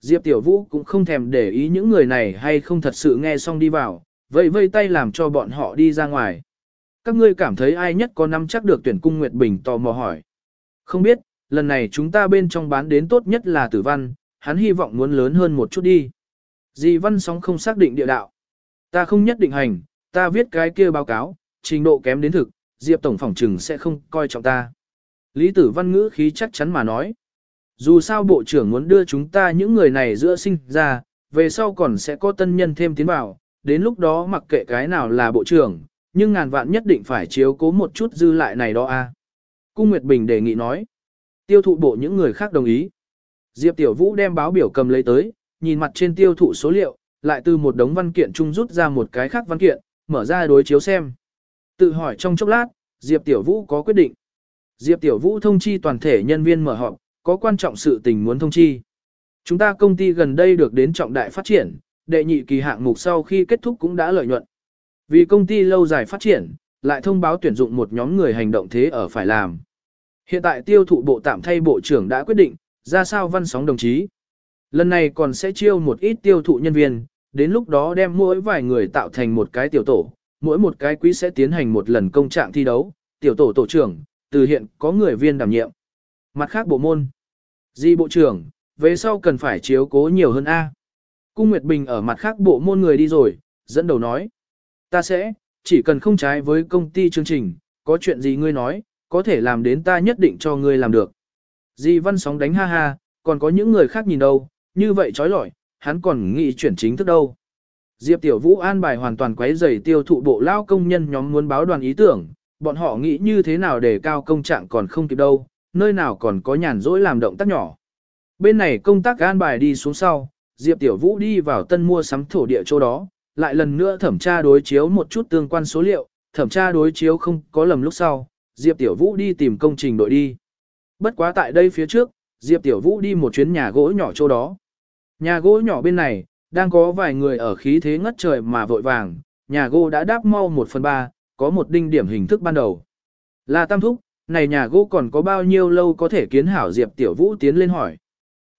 Diệp Tiểu Vũ cũng không thèm để ý những người này hay không thật sự nghe xong đi vào, vây vây tay làm cho bọn họ đi ra ngoài. Các ngươi cảm thấy ai nhất có nắm chắc được tuyển cung Nguyệt Bình tò mò hỏi. Không biết, lần này chúng ta bên trong bán đến tốt nhất là tử văn, hắn hy vọng muốn lớn hơn một chút đi. Di văn sóng không xác định địa đạo. Ta không nhất định hành, ta viết cái kia báo cáo, trình độ kém đến thực, Diệp Tổng phỏng trừng sẽ không coi trọng ta. Lý tử văn ngữ khí chắc chắn mà nói. Dù sao bộ trưởng muốn đưa chúng ta những người này giữa sinh ra, về sau còn sẽ có tân nhân thêm tiến vào, đến lúc đó mặc kệ cái nào là bộ trưởng, nhưng ngàn vạn nhất định phải chiếu cố một chút dư lại này đó a. Cung Nguyệt Bình đề nghị nói. Tiêu thụ bộ những người khác đồng ý. Diệp Tiểu Vũ đem báo biểu cầm lấy tới, nhìn mặt trên tiêu thụ số liệu, lại từ một đống văn kiện chung rút ra một cái khác văn kiện, mở ra đối chiếu xem. Tự hỏi trong chốc lát, Diệp Tiểu Vũ có quyết định. Diệp Tiểu Vũ thông chi toàn thể nhân viên mở họp, có quan trọng sự tình muốn thông chi. Chúng ta công ty gần đây được đến trọng đại phát triển, đệ nhị kỳ hạng mục sau khi kết thúc cũng đã lợi nhuận. Vì công ty lâu dài phát triển, lại thông báo tuyển dụng một nhóm người hành động thế ở phải làm. Hiện tại tiêu thụ bộ tạm thay bộ trưởng đã quyết định, ra sao văn sóng đồng chí. Lần này còn sẽ chiêu một ít tiêu thụ nhân viên, đến lúc đó đem mỗi vài người tạo thành một cái tiểu tổ, mỗi một cái quý sẽ tiến hành một lần công trạng thi đấu, tiểu tổ tổ trưởng, từ hiện có người viên đảm nhiệm. Mặt khác bộ môn. Di bộ trưởng, về sau cần phải chiếu cố nhiều hơn A. Cung Nguyệt Bình ở mặt khác bộ môn người đi rồi, dẫn đầu nói. Ta sẽ, chỉ cần không trái với công ty chương trình, có chuyện gì ngươi nói, có thể làm đến ta nhất định cho ngươi làm được. Di văn sóng đánh ha ha, còn có những người khác nhìn đâu, như vậy trói lọi, hắn còn nghĩ chuyển chính thức đâu. Diệp Tiểu Vũ an bài hoàn toàn quấy rầy tiêu thụ bộ lao công nhân nhóm muốn báo đoàn ý tưởng, bọn họ nghĩ như thế nào để cao công trạng còn không kịp đâu, nơi nào còn có nhàn rỗi làm động tác nhỏ. Bên này công tác an bài đi xuống sau, Diệp Tiểu Vũ đi vào tân mua sắm thổ địa chỗ đó, lại lần nữa thẩm tra đối chiếu một chút tương quan số liệu, thẩm tra đối chiếu không có lầm lúc sau, Diệp Tiểu Vũ đi tìm công trình đội đi. Bất quá tại đây phía trước, Diệp Tiểu Vũ đi một chuyến nhà gỗ nhỏ chỗ đó. Nhà gỗ nhỏ bên này, đang có vài người ở khí thế ngất trời mà vội vàng, nhà gỗ đã đáp mau một phần ba, có một đinh điểm hình thức ban đầu. Là tam thúc, này nhà gỗ còn có bao nhiêu lâu có thể kiến hảo Diệp Tiểu Vũ tiến lên hỏi.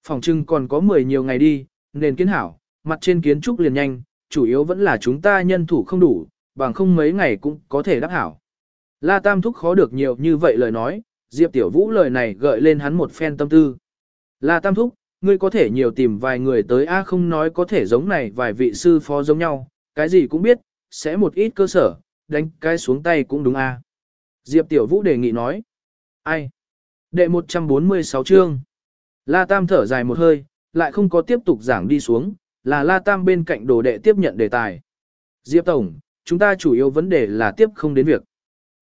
Phòng trưng còn có 10 nhiều ngày đi, nên kiến hảo, mặt trên kiến trúc liền nhanh, chủ yếu vẫn là chúng ta nhân thủ không đủ, bằng không mấy ngày cũng có thể đáp hảo. La Tam Thúc khó được nhiều như vậy lời nói, Diệp Tiểu Vũ lời này gợi lên hắn một phen tâm tư. La Tam Thúc, ngươi có thể nhiều tìm vài người tới A không nói có thể giống này vài vị sư phó giống nhau, cái gì cũng biết, sẽ một ít cơ sở, đánh cái xuống tay cũng đúng A. Diệp Tiểu Vũ đề nghị nói. Ai? Đệ 146 chương. La Tam thở dài một hơi, lại không có tiếp tục giảng đi xuống, là La Tam bên cạnh đồ đệ tiếp nhận đề tài. Diệp Tổng, chúng ta chủ yếu vấn đề là tiếp không đến việc.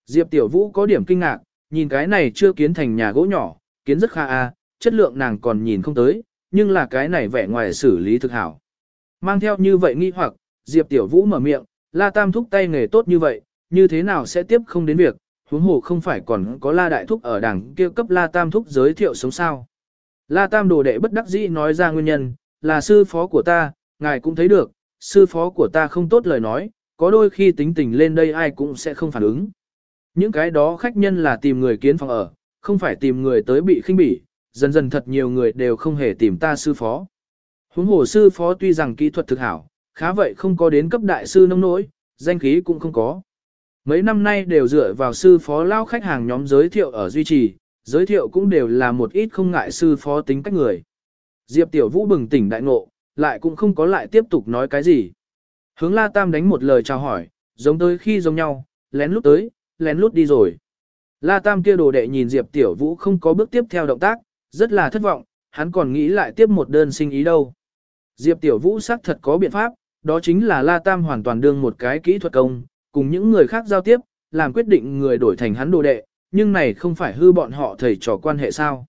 Diệp Tiểu Vũ có điểm kinh ngạc, nhìn cái này chưa kiến thành nhà gỗ nhỏ, kiến rất kha a, à, chất lượng nàng còn nhìn không tới, nhưng là cái này vẻ ngoài xử lý thực hảo. Mang theo như vậy nghi hoặc, Diệp Tiểu Vũ mở miệng, La Tam thúc tay nghề tốt như vậy, như thế nào sẽ tiếp không đến việc, huống hồ không phải còn có La Đại thúc ở đảng kia cấp La Tam thúc giới thiệu sống sao. La Tam đồ đệ bất đắc dĩ nói ra nguyên nhân, là sư phó của ta, ngài cũng thấy được, sư phó của ta không tốt lời nói, có đôi khi tính tình lên đây ai cũng sẽ không phản ứng. Những cái đó khách nhân là tìm người kiến phòng ở, không phải tìm người tới bị khinh bỉ, dần dần thật nhiều người đều không hề tìm ta sư phó. Huống hồ sư phó tuy rằng kỹ thuật thực hảo, khá vậy không có đến cấp đại sư nông nỗi, danh khí cũng không có. Mấy năm nay đều dựa vào sư phó lao khách hàng nhóm giới thiệu ở duy trì, giới thiệu cũng đều là một ít không ngại sư phó tính cách người. Diệp Tiểu Vũ bừng tỉnh đại ngộ, lại cũng không có lại tiếp tục nói cái gì. Hướng La Tam đánh một lời chào hỏi, giống tới khi giống nhau, lén lút tới, lén lút đi rồi. La Tam kia đồ đệ nhìn Diệp Tiểu Vũ không có bước tiếp theo động tác, rất là thất vọng, hắn còn nghĩ lại tiếp một đơn sinh ý đâu. Diệp Tiểu Vũ xác thật có biện pháp, đó chính là La Tam hoàn toàn đương một cái kỹ thuật công, cùng những người khác giao tiếp, làm quyết định người đổi thành hắn đồ đệ, nhưng này không phải hư bọn họ thầy trò quan hệ sao.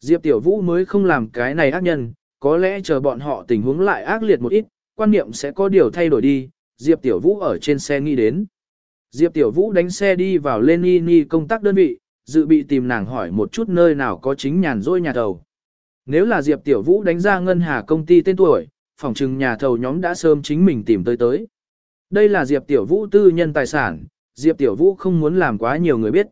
Diệp Tiểu Vũ mới không làm cái này ác nhân, có lẽ chờ bọn họ tình huống lại ác liệt một ít, quan niệm sẽ có điều thay đổi đi, Diệp Tiểu Vũ ở trên xe nghĩ đến. Diệp Tiểu Vũ đánh xe đi vào lên y ni công tác đơn vị, dự bị tìm nàng hỏi một chút nơi nào có chính nhàn rỗi nhà thầu. Nếu là Diệp Tiểu Vũ đánh ra ngân hà công ty tên tuổi, phòng trừng nhà thầu nhóm đã sớm chính mình tìm tới tới. Đây là Diệp Tiểu Vũ tư nhân tài sản, Diệp Tiểu Vũ không muốn làm quá nhiều người biết.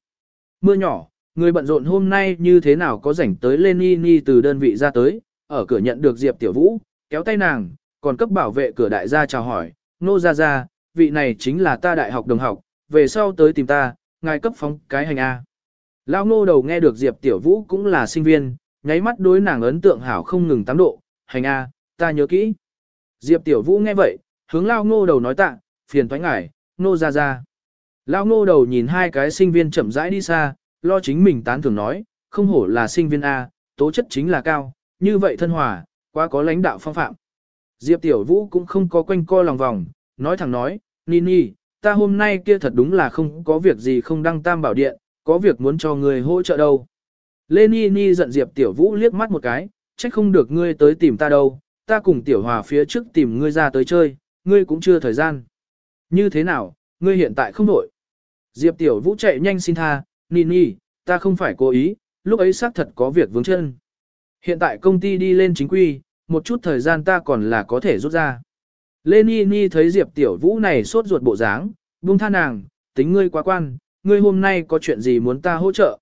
Mưa nhỏ, người bận rộn hôm nay như thế nào có rảnh tới lên ni ni từ đơn vị ra tới, ở cửa nhận được Diệp Tiểu Vũ, kéo tay nàng, còn cấp bảo vệ cửa đại gia chào hỏi, nô ra ra, vị này chính là ta đại học đồng học, về sau tới tìm ta, ngài cấp phóng cái hành A. Lão ngô đầu nghe được Diệp Tiểu Vũ cũng là sinh viên, nháy mắt đối nàng ấn tượng hảo không ngừng tám độ, hành A, ta nhớ kỹ. Diệp Tiểu Vũ nghe vậy, hướng Lao ngô đầu nói tạ, phiền thoái Ngải, nô ra ra. Lão ngô đầu nhìn hai cái sinh viên chậm rãi đi xa, lo chính mình tán thường nói, không hổ là sinh viên A, tố chất chính là cao, như vậy thân hòa, quá có lãnh đạo phong phạm. Diệp Tiểu Vũ cũng không có quanh co lòng vòng, nói thẳng nói, Nini, ta hôm nay kia thật đúng là không có việc gì không đăng tam bảo điện, có việc muốn cho người hỗ trợ đâu. Lê Nini giận Diệp Tiểu Vũ liếc mắt một cái, trách không được ngươi tới tìm ta đâu, ta cùng Tiểu Hòa phía trước tìm ngươi ra tới chơi, ngươi cũng chưa thời gian. Như thế nào, ngươi hiện tại không đổi. Diệp Tiểu Vũ chạy nhanh xin tha, Nini, ta không phải cố ý, lúc ấy xác thật có việc vướng chân. Hiện tại công ty đi lên chính quy, một chút thời gian ta còn là có thể rút ra. Lê Nini thấy Diệp Tiểu Vũ này sốt ruột bộ dáng, buông tha nàng, tính ngươi quá quan, ngươi hôm nay có chuyện gì muốn ta hỗ trợ.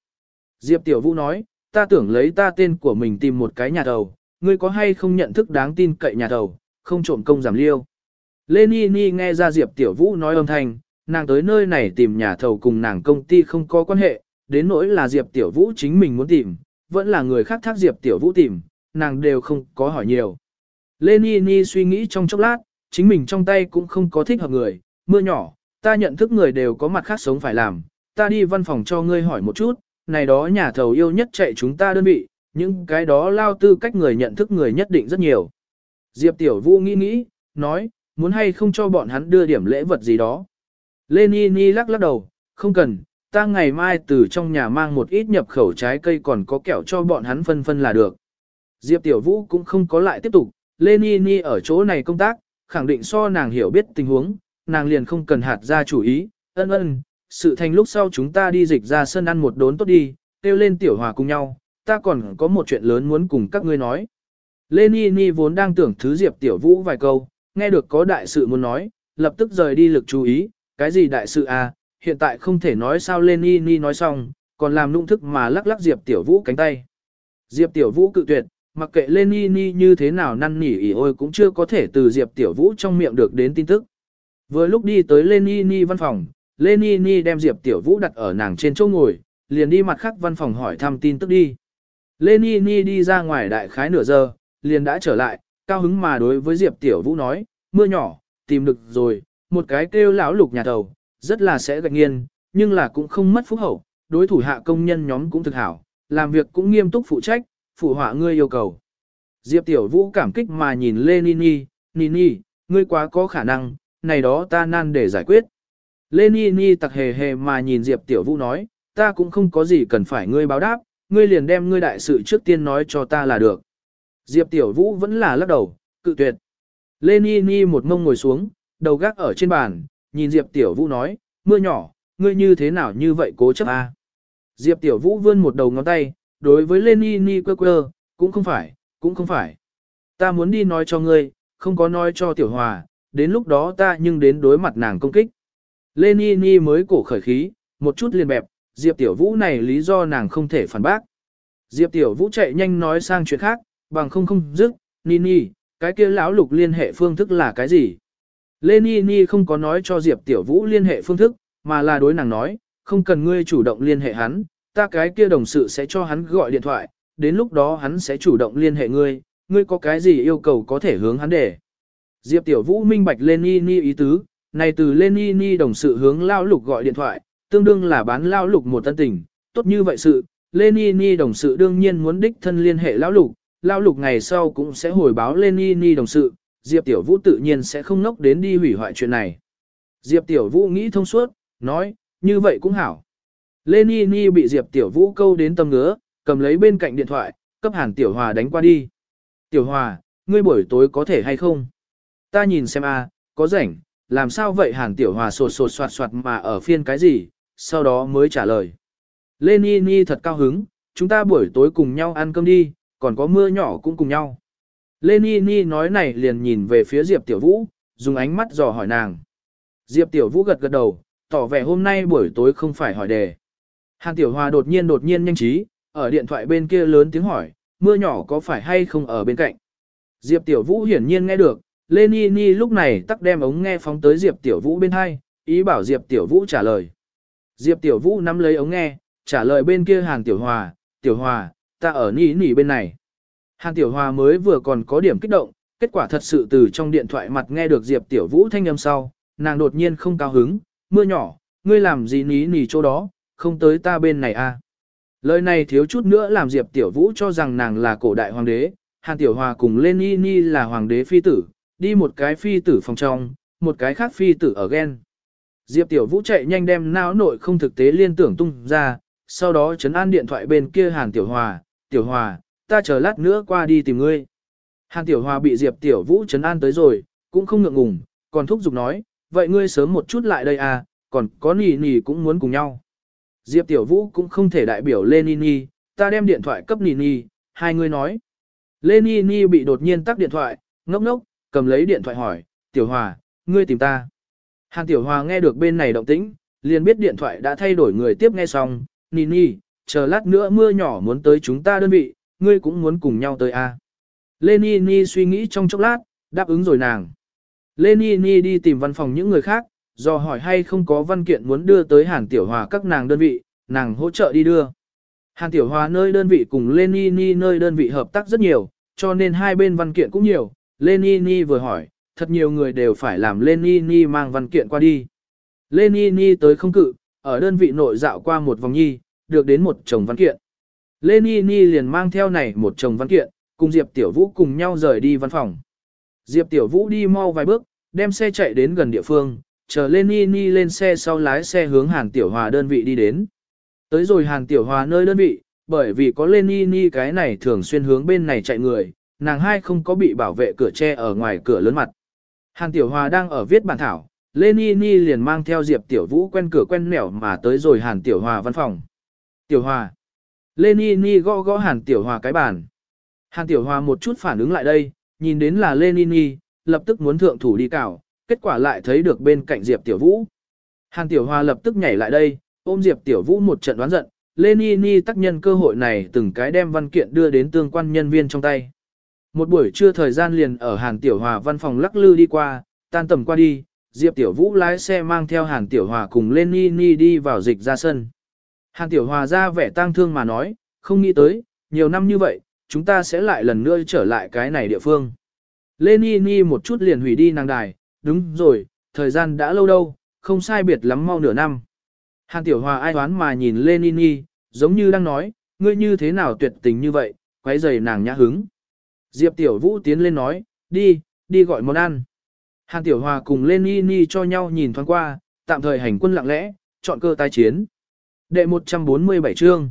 Diệp Tiểu Vũ nói, ta tưởng lấy ta tên của mình tìm một cái nhà đầu, ngươi có hay không nhận thức đáng tin cậy nhà đầu, không trộm công giảm liêu. Lê Ni Ni nghe ra Diệp Tiểu Vũ nói âm thanh, nàng tới nơi này tìm nhà thầu cùng nàng công ty không có quan hệ, đến nỗi là Diệp Tiểu Vũ chính mình muốn tìm, vẫn là người khác thác Diệp Tiểu Vũ tìm, nàng đều không có hỏi nhiều. Lê Ni Ni suy nghĩ trong chốc lát, chính mình trong tay cũng không có thích hợp người, mưa nhỏ, ta nhận thức người đều có mặt khác sống phải làm, ta đi văn phòng cho ngươi hỏi một chút, này đó nhà thầu yêu nhất chạy chúng ta đơn vị, những cái đó lao tư cách người nhận thức người nhất định rất nhiều. Diệp Tiểu Vũ nghĩ nghĩ, nói, muốn hay không cho bọn hắn đưa điểm lễ vật gì đó. Lê Ni Ni lắc lắc đầu, không cần, ta ngày mai từ trong nhà mang một ít nhập khẩu trái cây còn có kẹo cho bọn hắn phân phân là được. Diệp Tiểu Vũ cũng không có lại tiếp tục, Lê Ni Ni ở chỗ này công tác, khẳng định so nàng hiểu biết tình huống, nàng liền không cần hạt ra chủ ý, ân ân, sự thành lúc sau chúng ta đi dịch ra sân ăn một đốn tốt đi, kêu lên Tiểu Hòa cùng nhau, ta còn có một chuyện lớn muốn cùng các ngươi nói. Lê Ni Ni vốn đang tưởng thứ Diệp Tiểu Vũ vài câu, nghe được có đại sự muốn nói, lập tức rời đi lực chú ý, cái gì đại sự à, hiện tại không thể nói sao lên Ni Ni nói xong, còn làm nung thức mà lắc lắc Diệp Tiểu Vũ cánh tay. Diệp Tiểu Vũ cự tuyệt, mặc kệ lên Ni Ni như thế nào năn nỉ ỉ ôi cũng chưa có thể từ Diệp Tiểu Vũ trong miệng được đến tin tức. Vừa lúc đi tới lên Ni Ni văn phòng, lên Ni Ni đem Diệp Tiểu Vũ đặt ở nàng trên chỗ ngồi, liền đi mặt khác văn phòng hỏi thăm tin tức đi. Lên Ni Ni đi ra ngoài đại khái nửa giờ, liền đã trở lại, cao hứng mà đối với Diệp Tiểu Vũ nói, mưa nhỏ, tìm được rồi, một cái kêu lão lục nhà thầu, rất là sẽ gạch nghiên, nhưng là cũng không mất phúc hậu, đối thủ hạ công nhân nhóm cũng thực hảo, làm việc cũng nghiêm túc phụ trách, phụ họa ngươi yêu cầu. Diệp Tiểu Vũ cảm kích mà nhìn Lê Nini, Nini, ngươi quá có khả năng, này đó ta nan để giải quyết. Lê Nini tặc hề hề mà nhìn Diệp Tiểu Vũ nói, ta cũng không có gì cần phải ngươi báo đáp, ngươi liền đem ngươi đại sự trước tiên nói cho ta là được. Diệp Tiểu Vũ vẫn là lắc đầu, cự tuyệt. Lê Ni một mông ngồi xuống, đầu gác ở trên bàn, nhìn Diệp Tiểu Vũ nói, mưa nhỏ, ngươi như thế nào như vậy cố chấp a? Diệp Tiểu Vũ vươn một đầu ngón tay, đối với Lenny Ni quơ quơ, cũng không phải, cũng không phải. Ta muốn đi nói cho ngươi, không có nói cho Tiểu Hòa, đến lúc đó ta nhưng đến đối mặt nàng công kích. Lenny Ni mới cổ khởi khí, một chút liền bẹp, Diệp Tiểu Vũ này lý do nàng không thể phản bác. Diệp Tiểu Vũ chạy nhanh nói sang chuyện khác, bằng không không dứt, Nini, cái kia lão lục liên hệ phương thức là cái gì? Lê Ni Ni không có nói cho Diệp Tiểu Vũ liên hệ phương thức, mà là đối nàng nói, không cần ngươi chủ động liên hệ hắn, ta cái kia đồng sự sẽ cho hắn gọi điện thoại, đến lúc đó hắn sẽ chủ động liên hệ ngươi, ngươi có cái gì yêu cầu có thể hướng hắn để. Diệp Tiểu Vũ minh bạch Lê Ni Ni ý tứ, này từ Lê Ni Ni đồng sự hướng Lao Lục gọi điện thoại, tương đương là bán Lao Lục một tân tình, tốt như vậy sự, lenny Ni Ni đồng sự đương nhiên muốn đích thân liên hệ Lao Lục, Lao Lục ngày sau cũng sẽ hồi báo lên Ni Ni đồng sự, Diệp Tiểu Vũ tự nhiên sẽ không nốc đến đi hủy hoại chuyện này. Diệp Tiểu Vũ nghĩ thông suốt, nói, như vậy cũng hảo. Lê Ni Ni bị Diệp Tiểu Vũ câu đến tâm ngứa, cầm lấy bên cạnh điện thoại, cấp Hàn Tiểu Hòa đánh qua đi. Tiểu Hòa, ngươi buổi tối có thể hay không? Ta nhìn xem a, có rảnh, làm sao vậy Hàn Tiểu Hòa sột sột soạt soạt mà ở phiên cái gì, sau đó mới trả lời. Lê Ni Ni thật cao hứng, chúng ta buổi tối cùng nhau ăn cơm đi, còn có mưa nhỏ cũng cùng nhau. Lê Ni Ni nói này liền nhìn về phía Diệp Tiểu Vũ, dùng ánh mắt dò hỏi nàng. Diệp Tiểu Vũ gật gật đầu, tỏ vẻ hôm nay buổi tối không phải hỏi đề. Hàn Tiểu Hòa đột nhiên đột nhiên nhanh trí, ở điện thoại bên kia lớn tiếng hỏi, mưa nhỏ có phải hay không ở bên cạnh. Diệp Tiểu Vũ hiển nhiên nghe được, Lê Ni Ni lúc này tắc đem ống nghe phóng tới Diệp Tiểu Vũ bên hai, ý bảo Diệp Tiểu Vũ trả lời. Diệp Tiểu Vũ nắm lấy ống nghe, trả lời bên kia Hàn Tiểu Hòa, Tiểu Hòa, ta ở nỉ nỉ bên này. Hàn Tiểu Hòa mới vừa còn có điểm kích động, kết quả thật sự từ trong điện thoại mặt nghe được Diệp Tiểu Vũ thanh âm sau, nàng đột nhiên không cao hứng, mưa nhỏ, ngươi làm gì ní nỉ chỗ đó, không tới ta bên này à. Lời này thiếu chút nữa làm Diệp Tiểu Vũ cho rằng nàng là cổ đại hoàng đế, Hàn Tiểu Hòa cùng lên Ni Ni là hoàng đế phi tử, đi một cái phi tử phòng trong, một cái khác phi tử ở ghen. Diệp Tiểu Vũ chạy nhanh đem não nội không thực tế liên tưởng tung ra, sau đó chấn an điện thoại bên kia Hàn Tiểu Hòa, Tiểu Hòa, ta chờ lát nữa qua đi tìm ngươi. Hàn Tiểu Hòa bị Diệp Tiểu Vũ chấn an tới rồi, cũng không ngượng ngùng, còn thúc giục nói, vậy ngươi sớm một chút lại đây à, còn có nì nì cũng muốn cùng nhau. Diệp Tiểu Vũ cũng không thể đại biểu Lê Nì Nì, ta đem điện thoại cấp Nini, hai người nói. Lê Nini bị đột nhiên tắt điện thoại, ngốc ngốc, cầm lấy điện thoại hỏi, Tiểu Hòa, ngươi tìm ta. Hàn Tiểu Hòa nghe được bên này động tĩnh, liền biết điện thoại đã thay đổi người tiếp nghe xong, Nini, chờ lát nữa mưa nhỏ muốn tới chúng ta đơn vị, ngươi cũng muốn cùng nhau tới à. Lê suy nghĩ trong chốc lát, đáp ứng rồi nàng. Lê đi tìm văn phòng những người khác, do hỏi hay không có văn kiện muốn đưa tới Hàn Tiểu Hòa các nàng đơn vị, nàng hỗ trợ đi đưa. Hàn Tiểu Hòa nơi đơn vị cùng Lenini nơi đơn vị hợp tác rất nhiều, cho nên hai bên văn kiện cũng nhiều. Lenini vừa hỏi, thật nhiều người đều phải làm Lenini mang văn kiện qua đi. Lenini tới không cự, ở đơn vị nội dạo qua một vòng nhi, được đến một chồng văn kiện. Lenini liền mang theo này một chồng văn kiện, cùng Diệp Tiểu Vũ cùng nhau rời đi văn phòng. Diệp Tiểu Vũ đi mau vài bước, đem xe chạy đến gần địa phương, chờ Lê ni ni lên xe sau lái xe hướng Hàn Tiểu Hòa đơn vị đi đến. Tới rồi Hàn Tiểu Hòa nơi đơn vị, bởi vì có Lê ni ni cái này thường xuyên hướng bên này chạy người, nàng hai không có bị bảo vệ cửa tre ở ngoài cửa lớn mặt. Hàn Tiểu Hòa đang ở viết bản thảo, Lê Ni Ni liền mang theo Diệp Tiểu Vũ quen cửa quen nẻo mà tới rồi Hàn Tiểu Hòa văn phòng. Tiểu Hòa. Lê Ni Ni gõ gõ Hàn Tiểu Hòa cái bàn. Hàn Tiểu Hòa một chút phản ứng lại đây, nhìn đến là Lê Ni Ni, lập tức muốn thượng thủ đi cào, kết quả lại thấy được bên cạnh Diệp Tiểu Vũ. Hàn Tiểu Hoa lập tức nhảy lại đây, ôm Diệp Tiểu Vũ một trận đoán giận, Lê Ni Ni tác nhân cơ hội này từng cái đem văn kiện đưa đến tương quan nhân viên trong tay. Một buổi trưa thời gian liền ở Hàn Tiểu Hòa văn phòng lắc lư đi qua, tan tầm qua đi, Diệp Tiểu Vũ lái xe mang theo Hàn Tiểu Hòa cùng Lê Ni Ni đi vào dịch ra sân. Hàn Tiểu Hòa ra vẻ tang thương mà nói, không nghĩ tới, nhiều năm như vậy, chúng ta sẽ lại lần nữa trở lại cái này địa phương. Lê Ni Ni một chút liền hủy đi nàng đài, đúng rồi, thời gian đã lâu đâu, không sai biệt lắm mau nửa năm. Hàn Tiểu Hòa ai đoán mà nhìn Lê Ni Ni, giống như đang nói, ngươi như thế nào tuyệt tình như vậy, quấy rầy nàng nhã hứng. Diệp Tiểu Vũ tiến lên nói, đi, đi gọi món ăn. Hàn Tiểu Hòa cùng Lê Ni Ni cho nhau nhìn thoáng qua, tạm thời hành quân lặng lẽ, chọn cơ tai chiến. Đệ 147 chương.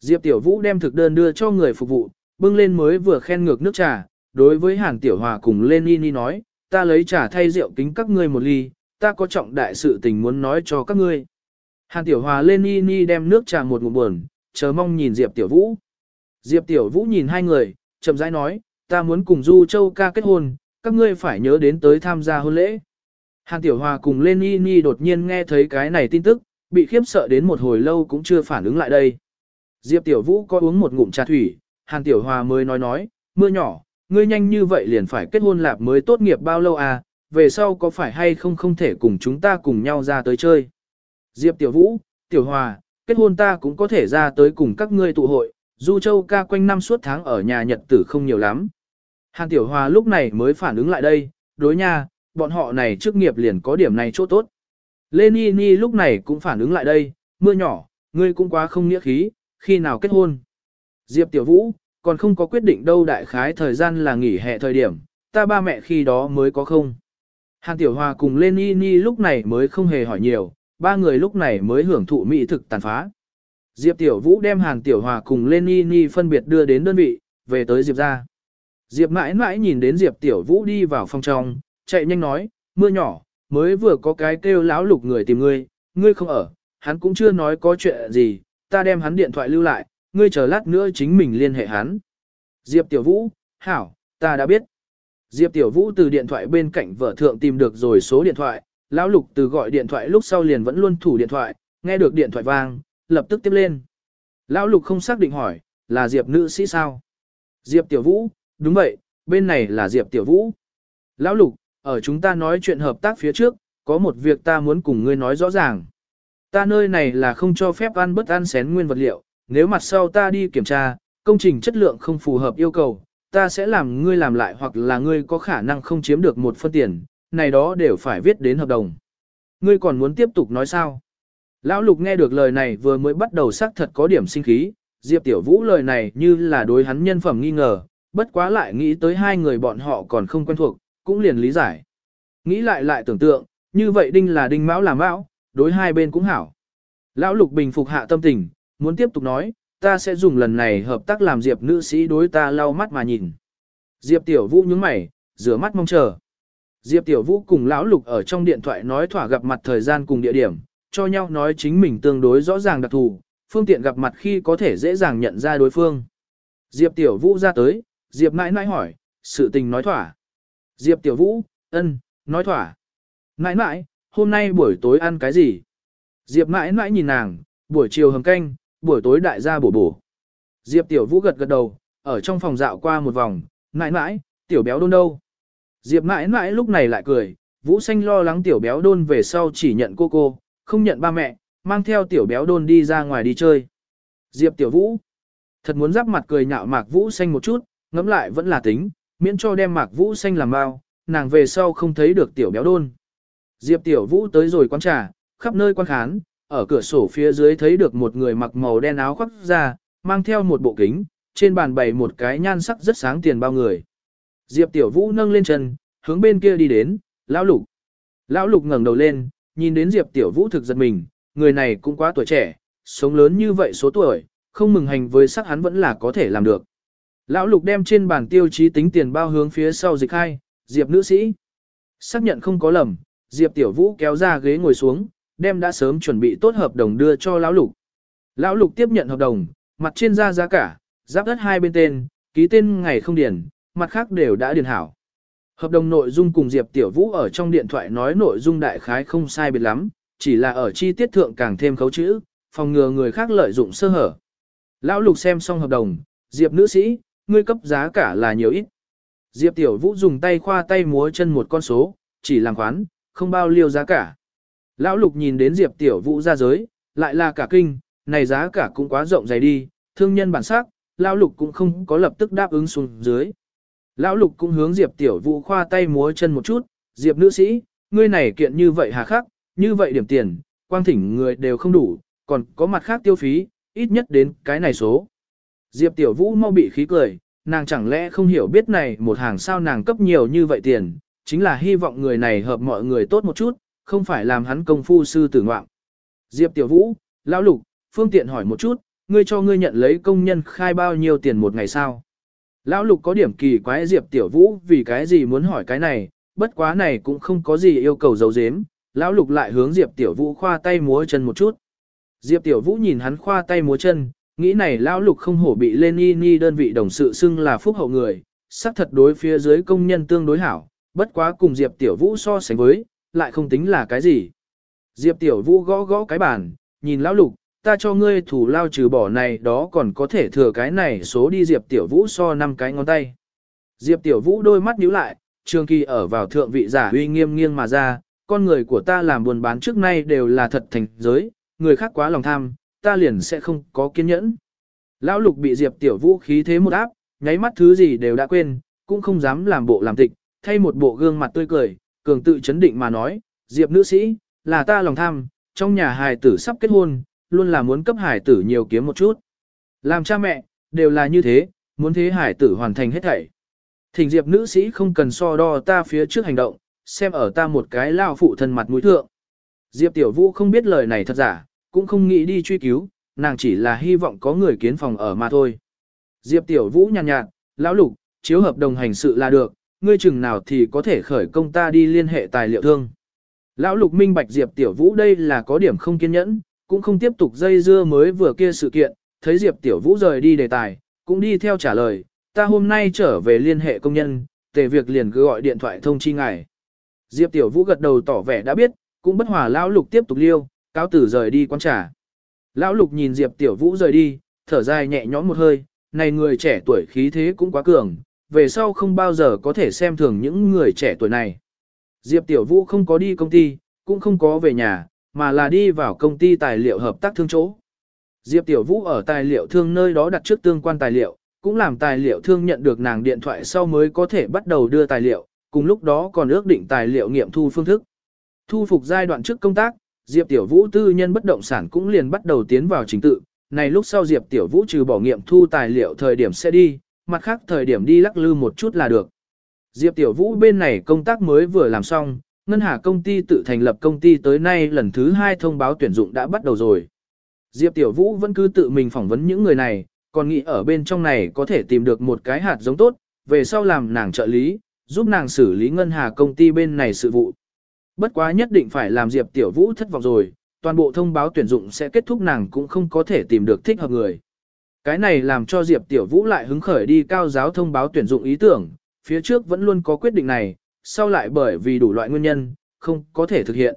Diệp Tiểu Vũ đem thực đơn đưa cho người phục vụ, bưng lên mới vừa khen ngược nước trà, đối với Hàn Tiểu Hòa cùng lên Nini nói, ta lấy trà thay rượu kính các ngươi một ly, ta có trọng đại sự tình muốn nói cho các ngươi. Hàn Tiểu Hòa lên ni ni đem nước trà một ngụm buồn, chờ mong nhìn Diệp Tiểu Vũ. Diệp Tiểu Vũ nhìn hai người, chậm rãi nói, ta muốn cùng Du Châu ca kết hôn, các ngươi phải nhớ đến tới tham gia hôn lễ. Hàn Tiểu Hòa cùng lên ni ni đột nhiên nghe thấy cái này tin tức, bị khiếp sợ đến một hồi lâu cũng chưa phản ứng lại đây. Diệp Tiểu Vũ có uống một ngụm trà thủy, Hàn Tiểu Hòa mới nói nói, mưa nhỏ, ngươi nhanh như vậy liền phải kết hôn lạp mới tốt nghiệp bao lâu à, về sau có phải hay không không thể cùng chúng ta cùng nhau ra tới chơi. Diệp Tiểu Vũ, Tiểu Hòa, kết hôn ta cũng có thể ra tới cùng các ngươi tụ hội, Du Châu ca quanh năm suốt tháng ở nhà nhật tử không nhiều lắm. Hàn Tiểu Hòa lúc này mới phản ứng lại đây, đối nha, bọn họ này trước nghiệp liền có điểm này chỗ tốt. Lê Ni Ni lúc này cũng phản ứng lại đây, mưa nhỏ, ngươi cũng quá không nghĩa khí, khi nào kết hôn. Diệp Tiểu Vũ, còn không có quyết định đâu đại khái thời gian là nghỉ hè thời điểm, ta ba mẹ khi đó mới có không. Hàn Tiểu Hòa cùng lên ni lúc này mới không hề hỏi nhiều, ba người lúc này mới hưởng thụ mỹ thực tàn phá. Diệp Tiểu Vũ đem Hàn Tiểu Hòa cùng lên ni phân biệt đưa đến đơn vị, về tới Diệp ra. Diệp mãi mãi nhìn đến Diệp Tiểu Vũ đi vào phòng trong, chạy nhanh nói, mưa nhỏ, mới vừa có cái kêu Lão lục người tìm ngươi, ngươi không ở, hắn cũng chưa nói có chuyện gì, ta đem hắn điện thoại lưu lại, ngươi chờ lát nữa chính mình liên hệ hắn. Diệp Tiểu Vũ, hảo, ta đã biết. Diệp Tiểu Vũ từ điện thoại bên cạnh vợ thượng tìm được rồi số điện thoại, lão lục từ gọi điện thoại lúc sau liền vẫn luôn thủ điện thoại, nghe được điện thoại vang, lập tức tiếp lên. Lão lục không xác định hỏi, là Diệp nữ sĩ sao? Diệp Tiểu Vũ, đúng vậy, bên này là Diệp Tiểu Vũ. Lão Lục, ở chúng ta nói chuyện hợp tác phía trước, có một việc ta muốn cùng ngươi nói rõ ràng. Ta nơi này là không cho phép ăn bất ăn xén nguyên vật liệu, nếu mặt sau ta đi kiểm tra, công trình chất lượng không phù hợp yêu cầu, ta sẽ làm ngươi làm lại hoặc là ngươi có khả năng không chiếm được một phân tiền, này đó đều phải viết đến hợp đồng. Ngươi còn muốn tiếp tục nói sao? Lão Lục nghe được lời này vừa mới bắt đầu xác thật có điểm sinh khí, Diệp Tiểu Vũ lời này như là đối hắn nhân phẩm nghi ngờ, bất quá lại nghĩ tới hai người bọn họ còn không quen thuộc, cũng liền lý giải. Nghĩ lại lại tưởng tượng, như vậy đinh là đinh mão là mão, đối hai bên cũng hảo. Lão Lục bình phục hạ tâm tình, muốn tiếp tục nói, ta sẽ dùng lần này hợp tác làm Diệp nữ sĩ đối ta lau mắt mà nhìn. Diệp Tiểu Vũ nhướng mày, rửa mắt mong chờ. Diệp Tiểu Vũ cùng Lão Lục ở trong điện thoại nói thỏa gặp mặt thời gian cùng địa điểm, cho nhau nói chính mình tương đối rõ ràng đặc thù, phương tiện gặp mặt khi có thể dễ dàng nhận ra đối phương. Diệp Tiểu Vũ ra tới, Diệp nãi nãi hỏi, sự tình nói thỏa. Diệp Tiểu Vũ, ân, nói thỏa. Nãi nãi, hôm nay buổi tối ăn cái gì? Diệp nãi nãi nhìn nàng, buổi chiều hầm canh, buổi tối đại gia bổ bổ. Diệp Tiểu Vũ gật gật đầu, ở trong phòng dạo qua một vòng, nãi nãi, tiểu béo đôn đâu? Diệp nãi nãi lúc này lại cười, Vũ Xanh lo lắng tiểu béo đôn về sau chỉ nhận cô cô, không nhận ba mẹ, mang theo tiểu béo đôn đi ra ngoài đi chơi. Diệp tiểu Vũ, thật muốn giáp mặt cười nhạo Mạc Vũ Xanh một chút, ngẫm lại vẫn là tính, miễn cho đem Mạc Vũ Xanh làm bao, nàng về sau không thấy được tiểu béo đôn. Diệp tiểu Vũ tới rồi quán trà, khắp nơi quan khán, ở cửa sổ phía dưới thấy được một người mặc màu đen áo khoác ra, mang theo một bộ kính, trên bàn bày một cái nhan sắc rất sáng tiền bao người. Diệp Tiểu Vũ nâng lên chân, hướng bên kia đi đến, lão lục. Lão lục ngẩng đầu lên, nhìn đến Diệp Tiểu Vũ thực giật mình, người này cũng quá tuổi trẻ, sống lớn như vậy số tuổi, không mừng hành với sắc hắn vẫn là có thể làm được. Lão lục đem trên bàn tiêu chí tính tiền bao hướng phía sau dịch hai, Diệp nữ sĩ. Xác nhận không có lầm, Diệp Tiểu Vũ kéo ra ghế ngồi xuống, đem đã sớm chuẩn bị tốt hợp đồng đưa cho lão lục. Lão lục tiếp nhận hợp đồng, mặt trên ra giá cả, giáp đất hai bên tên, ký tên ngày không điền, mặt khác đều đã điền hảo. Hợp đồng nội dung cùng Diệp Tiểu Vũ ở trong điện thoại nói nội dung đại khái không sai biệt lắm, chỉ là ở chi tiết thượng càng thêm khấu chữ, phòng ngừa người khác lợi dụng sơ hở. Lão lục xem xong hợp đồng, Diệp nữ sĩ, ngươi cấp giá cả là nhiều ít. Diệp Tiểu Vũ dùng tay khoa tay múa chân một con số, chỉ làm khoán, không bao liêu giá cả. Lão lục nhìn đến Diệp Tiểu Vũ ra giới, lại là cả kinh, này giá cả cũng quá rộng dày đi, thương nhân bản sắc, Lão lục cũng không có lập tức đáp ứng xuống dưới. Lão lục cũng hướng Diệp Tiểu Vũ khoa tay múa chân một chút, Diệp nữ sĩ, ngươi này kiện như vậy hà khắc, như vậy điểm tiền, quang thỉnh người đều không đủ, còn có mặt khác tiêu phí, ít nhất đến cái này số. Diệp Tiểu Vũ mau bị khí cười, nàng chẳng lẽ không hiểu biết này một hàng sao nàng cấp nhiều như vậy tiền, chính là hy vọng người này hợp mọi người tốt một chút, không phải làm hắn công phu sư tử ngoạm. Diệp Tiểu Vũ, Lão Lục, phương tiện hỏi một chút, ngươi cho ngươi nhận lấy công nhân khai bao nhiêu tiền một ngày sao? Lão Lục có điểm kỳ quái Diệp Tiểu Vũ vì cái gì muốn hỏi cái này, bất quá này cũng không có gì yêu cầu giấu giếm. Lão Lục lại hướng Diệp Tiểu Vũ khoa tay múa chân một chút. Diệp Tiểu Vũ nhìn hắn khoa tay múa chân, nghĩ này Lão Lục không hổ bị lên y ni đơn vị đồng sự xưng là phúc hậu người, xác thật đối phía dưới công nhân tương đối hảo, bất quá cùng Diệp Tiểu Vũ so sánh với, lại không tính là cái gì. Diệp Tiểu Vũ gõ gõ cái bàn, nhìn Lão Lục, ta cho ngươi thủ lao trừ bỏ này đó còn có thể thừa cái này số đi Diệp Tiểu Vũ so năm cái ngón tay. Diệp Tiểu Vũ đôi mắt nhíu lại, trường kỳ ở vào thượng vị giả uy nghiêm nghiêng mà ra, con người của ta làm buôn bán trước nay đều là thật thành giới, người khác quá lòng tham, ta liền sẽ không có kiên nhẫn. Lão lục bị Diệp Tiểu Vũ khí thế một áp, nháy mắt thứ gì đều đã quên, cũng không dám làm bộ làm tịch, thay một bộ gương mặt tươi cười, cường tự chấn định mà nói, Diệp nữ sĩ, là ta lòng tham, trong nhà hài tử sắp kết hôn, luôn là muốn cấp hải tử nhiều kiếm một chút. Làm cha mẹ, đều là như thế, muốn thế hải tử hoàn thành hết thảy. Thỉnh diệp nữ sĩ không cần so đo ta phía trước hành động, xem ở ta một cái lao phụ thân mặt mũi thượng. Diệp tiểu vũ không biết lời này thật giả, cũng không nghĩ đi truy cứu, nàng chỉ là hy vọng có người kiến phòng ở mà thôi. Diệp tiểu vũ nhàn nhạt, nhạt, lão lục, chiếu hợp đồng hành sự là được, ngươi chừng nào thì có thể khởi công ta đi liên hệ tài liệu thương. Lão lục minh bạch Diệp tiểu vũ đây là có điểm không kiên nhẫn, cũng không tiếp tục dây dưa mới vừa kia sự kiện, thấy Diệp Tiểu Vũ rời đi đề tài, cũng đi theo trả lời, ta hôm nay trở về liên hệ công nhân, tề việc liền cứ gọi điện thoại thông chi ngài. Diệp Tiểu Vũ gật đầu tỏ vẻ đã biết, cũng bất hòa Lão Lục tiếp tục liêu, cáo tử rời đi quán trà. Lão Lục nhìn Diệp Tiểu Vũ rời đi, thở dài nhẹ nhõm một hơi, này người trẻ tuổi khí thế cũng quá cường, về sau không bao giờ có thể xem thường những người trẻ tuổi này. Diệp Tiểu Vũ không có đi công ty, cũng không có về nhà, mà là đi vào công ty tài liệu hợp tác thương chỗ. Diệp Tiểu Vũ ở tài liệu thương nơi đó đặt trước tương quan tài liệu, cũng làm tài liệu thương nhận được nàng điện thoại sau mới có thể bắt đầu đưa tài liệu, cùng lúc đó còn ước định tài liệu nghiệm thu phương thức. Thu phục giai đoạn trước công tác, Diệp Tiểu Vũ tư nhân bất động sản cũng liền bắt đầu tiến vào trình tự, này lúc sau Diệp Tiểu Vũ trừ bỏ nghiệm thu tài liệu thời điểm sẽ đi, mặt khác thời điểm đi lắc lư một chút là được. Diệp Tiểu Vũ bên này công tác mới vừa làm xong, Ngân Hà công ty tự thành lập công ty tới nay lần thứ hai thông báo tuyển dụng đã bắt đầu rồi. Diệp Tiểu Vũ vẫn cứ tự mình phỏng vấn những người này, còn nghĩ ở bên trong này có thể tìm được một cái hạt giống tốt, về sau làm nàng trợ lý, giúp nàng xử lý Ngân Hà công ty bên này sự vụ. Bất quá nhất định phải làm Diệp Tiểu Vũ thất vọng rồi, toàn bộ thông báo tuyển dụng sẽ kết thúc nàng cũng không có thể tìm được thích hợp người. Cái này làm cho Diệp Tiểu Vũ lại hứng khởi đi cao giáo thông báo tuyển dụng ý tưởng, phía trước vẫn luôn có quyết định này, sau lại bởi vì đủ loại nguyên nhân, không có thể thực hiện.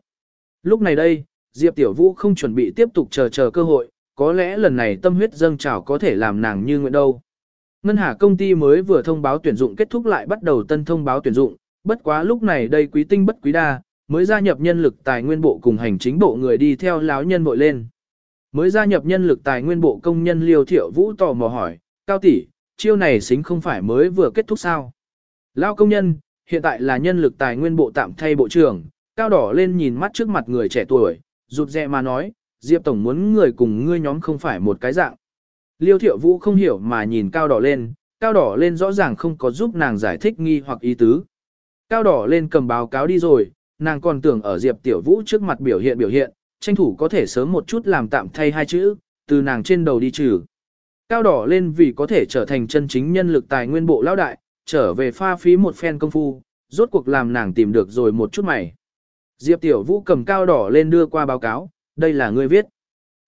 Lúc này đây, Diệp Tiểu Vũ không chuẩn bị tiếp tục chờ chờ cơ hội, có lẽ lần này tâm huyết dâng trào có thể làm nàng như nguyện đâu. Ngân Hà công ty mới vừa thông báo tuyển dụng kết thúc lại bắt đầu tân thông báo tuyển dụng, bất quá lúc này đây quý tinh bất quý đa, mới gia nhập nhân lực tài nguyên bộ cùng hành chính bộ người đi theo láo nhân bội lên. Mới gia nhập nhân lực tài nguyên bộ công nhân Liêu Thiệu Vũ tò mò hỏi, cao tỷ, chiêu này xính không phải mới vừa kết thúc sao? Lao công nhân, hiện tại là nhân lực tài nguyên bộ tạm thay bộ trưởng, cao đỏ lên nhìn mắt trước mặt người trẻ tuổi, rụt rè mà nói, Diệp Tổng muốn người cùng ngươi nhóm không phải một cái dạng. Liêu Thiệu Vũ không hiểu mà nhìn cao đỏ lên, cao đỏ lên rõ ràng không có giúp nàng giải thích nghi hoặc ý tứ. Cao đỏ lên cầm báo cáo đi rồi, nàng còn tưởng ở Diệp Tiểu Vũ trước mặt biểu hiện biểu hiện, tranh thủ có thể sớm một chút làm tạm thay hai chữ, từ nàng trên đầu đi trừ. Cao đỏ lên vì có thể trở thành chân chính nhân lực tài nguyên bộ lão đại, trở về pha phí một phen công phu, rốt cuộc làm nàng tìm được rồi một chút mày. Diệp Tiểu Vũ cầm cao đỏ lên đưa qua báo cáo, đây là người viết.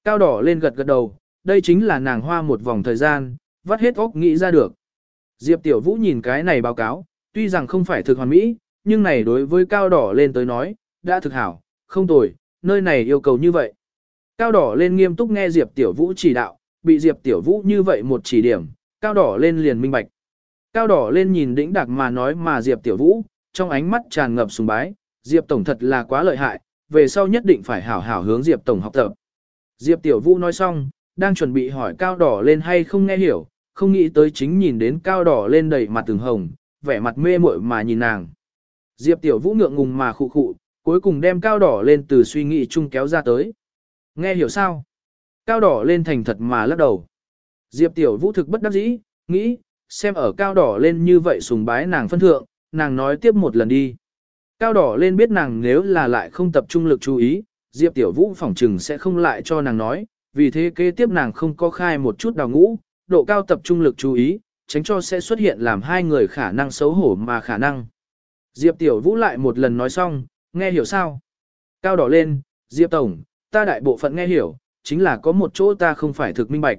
Cao đỏ lên gật gật đầu, đây chính là nàng hoa một vòng thời gian, vắt hết óc nghĩ ra được. Diệp Tiểu Vũ nhìn cái này báo cáo, tuy rằng không phải thực hoàn mỹ, nhưng này đối với cao đỏ lên tới nói, đã thực hảo, không tồi, nơi này yêu cầu như vậy. Cao đỏ lên nghiêm túc nghe Diệp Tiểu Vũ chỉ đạo, bị Diệp Tiểu Vũ như vậy một chỉ điểm, cao đỏ lên liền minh bạch. Cao đỏ lên nhìn đĩnh đặc mà nói mà Diệp Tiểu Vũ, trong ánh mắt tràn ngập sùng bái, Diệp Tổng thật là quá lợi hại, về sau nhất định phải hảo hảo hướng Diệp Tổng học tập. Diệp Tiểu Vũ nói xong, đang chuẩn bị hỏi cao đỏ lên hay không nghe hiểu, không nghĩ tới chính nhìn đến cao đỏ lên đầy mặt từng hồng, vẻ mặt mê muội mà nhìn nàng. Diệp Tiểu Vũ ngượng ngùng mà khụ khụ, cuối cùng đem cao đỏ lên từ suy nghĩ chung kéo ra tới. Nghe hiểu sao? Cao đỏ lên thành thật mà lắc đầu. Diệp Tiểu Vũ thực bất đắc dĩ, nghĩ, xem ở cao đỏ lên như vậy sùng bái nàng phân thượng, nàng nói tiếp một lần đi. Cao đỏ lên biết nàng nếu là lại không tập trung lực chú ý, Diệp Tiểu Vũ phỏng trừng sẽ không lại cho nàng nói, vì thế kế tiếp nàng không có khai một chút đào ngũ, độ cao tập trung lực chú ý, tránh cho sẽ xuất hiện làm hai người khả năng xấu hổ mà khả năng. Diệp Tiểu Vũ lại một lần nói xong, nghe hiểu sao? Cao đỏ lên, Diệp Tổng, ta đại bộ phận nghe hiểu, chính là có một chỗ ta không phải thực minh bạch.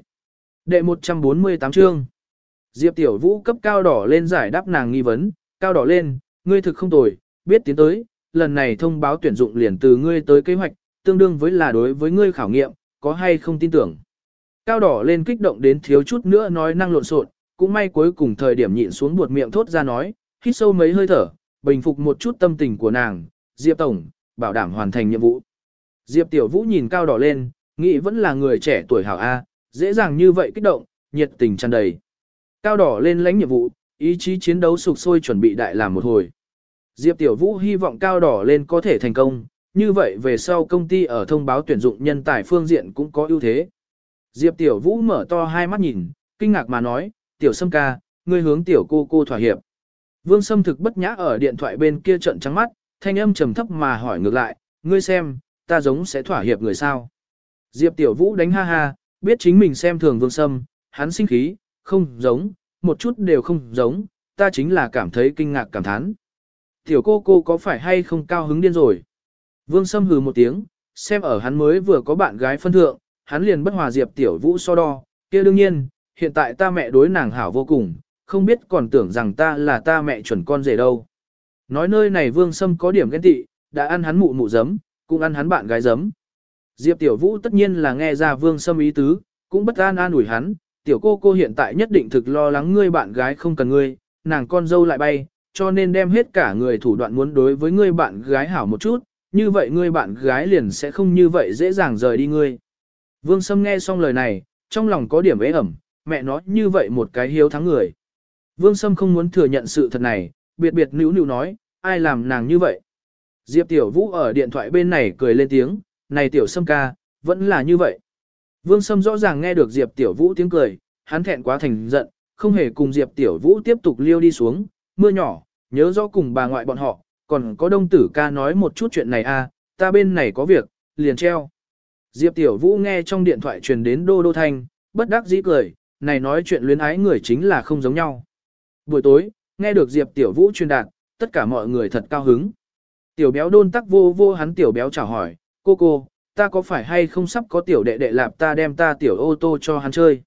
Đệ 148 chương. Diệp Tiểu Vũ cấp cao đỏ lên giải đáp nàng nghi vấn, cao đỏ lên, ngươi thực không tồi, biết tiến tới, lần này thông báo tuyển dụng liền từ ngươi tới kế hoạch, tương đương với là đối với ngươi khảo nghiệm, có hay không tin tưởng. Cao đỏ lên kích động đến thiếu chút nữa nói năng lộn xộn, cũng may cuối cùng thời điểm nhịn xuống buột miệng thốt ra nói, hít sâu mấy hơi thở, bình phục một chút tâm tình của nàng, Diệp Tổng, bảo đảm hoàn thành nhiệm vụ. Diệp Tiểu Vũ nhìn cao đỏ lên, nghĩ vẫn là người trẻ tuổi hảo A, dễ dàng như vậy kích động, nhiệt tình tràn đầy. Cao đỏ lên lãnh nhiệm vụ, ý chí chiến đấu sục sôi chuẩn bị đại làm một hồi. Diệp Tiểu Vũ hy vọng cao đỏ lên có thể thành công, như vậy về sau công ty ở thông báo tuyển dụng nhân tài phương diện cũng có ưu thế. Diệp Tiểu Vũ mở to hai mắt nhìn, kinh ngạc mà nói, Tiểu Sâm ca, ngươi hướng Tiểu cô cô thỏa hiệp. Vương Sâm thực bất nhã ở điện thoại bên kia trận trắng mắt, thanh âm trầm thấp mà hỏi ngược lại, ngươi xem, ta giống sẽ thỏa hiệp người sao. Diệp Tiểu Vũ đánh ha ha, biết chính mình xem thường Vương Sâm, hắn sinh khí, không giống, một chút đều không giống, ta chính là cảm thấy kinh ngạc cảm thán. Tiểu cô cô có phải hay không cao hứng điên rồi? Vương Sâm hừ một tiếng, xem ở hắn mới vừa có bạn gái phân thượng, hắn liền bất hòa Diệp Tiểu Vũ so đo, kia đương nhiên, hiện tại ta mẹ đối nàng hảo vô cùng, không biết còn tưởng rằng ta là ta mẹ chuẩn con rể đâu. Nói nơi này Vương Sâm có điểm ghen tị, đã ăn hắn mụ mụ giấm, cũng ăn hắn bạn gái giấm. Diệp Tiểu Vũ tất nhiên là nghe ra Vương Sâm ý tứ, cũng bất an an ủi hắn, tiểu cô cô hiện tại nhất định thực lo lắng ngươi bạn gái không cần ngươi, nàng con dâu lại bay, cho nên đem hết cả người thủ đoạn muốn đối với ngươi bạn gái hảo một chút, như vậy ngươi bạn gái liền sẽ không như vậy dễ dàng rời đi ngươi. Vương Sâm nghe xong lời này, trong lòng có điểm ế ẩm, mẹ nói như vậy một cái hiếu thắng người. Vương Sâm không muốn thừa nhận sự thật này, biệt biệt nữ nữ nói, ai làm nàng như vậy. Diệp Tiểu Vũ ở điện thoại bên này cười lên tiếng, này Tiểu Sâm ca, vẫn là như vậy. Vương Sâm rõ ràng nghe được Diệp Tiểu Vũ tiếng cười, hắn thẹn quá thành giận, không hề cùng Diệp Tiểu Vũ tiếp tục liêu đi xuống, mưa nhỏ, nhớ rõ cùng bà ngoại bọn họ, còn có đông tử ca nói một chút chuyện này a, à, ta bên này có việc, liền treo. Diệp Tiểu Vũ nghe trong điện thoại truyền đến đô đô thanh, bất đắc dĩ cười, này nói chuyện luyến ái người chính là không giống nhau. Buổi tối, nghe được Diệp Tiểu Vũ truyền đạt, tất cả mọi người thật cao hứng. Tiểu béo đôn tắc vô vô hắn tiểu béo chào hỏi, cô cô, ta có phải hay không sắp có tiểu đệ đệ lạp ta đem ta tiểu ô tô cho hắn chơi.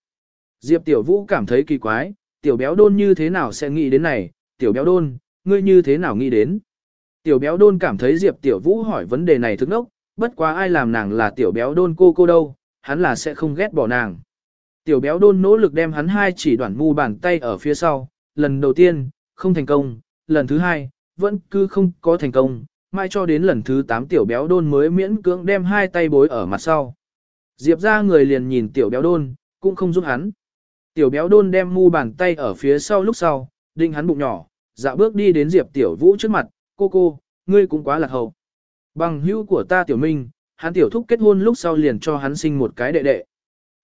Diệp Tiểu Vũ cảm thấy kỳ quái, tiểu béo đôn như thế nào sẽ nghĩ đến này, tiểu béo đôn, ngươi như thế nào nghĩ đến. Tiểu béo đôn cảm thấy Diệp Tiểu Vũ hỏi vấn đề này thức nốc, bất quá ai làm nàng là tiểu béo đôn cô cô đâu, hắn là sẽ không ghét bỏ nàng. Tiểu béo đôn nỗ lực đem hắn hai chỉ đoạn mu bàn tay ở phía sau, lần đầu tiên, không thành công, lần thứ hai, vẫn cứ không có thành công, mai cho đến lần thứ tám tiểu béo đôn mới miễn cưỡng đem hai tay bối ở mặt sau. Diệp ra người liền nhìn tiểu béo đôn, cũng không giúp hắn. Tiểu béo đôn đem mu bàn tay ở phía sau lúc sau, định hắn bụng nhỏ, dạo bước đi đến Diệp tiểu vũ trước mặt, cô cô, ngươi cũng quá lạc hậu. Bằng hữu của ta tiểu minh, hắn tiểu thúc kết hôn lúc sau liền cho hắn sinh một cái đệ đệ.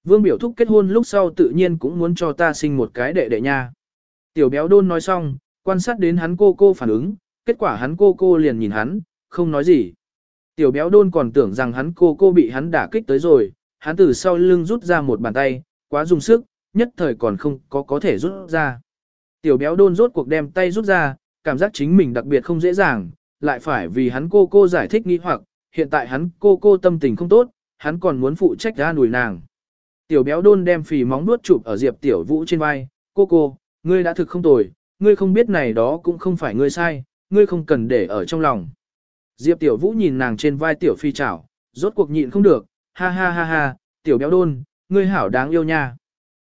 Vương biểu thúc kết hôn lúc sau tự nhiên cũng muốn cho ta sinh một cái đệ đệ nha. Tiểu béo đôn nói xong, quan sát đến hắn cô cô phản ứng, kết quả hắn cô cô liền nhìn hắn, không nói gì. Tiểu béo đôn còn tưởng rằng hắn cô cô bị hắn đả kích tới rồi, hắn từ sau lưng rút ra một bàn tay, quá dùng sức, nhất thời còn không có có thể rút ra. Tiểu béo đôn rốt cuộc đem tay rút ra, cảm giác chính mình đặc biệt không dễ dàng, lại phải vì hắn cô cô giải thích nghi hoặc, hiện tại hắn cô cô tâm tình không tốt, hắn còn muốn phụ trách ra nùi nàng. Tiểu béo đôn đem phì móng nuốt chụp ở Diệp Tiểu Vũ trên vai, cô cô, ngươi đã thực không tồi, ngươi không biết này đó cũng không phải ngươi sai, ngươi không cần để ở trong lòng. Diệp Tiểu Vũ nhìn nàng trên vai Tiểu Phi chảo, rốt cuộc nhịn không được, ha ha ha ha, Tiểu béo đôn, ngươi hảo đáng yêu nha.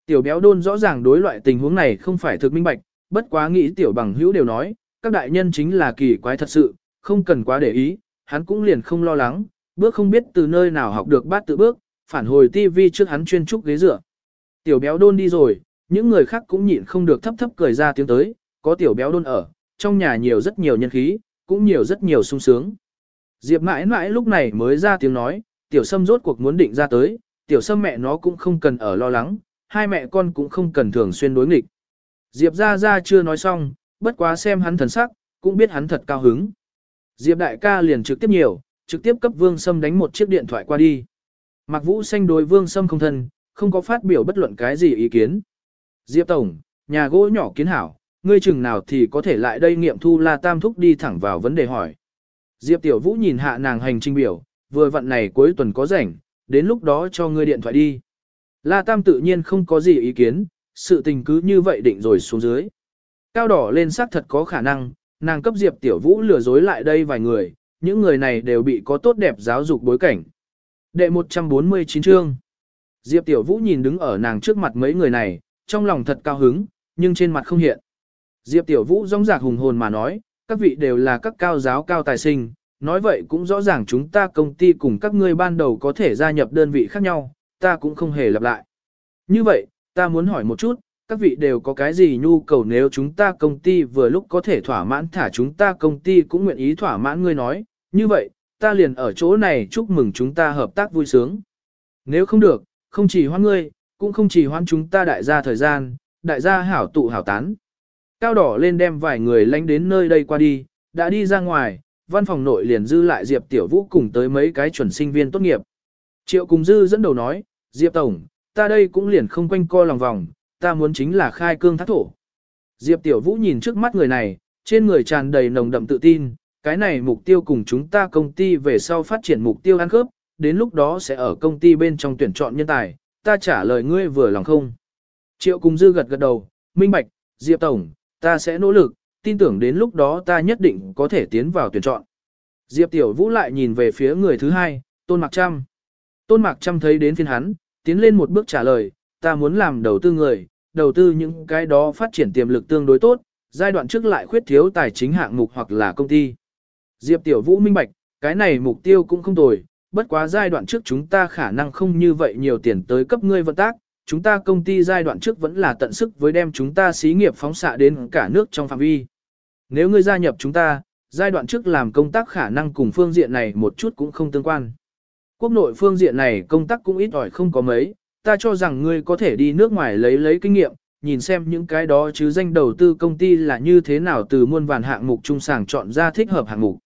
Tiểu béo đôn rõ ràng đối loại tình huống này không phải thực minh bạch, bất quá nghĩ Tiểu bằng hữu đều nói, các đại nhân chính là kỳ quái thật sự, không cần quá để ý, hắn cũng liền không lo lắng, bước không biết từ nơi nào học được bát tự bước, phản hồi tivi trước hắn chuyên trúc ghế dựa. Tiểu béo đôn đi rồi, những người khác cũng nhịn không được thấp thấp cười ra tiếng tới, có tiểu béo đôn ở, trong nhà nhiều rất nhiều nhân khí, cũng nhiều rất nhiều sung sướng. Diệp mãi mãi lúc này mới ra tiếng nói, tiểu sâm rốt cuộc muốn định ra tới, tiểu sâm mẹ nó cũng không cần ở lo lắng, hai mẹ con cũng không cần thường xuyên đối nghịch. Diệp ra ra chưa nói xong, bất quá xem hắn thần sắc, cũng biết hắn thật cao hứng. Diệp đại ca liền trực tiếp nhiều, trực tiếp cấp Vương Sâm đánh một chiếc điện thoại qua đi. Mạc Vũ Xanh đối Vương Sâm không thân, không có phát biểu bất luận cái gì ý kiến. Diệp Tổng, nhà gỗ nhỏ kiến hảo, ngươi chừng nào thì có thể lại đây nghiệm thu La Tam Thúc đi thẳng vào vấn đề hỏi. Diệp Tiểu Vũ nhìn hạ nàng hành trình biểu, vừa vận này cuối tuần có rảnh, đến lúc đó cho ngươi điện thoại đi. La Tam tự nhiên không có gì ý kiến, sự tình cứ như vậy định rồi xuống dưới. Cao đỏ lên xác thật có khả năng, nàng cấp Diệp Tiểu Vũ lừa dối lại đây vài người, những người này đều bị có tốt đẹp giáo dục bối cảnh. Đệ 149 chương Diệp Tiểu Vũ nhìn đứng ở nàng trước mặt mấy người này, trong lòng thật cao hứng, nhưng trên mặt không hiện. Diệp Tiểu Vũ rong rạc hùng hồn mà nói, các vị đều là các cao giáo cao tài sinh, nói vậy cũng rõ ràng chúng ta công ty cùng các ngươi ban đầu có thể gia nhập đơn vị khác nhau, ta cũng không hề lặp lại. Như vậy, ta muốn hỏi một chút, các vị đều có cái gì nhu cầu nếu chúng ta công ty vừa lúc có thể thỏa mãn thả chúng ta công ty cũng nguyện ý thỏa mãn ngươi nói, như vậy, ta liền ở chỗ này chúc mừng chúng ta hợp tác vui sướng. Nếu không được, không chỉ hoan ngươi, cũng không chỉ hoãn chúng ta đại gia thời gian, đại gia hảo tụ hảo tán. Cao đỏ lên đem vài người lánh đến nơi đây qua đi, đã đi ra ngoài, văn phòng nội liền dư lại Diệp Tiểu Vũ cùng tới mấy cái chuẩn sinh viên tốt nghiệp. Triệu cùng dư dẫn đầu nói, Diệp Tổng, ta đây cũng liền không quanh co lòng vòng, ta muốn chính là khai cương thác thổ. Diệp Tiểu Vũ nhìn trước mắt người này, trên người tràn đầy nồng đậm tự tin, cái này mục tiêu cùng chúng ta công ty về sau phát triển mục tiêu ăn khớp, đến lúc đó sẽ ở công ty bên trong tuyển chọn nhân tài, ta trả lời ngươi vừa lòng không. Triệu cùng dư gật gật đầu, minh bạch, Diệp Tổng, ta sẽ nỗ lực, tin tưởng đến lúc đó ta nhất định có thể tiến vào tuyển chọn. Diệp Tiểu Vũ lại nhìn về phía người thứ hai, Tôn Mạc Trăm. Tôn Mạc Trăm thấy đến phiên hắn, tiến lên một bước trả lời, ta muốn làm đầu tư người, đầu tư những cái đó phát triển tiềm lực tương đối tốt, giai đoạn trước lại khuyết thiếu tài chính hạng mục hoặc là công ty. Diệp Tiểu Vũ minh bạch, cái này mục tiêu cũng không tồi, bất quá giai đoạn trước chúng ta khả năng không như vậy nhiều tiền tới cấp ngươi vận tác, chúng ta công ty giai đoạn trước vẫn là tận sức với đem chúng ta xí nghiệp phóng xạ đến cả nước trong phạm vi. Nếu ngươi gia nhập chúng ta, giai đoạn trước làm công tác khả năng cùng phương diện này một chút cũng không tương quan. Quốc nội phương diện này công tác cũng ít ỏi không có mấy, ta cho rằng ngươi có thể đi nước ngoài lấy lấy kinh nghiệm, nhìn xem những cái đó chứ danh đầu tư công ty là như thế nào từ muôn vàn hạng mục trung sàng chọn ra thích hợp hạng mục.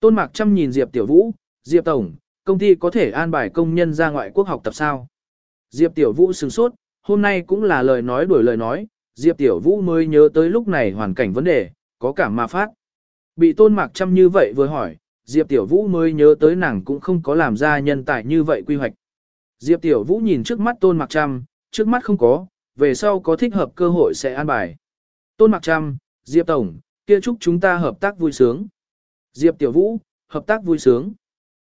Tôn Mạc Trăm nhìn Diệp Tiểu Vũ, Diệp Tổng, công ty có thể an bài công nhân ra ngoại quốc học tập sao? Diệp Tiểu Vũ sửng sốt, hôm nay cũng là lời nói đổi lời nói, Diệp Tiểu Vũ mới nhớ tới lúc này hoàn cảnh vấn đề, có cảm mà phát. Bị Tôn Mạc Trâm như vậy vừa hỏi, Diệp Tiểu Vũ mới nhớ tới nàng cũng không có làm ra nhân tài như vậy quy hoạch. Diệp Tiểu Vũ nhìn trước mắt Tôn Mạc Trâm, trước mắt không có, về sau có thích hợp cơ hội sẽ an bài. Tôn Mạc Trâm, Diệp Tổng, kia chúc chúng ta hợp tác vui sướng. Diệp Tiểu Vũ, hợp tác vui sướng.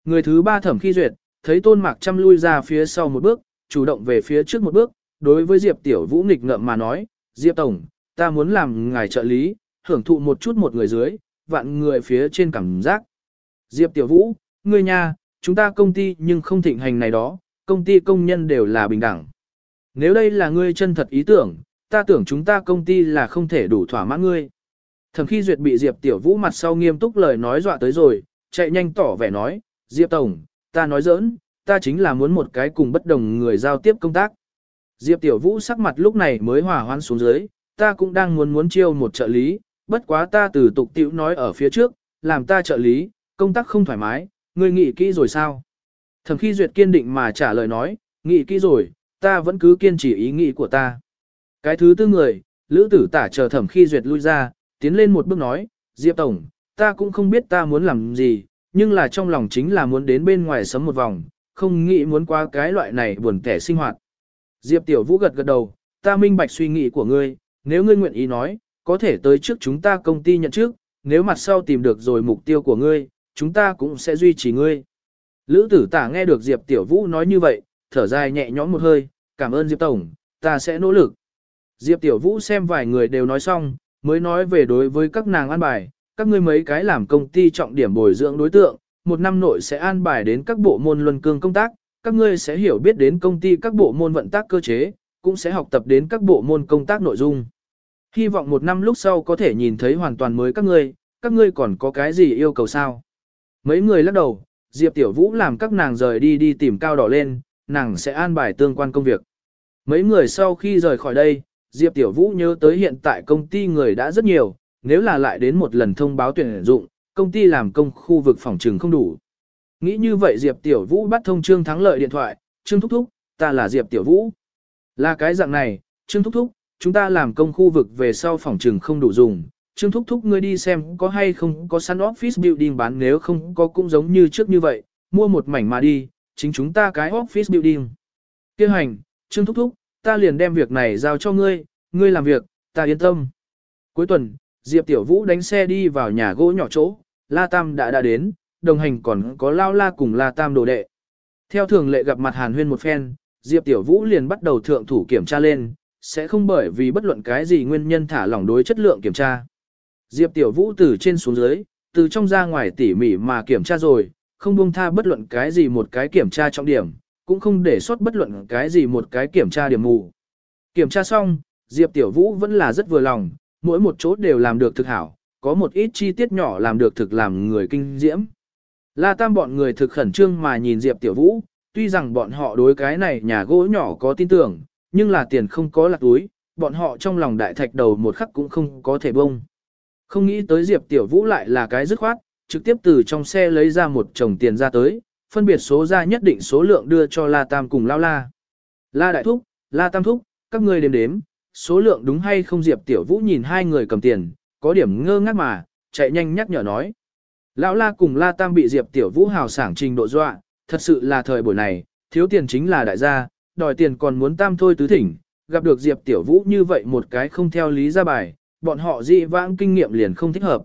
Người thứ ba thẩm khi duyệt, thấy Tôn Mạc chăm lui ra phía sau một bước, chủ động về phía trước một bước, đối với Diệp Tiểu Vũ nghịch ngợm mà nói, Diệp Tổng, ta muốn làm ngài trợ lý, hưởng thụ một chút một người dưới, vạn người phía trên cảm giác. Diệp Tiểu Vũ, ngươi nha, chúng ta công ty nhưng không thịnh hành này đó, công ty công nhân đều là bình đẳng. Nếu đây là ngươi chân thật ý tưởng, ta tưởng chúng ta công ty là không thể đủ thỏa mãn ngươi. Thẩm khi duyệt bị Diệp Tiểu Vũ mặt sau nghiêm túc lời nói dọa tới rồi, chạy nhanh tỏ vẻ nói, Diệp Tổng, ta nói giỡn, ta chính là muốn một cái cùng bất đồng người giao tiếp công tác. Diệp Tiểu Vũ sắc mặt lúc này mới hòa hoãn xuống dưới, ta cũng đang muốn muốn chiêu một trợ lý, bất quá ta từ tục tiểu nói ở phía trước, làm ta trợ lý, công tác không thoải mái, ngươi nghĩ kỹ rồi sao? Thẩm khi duyệt kiên định mà trả lời nói, nghĩ kỹ rồi, ta vẫn cứ kiên trì ý nghĩ của ta. Cái thứ tư người, lữ tử tả chờ thẩm khi duyệt lui ra, tiến lên một bước nói, Diệp Tổng, ta cũng không biết ta muốn làm gì, nhưng là trong lòng chính là muốn đến bên ngoài sấm một vòng, không nghĩ muốn qua cái loại này buồn tẻ sinh hoạt. Diệp Tiểu Vũ gật gật đầu, ta minh bạch suy nghĩ của ngươi, nếu ngươi nguyện ý nói, có thể tới trước chúng ta công ty nhận trước, nếu mặt sau tìm được rồi mục tiêu của ngươi, chúng ta cũng sẽ duy trì ngươi. Lữ tử tả nghe được Diệp Tiểu Vũ nói như vậy, thở dài nhẹ nhõm một hơi, cảm ơn Diệp Tổng, ta sẽ nỗ lực. Diệp Tiểu Vũ xem vài người đều nói xong, mới nói về đối với các nàng an bài, các ngươi mấy cái làm công ty trọng điểm bồi dưỡng đối tượng, một năm nội sẽ an bài đến các bộ môn luân cương công tác, các ngươi sẽ hiểu biết đến công ty các bộ môn vận tác cơ chế, cũng sẽ học tập đến các bộ môn công tác nội dung. Hy vọng một năm lúc sau có thể nhìn thấy hoàn toàn mới các ngươi, các ngươi còn có cái gì yêu cầu sao? Mấy người lắc đầu, Diệp Tiểu Vũ làm các nàng rời đi đi tìm cao đỏ lên, nàng sẽ an bài tương quan công việc. Mấy người sau khi rời khỏi đây, Diệp Tiểu Vũ nhớ tới hiện tại công ty người đã rất nhiều, nếu là lại đến một lần thông báo tuyển dụng, công ty làm công khu vực phòng trừng không đủ. Nghĩ như vậy Diệp Tiểu Vũ bắt thông Trương Thắng Lợi điện thoại, Trương Thúc Thúc, ta là Diệp Tiểu Vũ. Là cái dạng này, Trương Thúc Thúc, chúng ta làm công khu vực về sau phòng trừng không đủ dùng. Trương Thúc Thúc ngươi đi xem có hay không có săn office building bán nếu không có cũng giống như trước như vậy, mua một mảnh mà đi, chính chúng ta cái office building. Kêu hành, Trương Thúc Thúc, ta liền đem việc này giao cho ngươi, ngươi làm việc, ta yên tâm. Cuối tuần, Diệp Tiểu Vũ đánh xe đi vào nhà gỗ nhỏ chỗ, La Tam đã đã đến, đồng hành còn có Lao La cùng La Tam đồ đệ. Theo thường lệ gặp mặt Hàn Huyên một phen, Diệp Tiểu Vũ liền bắt đầu thượng thủ kiểm tra lên, sẽ không bởi vì bất luận cái gì nguyên nhân thả lỏng đối chất lượng kiểm tra. Diệp Tiểu Vũ từ trên xuống dưới, từ trong ra ngoài tỉ mỉ mà kiểm tra rồi, không buông tha bất luận cái gì một cái kiểm tra trọng điểm, cũng không để sót bất luận cái gì một cái kiểm tra điểm mù. Kiểm tra xong, Diệp Tiểu Vũ vẫn là rất vừa lòng, mỗi một chỗ đều làm được thực hảo, có một ít chi tiết nhỏ làm được thực làm người kinh diễm. La Tam bọn người thực khẩn trương mà nhìn Diệp Tiểu Vũ, tuy rằng bọn họ đối cái này nhà gỗ nhỏ có tin tưởng, nhưng là tiền không có lạc túi, bọn họ trong lòng đại thạch đầu một khắc cũng không có thể bông. Không nghĩ tới Diệp Tiểu Vũ lại là cái dứt khoát, trực tiếp từ trong xe lấy ra một chồng tiền ra tới, phân biệt số ra nhất định số lượng đưa cho La Tam cùng Lao La. La Đại Thúc, La Tam Thúc, các ngươi đếm đếm, số lượng đúng hay không Diệp Tiểu Vũ nhìn hai người cầm tiền, có điểm ngơ ngác mà, chạy nhanh nhắc nhở nói. Lão La cùng La Tam bị Diệp Tiểu Vũ hào sảng trình độ dọa, thật sự là thời buổi này, thiếu tiền chính là đại gia, đòi tiền còn muốn tam thôi tứ thỉnh, gặp được Diệp Tiểu Vũ như vậy một cái không theo lý ra bài, bọn họ dị vãng kinh nghiệm liền không thích hợp.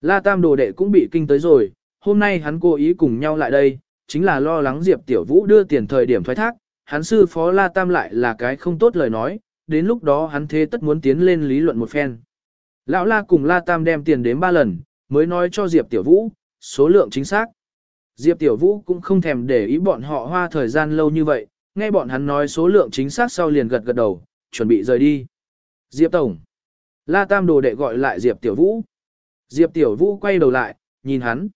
La Tam đồ đệ cũng bị kinh tới rồi, hôm nay hắn cố ý cùng nhau lại đây, chính là lo lắng Diệp Tiểu Vũ đưa tiền thời điểm thoái thác, hắn sư phó La Tam lại là cái không tốt lời nói, đến lúc đó hắn thế tất muốn tiến lên lý luận một phen. Lão La cùng La Tam đem tiền đến ba lần, mới nói cho Diệp Tiểu Vũ, số lượng chính xác. Diệp Tiểu Vũ cũng không thèm để ý bọn họ hoa thời gian lâu như vậy, nghe bọn hắn nói số lượng chính xác sau liền gật gật đầu, chuẩn bị rời đi. Diệp Tổng. La Tam đồ đệ gọi lại Diệp Tiểu Vũ. Diệp Tiểu Vũ quay đầu lại, nhìn hắn.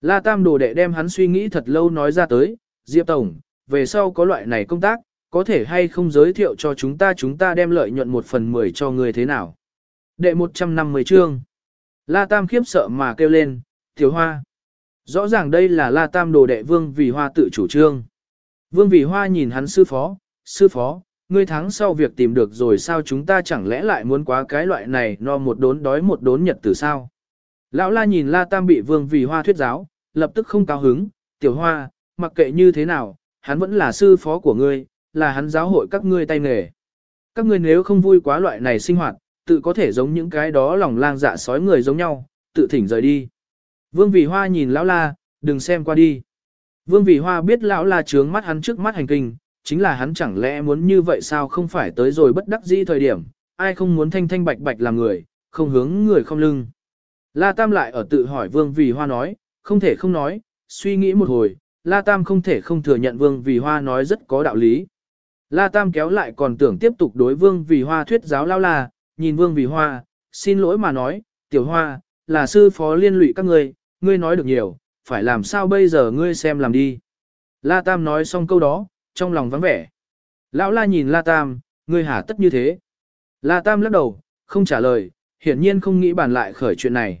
La Tam đồ đệ đem hắn suy nghĩ thật lâu nói ra tới, Diệp Tổng, về sau có loại này công tác, có thể hay không giới thiệu cho chúng ta chúng ta đem lợi nhuận một phần mười cho người thế nào. Đệ 150 chương. La Tam khiếp sợ mà kêu lên, Tiểu Hoa. Rõ ràng đây là La Tam đồ đệ Vương Vì Hoa tự chủ trương. Vương Vì Hoa nhìn hắn sư phó, sư phó, ngươi tháng sau việc tìm được rồi sao chúng ta chẳng lẽ lại muốn quá cái loại này no một đốn đói một đốn nhật từ sao. Lão La nhìn La Tam bị Vương Vì Hoa thuyết giáo, lập tức không cao hứng, Tiểu Hoa, mặc kệ như thế nào, hắn vẫn là sư phó của ngươi, là hắn giáo hội các ngươi tay nghề. Các ngươi nếu không vui quá loại này sinh hoạt, tự có thể giống những cái đó lòng lang dạ sói người giống nhau, tự thỉnh rời đi. Vương Vị Hoa nhìn lão la, đừng xem qua đi. Vương Vị Hoa biết lão la trướng mắt hắn trước mắt hành kinh, chính là hắn chẳng lẽ muốn như vậy sao không phải tới rồi bất đắc dĩ thời điểm, ai không muốn thanh thanh bạch bạch làm người, không hướng người không lưng. La Tam lại ở tự hỏi Vương Vị Hoa nói, không thể không nói, suy nghĩ một hồi, La Tam không thể không thừa nhận Vương Vị Hoa nói rất có đạo lý. La Tam kéo lại còn tưởng tiếp tục đối Vương vì Hoa thuyết giáo lao la, nhìn Vương vì Hoa, xin lỗi mà nói, tiểu hoa, là sư phó liên lụy các ngươi, ngươi nói được nhiều, phải làm sao bây giờ ngươi xem làm đi. La Tam nói xong câu đó, trong lòng vắng vẻ. Lão La nhìn La Tam, ngươi hả tất như thế. La Tam lắc đầu, không trả lời, hiển nhiên không nghĩ bàn lại khởi chuyện này.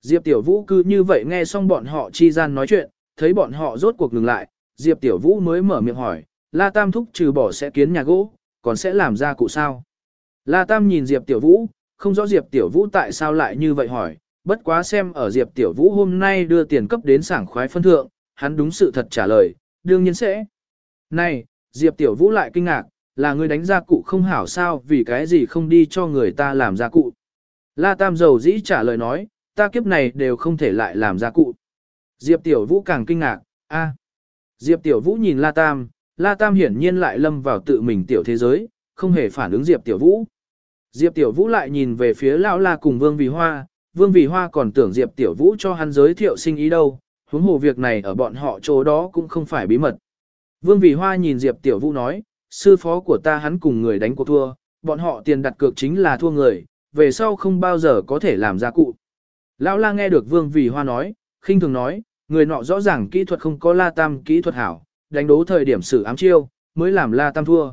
Diệp Tiểu Vũ cứ như vậy nghe xong bọn họ chi gian nói chuyện, thấy bọn họ rốt cuộc ngừng lại, Diệp Tiểu Vũ mới mở miệng hỏi, La Tam thúc trừ bỏ sẽ kiến nhà gỗ, còn sẽ làm ra cụ sao? La Tam nhìn Diệp Tiểu Vũ, không rõ Diệp Tiểu Vũ tại sao lại như vậy hỏi, bất quá xem ở Diệp Tiểu Vũ hôm nay đưa tiền cấp đến sảng khoái phân thượng, hắn đúng sự thật trả lời, đương nhiên sẽ. Này, Diệp Tiểu Vũ lại kinh ngạc, là người đánh gia cụ không hảo sao vì cái gì không đi cho người ta làm gia cụ. La Tam dầu dĩ trả lời nói, ta kiếp này đều không thể lại làm gia cụ. Diệp Tiểu Vũ càng kinh ngạc, a. Diệp Tiểu Vũ nhìn La Tam, La Tam hiển nhiên lại lâm vào tự mình tiểu thế giới, không hề phản ứng Diệp Tiểu Vũ. Diệp Tiểu Vũ lại nhìn về phía Lão La cùng Vương Vì Hoa, Vương Vì Hoa còn tưởng Diệp Tiểu Vũ cho hắn giới thiệu sinh ý đâu, huống hồ việc này ở bọn họ chỗ đó cũng không phải bí mật. Vương Vì Hoa nhìn Diệp Tiểu Vũ nói, sư phó của ta hắn cùng người đánh cuộc thua, bọn họ tiền đặt cược chính là thua người, về sau không bao giờ có thể làm ra cụ. Lão La nghe được Vương Vì Hoa nói, khinh thường nói, người nọ rõ ràng kỹ thuật không có La Tam kỹ thuật hảo, đánh đố thời điểm xử ám chiêu, mới làm La Tam thua.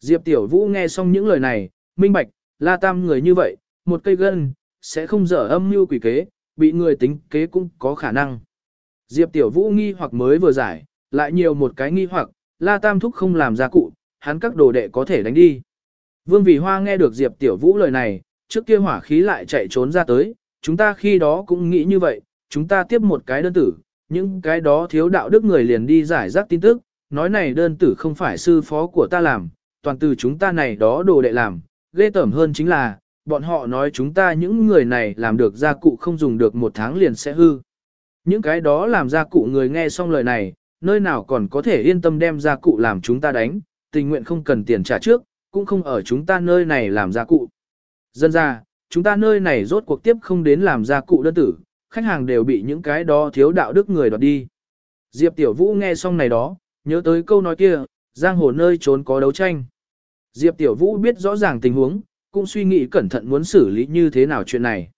Diệp Tiểu Vũ nghe xong những lời này, minh bạch, La Tam người như vậy, một cây gân, sẽ không dở âm mưu quỷ kế, bị người tính kế cũng có khả năng. Diệp Tiểu Vũ nghi hoặc mới vừa giải, lại nhiều một cái nghi hoặc, La Tam thúc không làm ra cụ, hắn các đồ đệ có thể đánh đi. Vương Vì Hoa nghe được Diệp Tiểu Vũ lời này, trước kia hỏa khí lại chạy trốn ra tới, chúng ta khi đó cũng nghĩ như vậy, chúng ta tiếp một cái đơn tử, những cái đó thiếu đạo đức người liền đi giải rác tin tức, nói này đơn tử không phải sư phó của ta làm, toàn từ chúng ta này đó đồ đệ làm, ghê tởm hơn chính là, bọn họ nói chúng ta những người này làm được gia cụ không dùng được một tháng liền sẽ hư. Những cái đó làm gia cụ người nghe xong lời này, nơi nào còn có thể yên tâm đem gia cụ làm chúng ta đánh, tình nguyện không cần tiền trả trước, cũng không ở chúng ta nơi này làm gia cụ. Dân ra, chúng ta nơi này rốt cuộc tiếp không đến làm gia cụ đơn tử, khách hàng đều bị những cái đó thiếu đạo đức người đoạt đi. Diệp Tiểu Vũ nghe xong này đó, nhớ tới câu nói kia, giang hồ nơi trốn có đấu tranh. Diệp Tiểu Vũ biết rõ ràng tình huống, cũng suy nghĩ cẩn thận muốn xử lý như thế nào chuyện này.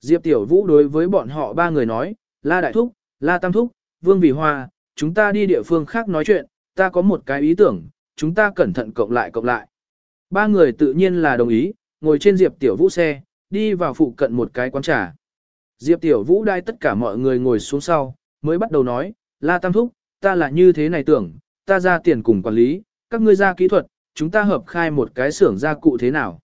Diệp Tiểu Vũ đối với bọn họ ba người nói, La Đại Thúc, La Tam Thúc, Vương Vì Hoa, chúng ta đi địa phương khác nói chuyện, ta có một cái ý tưởng, chúng ta cẩn thận cộng lại cộng lại. Ba người tự nhiên là đồng ý, ngồi trên Diệp Tiểu Vũ xe, đi vào phụ cận một cái quán trà. Diệp Tiểu Vũ đai tất cả mọi người ngồi xuống sau, mới bắt đầu nói, La Tam Thúc, ta là như thế này tưởng, ta ra tiền cùng quản lý, các ngươi ra kỹ thuật, chúng ta hợp khai một cái xưởng gia cụ thế nào.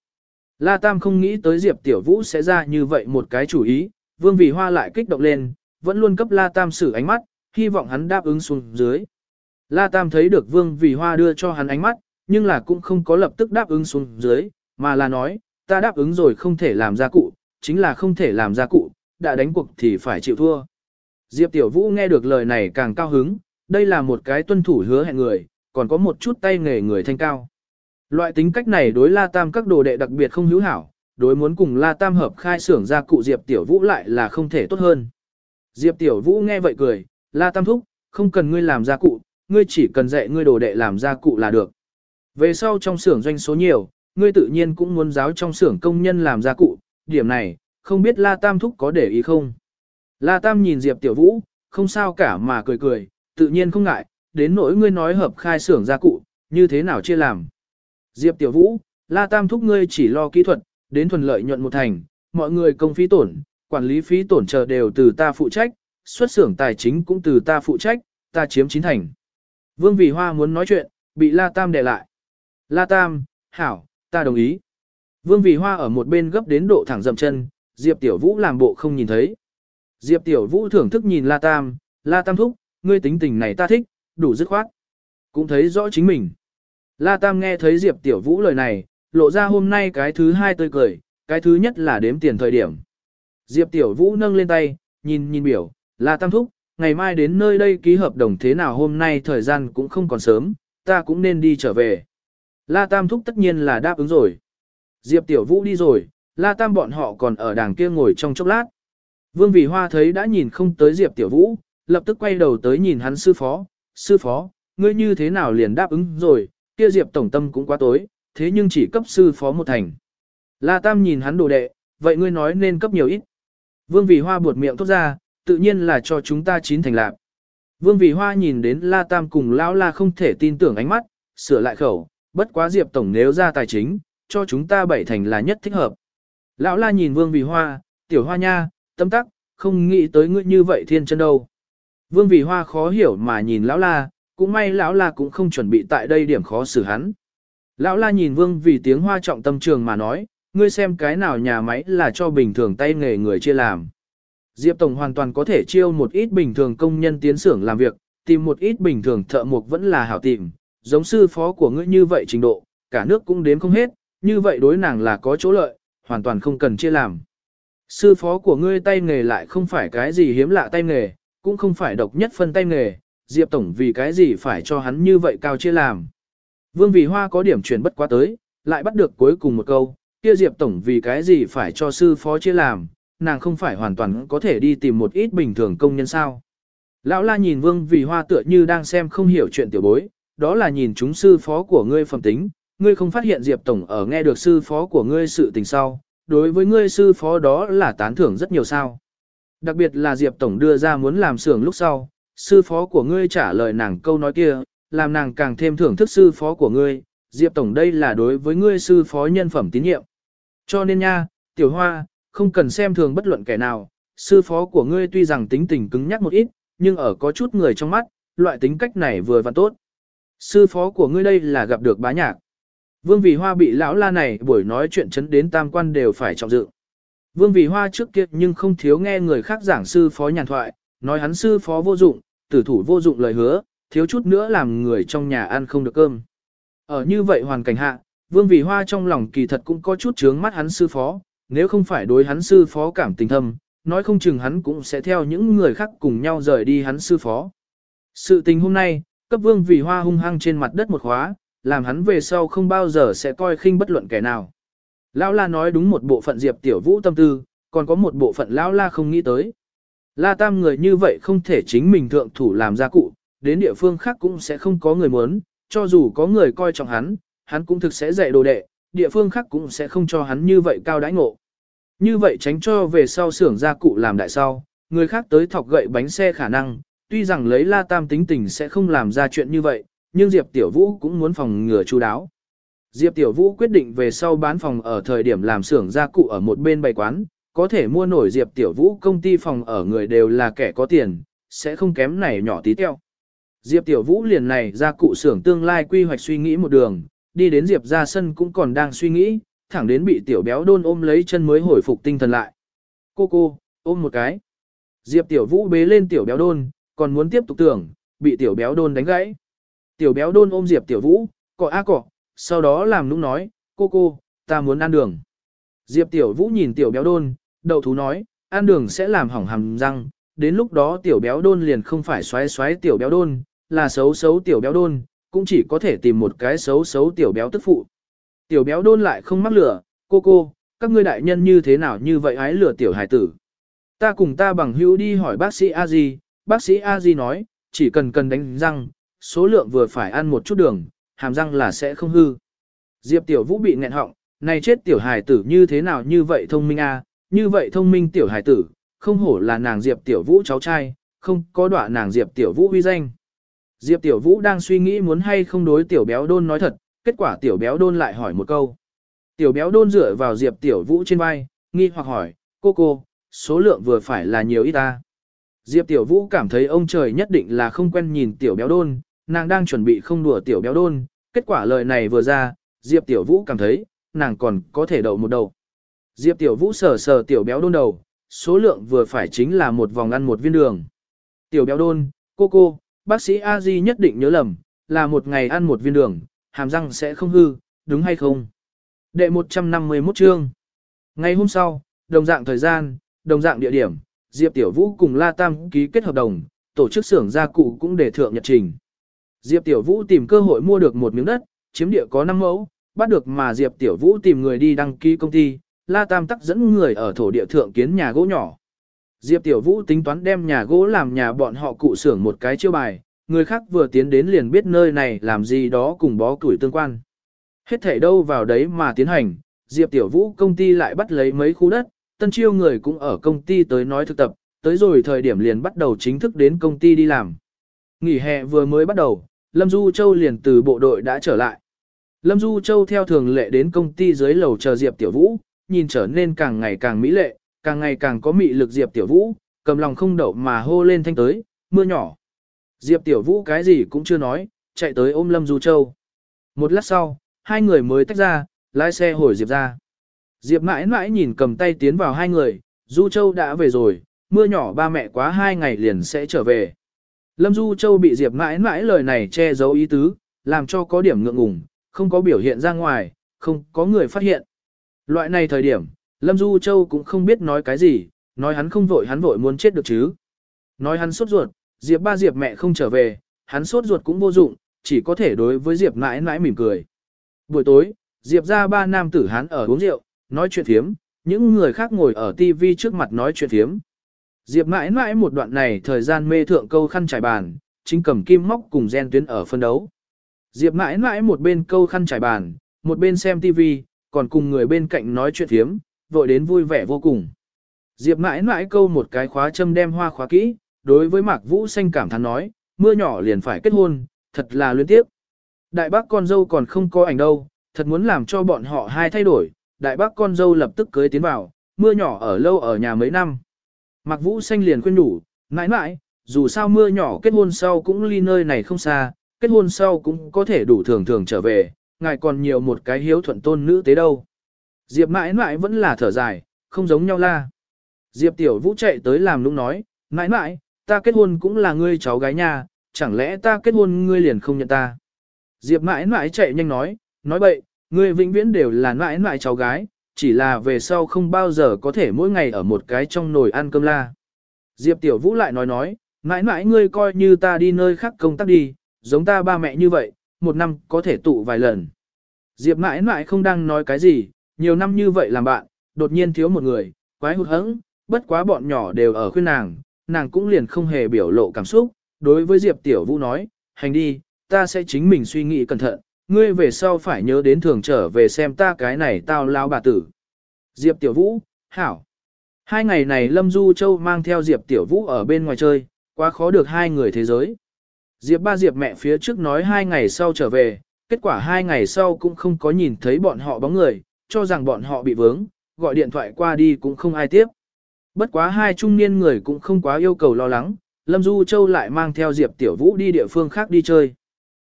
La Tam không nghĩ tới Diệp Tiểu Vũ sẽ ra như vậy một cái chủ ý, Vương Vì Hoa lại kích động lên, vẫn luôn cấp La Tam sử ánh mắt, hy vọng hắn đáp ứng xuống dưới. La Tam thấy được Vương Vì Hoa đưa cho hắn ánh mắt, nhưng là cũng không có lập tức đáp ứng xuống dưới, mà là nói, ta đáp ứng rồi không thể làm gia cụ, chính là không thể làm gia cụ, đã đánh cuộc thì phải chịu thua. Diệp Tiểu Vũ nghe được lời này càng cao hứng, đây là một cái tuân thủ hứa hẹn người, còn có một chút tay nghề người thanh cao. Loại tính cách này đối La Tam các đồ đệ đặc biệt không hữu hảo, đối muốn cùng La Tam hợp khai xưởng ra cụ Diệp Tiểu Vũ lại là không thể tốt hơn. Diệp Tiểu Vũ nghe vậy cười, La Tam thúc, không cần ngươi làm gia cụ, ngươi chỉ cần dạy ngươi đồ đệ làm gia cụ là được. Về sau trong xưởng doanh số nhiều, ngươi tự nhiên cũng muốn giáo trong xưởng công nhân làm gia cụ, điểm này, không biết La Tam thúc có để ý không. La Tam nhìn Diệp Tiểu Vũ, không sao cả mà cười cười, tự nhiên không ngại, đến nỗi ngươi nói hợp khai xưởng gia cụ, như thế nào chia làm. Diệp Tiểu Vũ, La Tam thúc ngươi chỉ lo kỹ thuật, đến thuần lợi nhuận một thành, mọi người công phí tổn, quản lý phí tổn chờ đều từ ta phụ trách, xuất xưởng tài chính cũng từ ta phụ trách, ta chiếm chín thành. Vương Vì Hoa muốn nói chuyện, bị La Tam đè lại. La Tam, hảo, ta đồng ý. Vương Vì Hoa ở một bên gấp đến độ thẳng dậm chân, Diệp Tiểu Vũ làm bộ không nhìn thấy. Diệp Tiểu Vũ thưởng thức nhìn La Tam, La Tam thúc, ngươi tính tình này ta thích, đủ dứt khoát. Cũng thấy rõ chính mình. La Tam nghe thấy Diệp Tiểu Vũ lời này, lộ ra hôm nay cái thứ hai tươi cười, cái thứ nhất là đếm tiền thời điểm. Diệp Tiểu Vũ nâng lên tay, nhìn nhìn biểu, La Tam thúc, ngày mai đến nơi đây ký hợp đồng thế nào hôm nay thời gian cũng không còn sớm, ta cũng nên đi trở về. La Tam thúc tất nhiên là đáp ứng rồi. Diệp Tiểu Vũ đi rồi, La Tam bọn họ còn ở đàng kia ngồi trong chốc lát. Vương Vì Hoa thấy đã nhìn không tới Diệp Tiểu Vũ, lập tức quay đầu tới nhìn hắn sư phó. Sư phó, ngươi như thế nào liền đáp ứng rồi, kia Diệp Tổng Tâm cũng quá tối, thế nhưng chỉ cấp sư phó một thành. La Tam nhìn hắn đồ đệ, vậy ngươi nói nên cấp nhiều ít. Vương Vì Hoa buột miệng tốt ra, tự nhiên là cho chúng ta chín thành lạc. Vương Vì Hoa nhìn đến La Tam cùng Lão La không thể tin tưởng ánh mắt, sửa lại khẩu, bất quá Diệp Tổng nếu ra tài chính, cho chúng ta bảy thành là nhất thích hợp. Lão La nhìn Vương Vì Hoa, tiểu hoa nha, tâm tắc, không nghĩ tới ngươi như vậy thiên chân đâu. Vương Vì Hoa khó hiểu mà nhìn Lão La, cũng may Lão La cũng không chuẩn bị tại đây điểm khó xử hắn. Lão La nhìn Vương Vì tiếng hoa trọng tâm trường mà nói, ngươi xem cái nào nhà máy là cho bình thường tay nghề người chia làm. Diệp Tổng hoàn toàn có thể chiêu một ít bình thường công nhân tiến xưởng làm việc, tìm một ít bình thường thợ mộc vẫn là hảo tìm, giống sư phó của ngươi như vậy trình độ, cả nước cũng đếm không hết, như vậy đối nàng là có chỗ lợi, hoàn toàn không cần chia làm. Sư phó của ngươi tay nghề lại không phải cái gì hiếm lạ tay nghề, cũng không phải độc nhất phân tay nghề, Diệp Tổng vì cái gì phải cho hắn như vậy cao chia làm. Vương Vì Hoa có điểm chuyển bất quá tới, lại bắt được cuối cùng một câu, kia Diệp Tổng vì cái gì phải cho sư phó chia làm, nàng không phải hoàn toàn có thể đi tìm một ít bình thường công nhân sao. Lão la nhìn Vương Vì Hoa tựa như đang xem không hiểu chuyện tiểu bối, đó là nhìn chúng sư phó của ngươi phẩm tính, ngươi không phát hiện Diệp Tổng ở nghe được sư phó của ngươi sự tình sau, đối với ngươi sư phó đó là tán thưởng rất nhiều sao. Đặc biệt là Diệp Tổng đưa ra muốn làm xưởng lúc sau, sư phó của ngươi trả lời nàng câu nói kia, làm nàng càng thêm thưởng thức sư phó của ngươi, Diệp Tổng đây là đối với ngươi sư phó nhân phẩm tín nhiệm. Cho nên nha, tiểu hoa, không cần xem thường bất luận kẻ nào, sư phó của ngươi tuy rằng tính tình cứng nhắc một ít, nhưng ở có chút người trong mắt, loại tính cách này vừa và tốt. Sư phó của ngươi đây là gặp được bá nhạc. Vương Vì Hoa bị lão la này buổi nói chuyện chấn đến tam quan đều phải trọng dự. Vương Vì Hoa trước kia nhưng không thiếu nghe người khác giảng sư phó nhàn thoại, nói hắn sư phó vô dụng, tử thủ vô dụng lời hứa, thiếu chút nữa làm người trong nhà ăn không được cơm. Ở như vậy hoàn cảnh hạ, Vương Vì Hoa trong lòng kỳ thật cũng có chút chướng mắt hắn sư phó, nếu không phải đối hắn sư phó cảm tình thâm, nói không chừng hắn cũng sẽ theo những người khác cùng nhau rời đi hắn sư phó. Sự tình hôm nay, cấp Vương Vì Hoa hung hăng trên mặt đất một khóa, làm hắn về sau không bao giờ sẽ coi khinh bất luận kẻ nào. Lão La nói đúng một bộ phận Diệp Tiểu Vũ tâm tư, còn có một bộ phận Lão La không nghĩ tới. La Tam người như vậy không thể chính mình thượng thủ làm gia cụ, đến địa phương khác cũng sẽ không có người muốn, cho dù có người coi trọng hắn, hắn cũng thực sẽ dạy đồ đệ, địa phương khác cũng sẽ không cho hắn như vậy cao đãi ngộ. Như vậy tránh cho về sau xưởng gia cụ làm đại sau, người khác tới thọc gậy bánh xe khả năng, tuy rằng lấy La Tam tính tình sẽ không làm ra chuyện như vậy, nhưng Diệp Tiểu Vũ cũng muốn phòng ngừa chú đáo. Diệp Tiểu Vũ quyết định về sau bán phòng ở thời điểm làm xưởng gia cụ ở một bên bày quán, có thể mua nổi Diệp Tiểu Vũ công ty phòng ở người đều là kẻ có tiền, sẽ không kém này nhỏ tí teo. Diệp Tiểu Vũ liền này ra cụ xưởng tương lai quy hoạch suy nghĩ một đường, đi đến Diệp ra sân cũng còn đang suy nghĩ, thẳng đến bị Tiểu Béo đôn ôm lấy chân mới hồi phục tinh thần lại. Cô cô, ôm một cái. Diệp Tiểu Vũ bế lên Tiểu Béo đôn, còn muốn tiếp tục tưởng, bị Tiểu Béo đôn đánh gãy. Tiểu Béo đôn ôm Diệp Tiểu Vũ, cọ a cọ, sau đó làm nũng nói, cô cô, ta muốn ăn đường. Diệp Tiểu Vũ nhìn Tiểu Béo đôn, đầu thú nói, ăn đường sẽ làm hỏng hàm răng, đến lúc đó Tiểu Béo đôn liền không phải xoáy xoáy Tiểu Béo đôn, là xấu xấu tiểu béo đôn, cũng chỉ có thể tìm một cái xấu xấu tiểu béo tức phụ. Tiểu béo đôn lại không mắc lửa, cô cô, các ngươi đại nhân như thế nào như vậy ái lửa tiểu hải tử. Ta cùng ta bằng hữu đi hỏi bác sĩ A Di, bác sĩ A Di nói, chỉ cần cần đánh răng, số lượng vừa phải ăn một chút đường, hàm răng là sẽ không hư. Diệp tiểu vũ bị nghẹn họng, này chết tiểu hải tử như thế nào như vậy thông minh a, à? như vậy thông minh tiểu hải tử, không hổ là nàng Diệp tiểu vũ cháu trai, không có đọa nàng Diệp tiểu vũ uy danh. Diệp tiểu vũ đang suy nghĩ muốn hay không đối tiểu béo đôn nói thật, kết quả tiểu béo đôn lại hỏi một câu. Tiểu béo đôn dựa vào Diệp tiểu vũ trên vai, nghi hoặc hỏi, cô cô, số lượng vừa phải là nhiều ít ta. Diệp tiểu vũ cảm thấy ông trời nhất định là không quen nhìn tiểu béo đôn, nàng đang chuẩn bị không đùa tiểu béo đôn, kết quả lời này vừa ra, Diệp tiểu vũ cảm thấy, nàng còn có thể đậu một đầu. Diệp tiểu vũ sờ sờ tiểu béo đôn đầu, số lượng vừa phải chính là một vòng ăn một viên đường. Tiểu béo đôn, cô cô, bác sĩ A Di nhất định nhớ lầm, là một ngày ăn một viên đường, hàm răng sẽ không hư, đúng hay không? Đệ 151 chương. Ngày hôm sau, đồng dạng thời gian, đồng dạng địa điểm, Diệp Tiểu Vũ cùng La Tam ký kết hợp đồng, tổ chức xưởng gia cụ cũng để thượng nhật trình. Diệp Tiểu Vũ tìm cơ hội mua được một miếng đất, chiếm địa có 5 mẫu, bắt được mà Diệp Tiểu Vũ tìm người đi đăng ký công ty, La Tam tắc dẫn người ở thổ địa thượng kiến nhà gỗ nhỏ. Diệp Tiểu Vũ tính toán đem nhà gỗ làm nhà bọn họ cụ xưởng một cái chiêu bài, người khác vừa tiến đến liền biết nơi này làm gì đó cùng bó tuổi tương quan. Hết thảy đâu vào đấy mà tiến hành, Diệp Tiểu Vũ công ty lại bắt lấy mấy khu đất, tân chiêu người cũng ở công ty tới nói thực tập, tới rồi thời điểm liền bắt đầu chính thức đến công ty đi làm. Nghỉ hè vừa mới bắt đầu, Lâm Du Châu liền từ bộ đội đã trở lại. Lâm Du Châu theo thường lệ đến công ty dưới lầu chờ Diệp Tiểu Vũ, nhìn trở nên càng ngày càng mỹ lệ, càng ngày càng có mị lực Diệp Tiểu Vũ, cầm lòng không đậu mà hô lên thanh tới, mưa nhỏ. Diệp Tiểu Vũ cái gì cũng chưa nói, chạy tới ôm Lâm Du Châu. Một lát sau, hai người mới tách ra, lái xe hồi Diệp ra. Diệp mãi mãi nhìn cầm tay tiến vào hai người, Du Châu đã về rồi, mưa nhỏ ba mẹ quá hai ngày liền sẽ trở về. Lâm Du Châu bị Diệp mãi mãi lời này che giấu ý tứ, làm cho có điểm ngượng ngùng, không có biểu hiện ra ngoài, không có người phát hiện. Loại này thời điểm, Lâm Du Châu cũng không biết nói cái gì, nói hắn không vội hắn vội muốn chết được chứ. Nói hắn sốt ruột, Diệp ba Diệp mẹ không trở về, hắn sốt ruột cũng vô dụng, chỉ có thể đối với Diệp mãi mãi mỉm cười. Buổi tối, Diệp ra ba nam tử hắn ở uống rượu, nói chuyện thiếm, những người khác ngồi ở TV trước mặt nói chuyện thiếm. Diệp mãi mãi một đoạn này thời gian mê thượng câu khăn trải bàn, chính cầm kim móc cùng gen tuyến ở phân đấu. Diệp mãi mãi một bên câu khăn trải bàn, một bên xem TV, còn cùng người bên cạnh nói chuyện thiếm, vội đến vui vẻ vô cùng. Diệp mãi mãi câu một cái khóa châm đem hoa khóa kỹ, đối với Mạc Vũ Xanh cảm thán nói, mưa nhỏ liền phải kết hôn, thật là luyến tiếp. Đại bác con dâu còn không có ảnh đâu, thật muốn làm cho bọn họ hai thay đổi, đại bác con dâu lập tức cưới tiến vào, mưa nhỏ ở lâu ở nhà mấy năm. Mạc Vũ Xanh liền khuyên đủ, mãi mãi, dù sao mưa nhỏ kết hôn sau cũng ly nơi này không xa, kết hôn sau cũng có thể đủ thường thường trở về, ngài còn nhiều một cái hiếu thuận tôn nữ tế đâu. Diệp mãi mãi vẫn là thở dài, không giống nhau la. Diệp tiểu vũ chạy tới làm lúc nói, mãi mãi, ta kết hôn cũng là ngươi cháu gái nhà, chẳng lẽ ta kết hôn ngươi liền không nhận ta. Diệp mãi mãi chạy nhanh nói, nói bậy, ngươi vĩnh viễn đều là mãi mãi cháu gái, chỉ là về sau không bao giờ có thể mỗi ngày ở một cái trong nồi ăn cơm la. Diệp tiểu vũ lại nói nói, mãi mãi ngươi coi như ta đi nơi khác công tác đi, giống ta ba mẹ như vậy, một năm có thể tụ vài lần. Diệp mãi mãi không đang nói cái gì, nhiều năm như vậy làm bạn, đột nhiên thiếu một người, quái hụt hẫng, bất quá bọn nhỏ đều ở khuyên nàng, nàng cũng liền không hề biểu lộ cảm xúc, đối với Diệp Tiểu Vũ nói, hành đi, ta sẽ chính mình suy nghĩ cẩn thận, ngươi về sau phải nhớ đến thường trở về xem ta cái này tao lao bà tử. Diệp Tiểu Vũ, hảo. Hai ngày này Lâm Du Châu mang theo Diệp Tiểu Vũ ở bên ngoài chơi, quá khó được hai người thế giới. Diệp ba Diệp mẹ phía trước nói hai ngày sau trở về, kết quả hai ngày sau cũng không có nhìn thấy bọn họ bóng người, cho rằng bọn họ bị vướng, gọi điện thoại qua đi cũng không ai tiếp. Bất quá hai trung niên người cũng không quá yêu cầu lo lắng, Lâm Du Châu lại mang theo Diệp Tiểu Vũ đi địa phương khác đi chơi.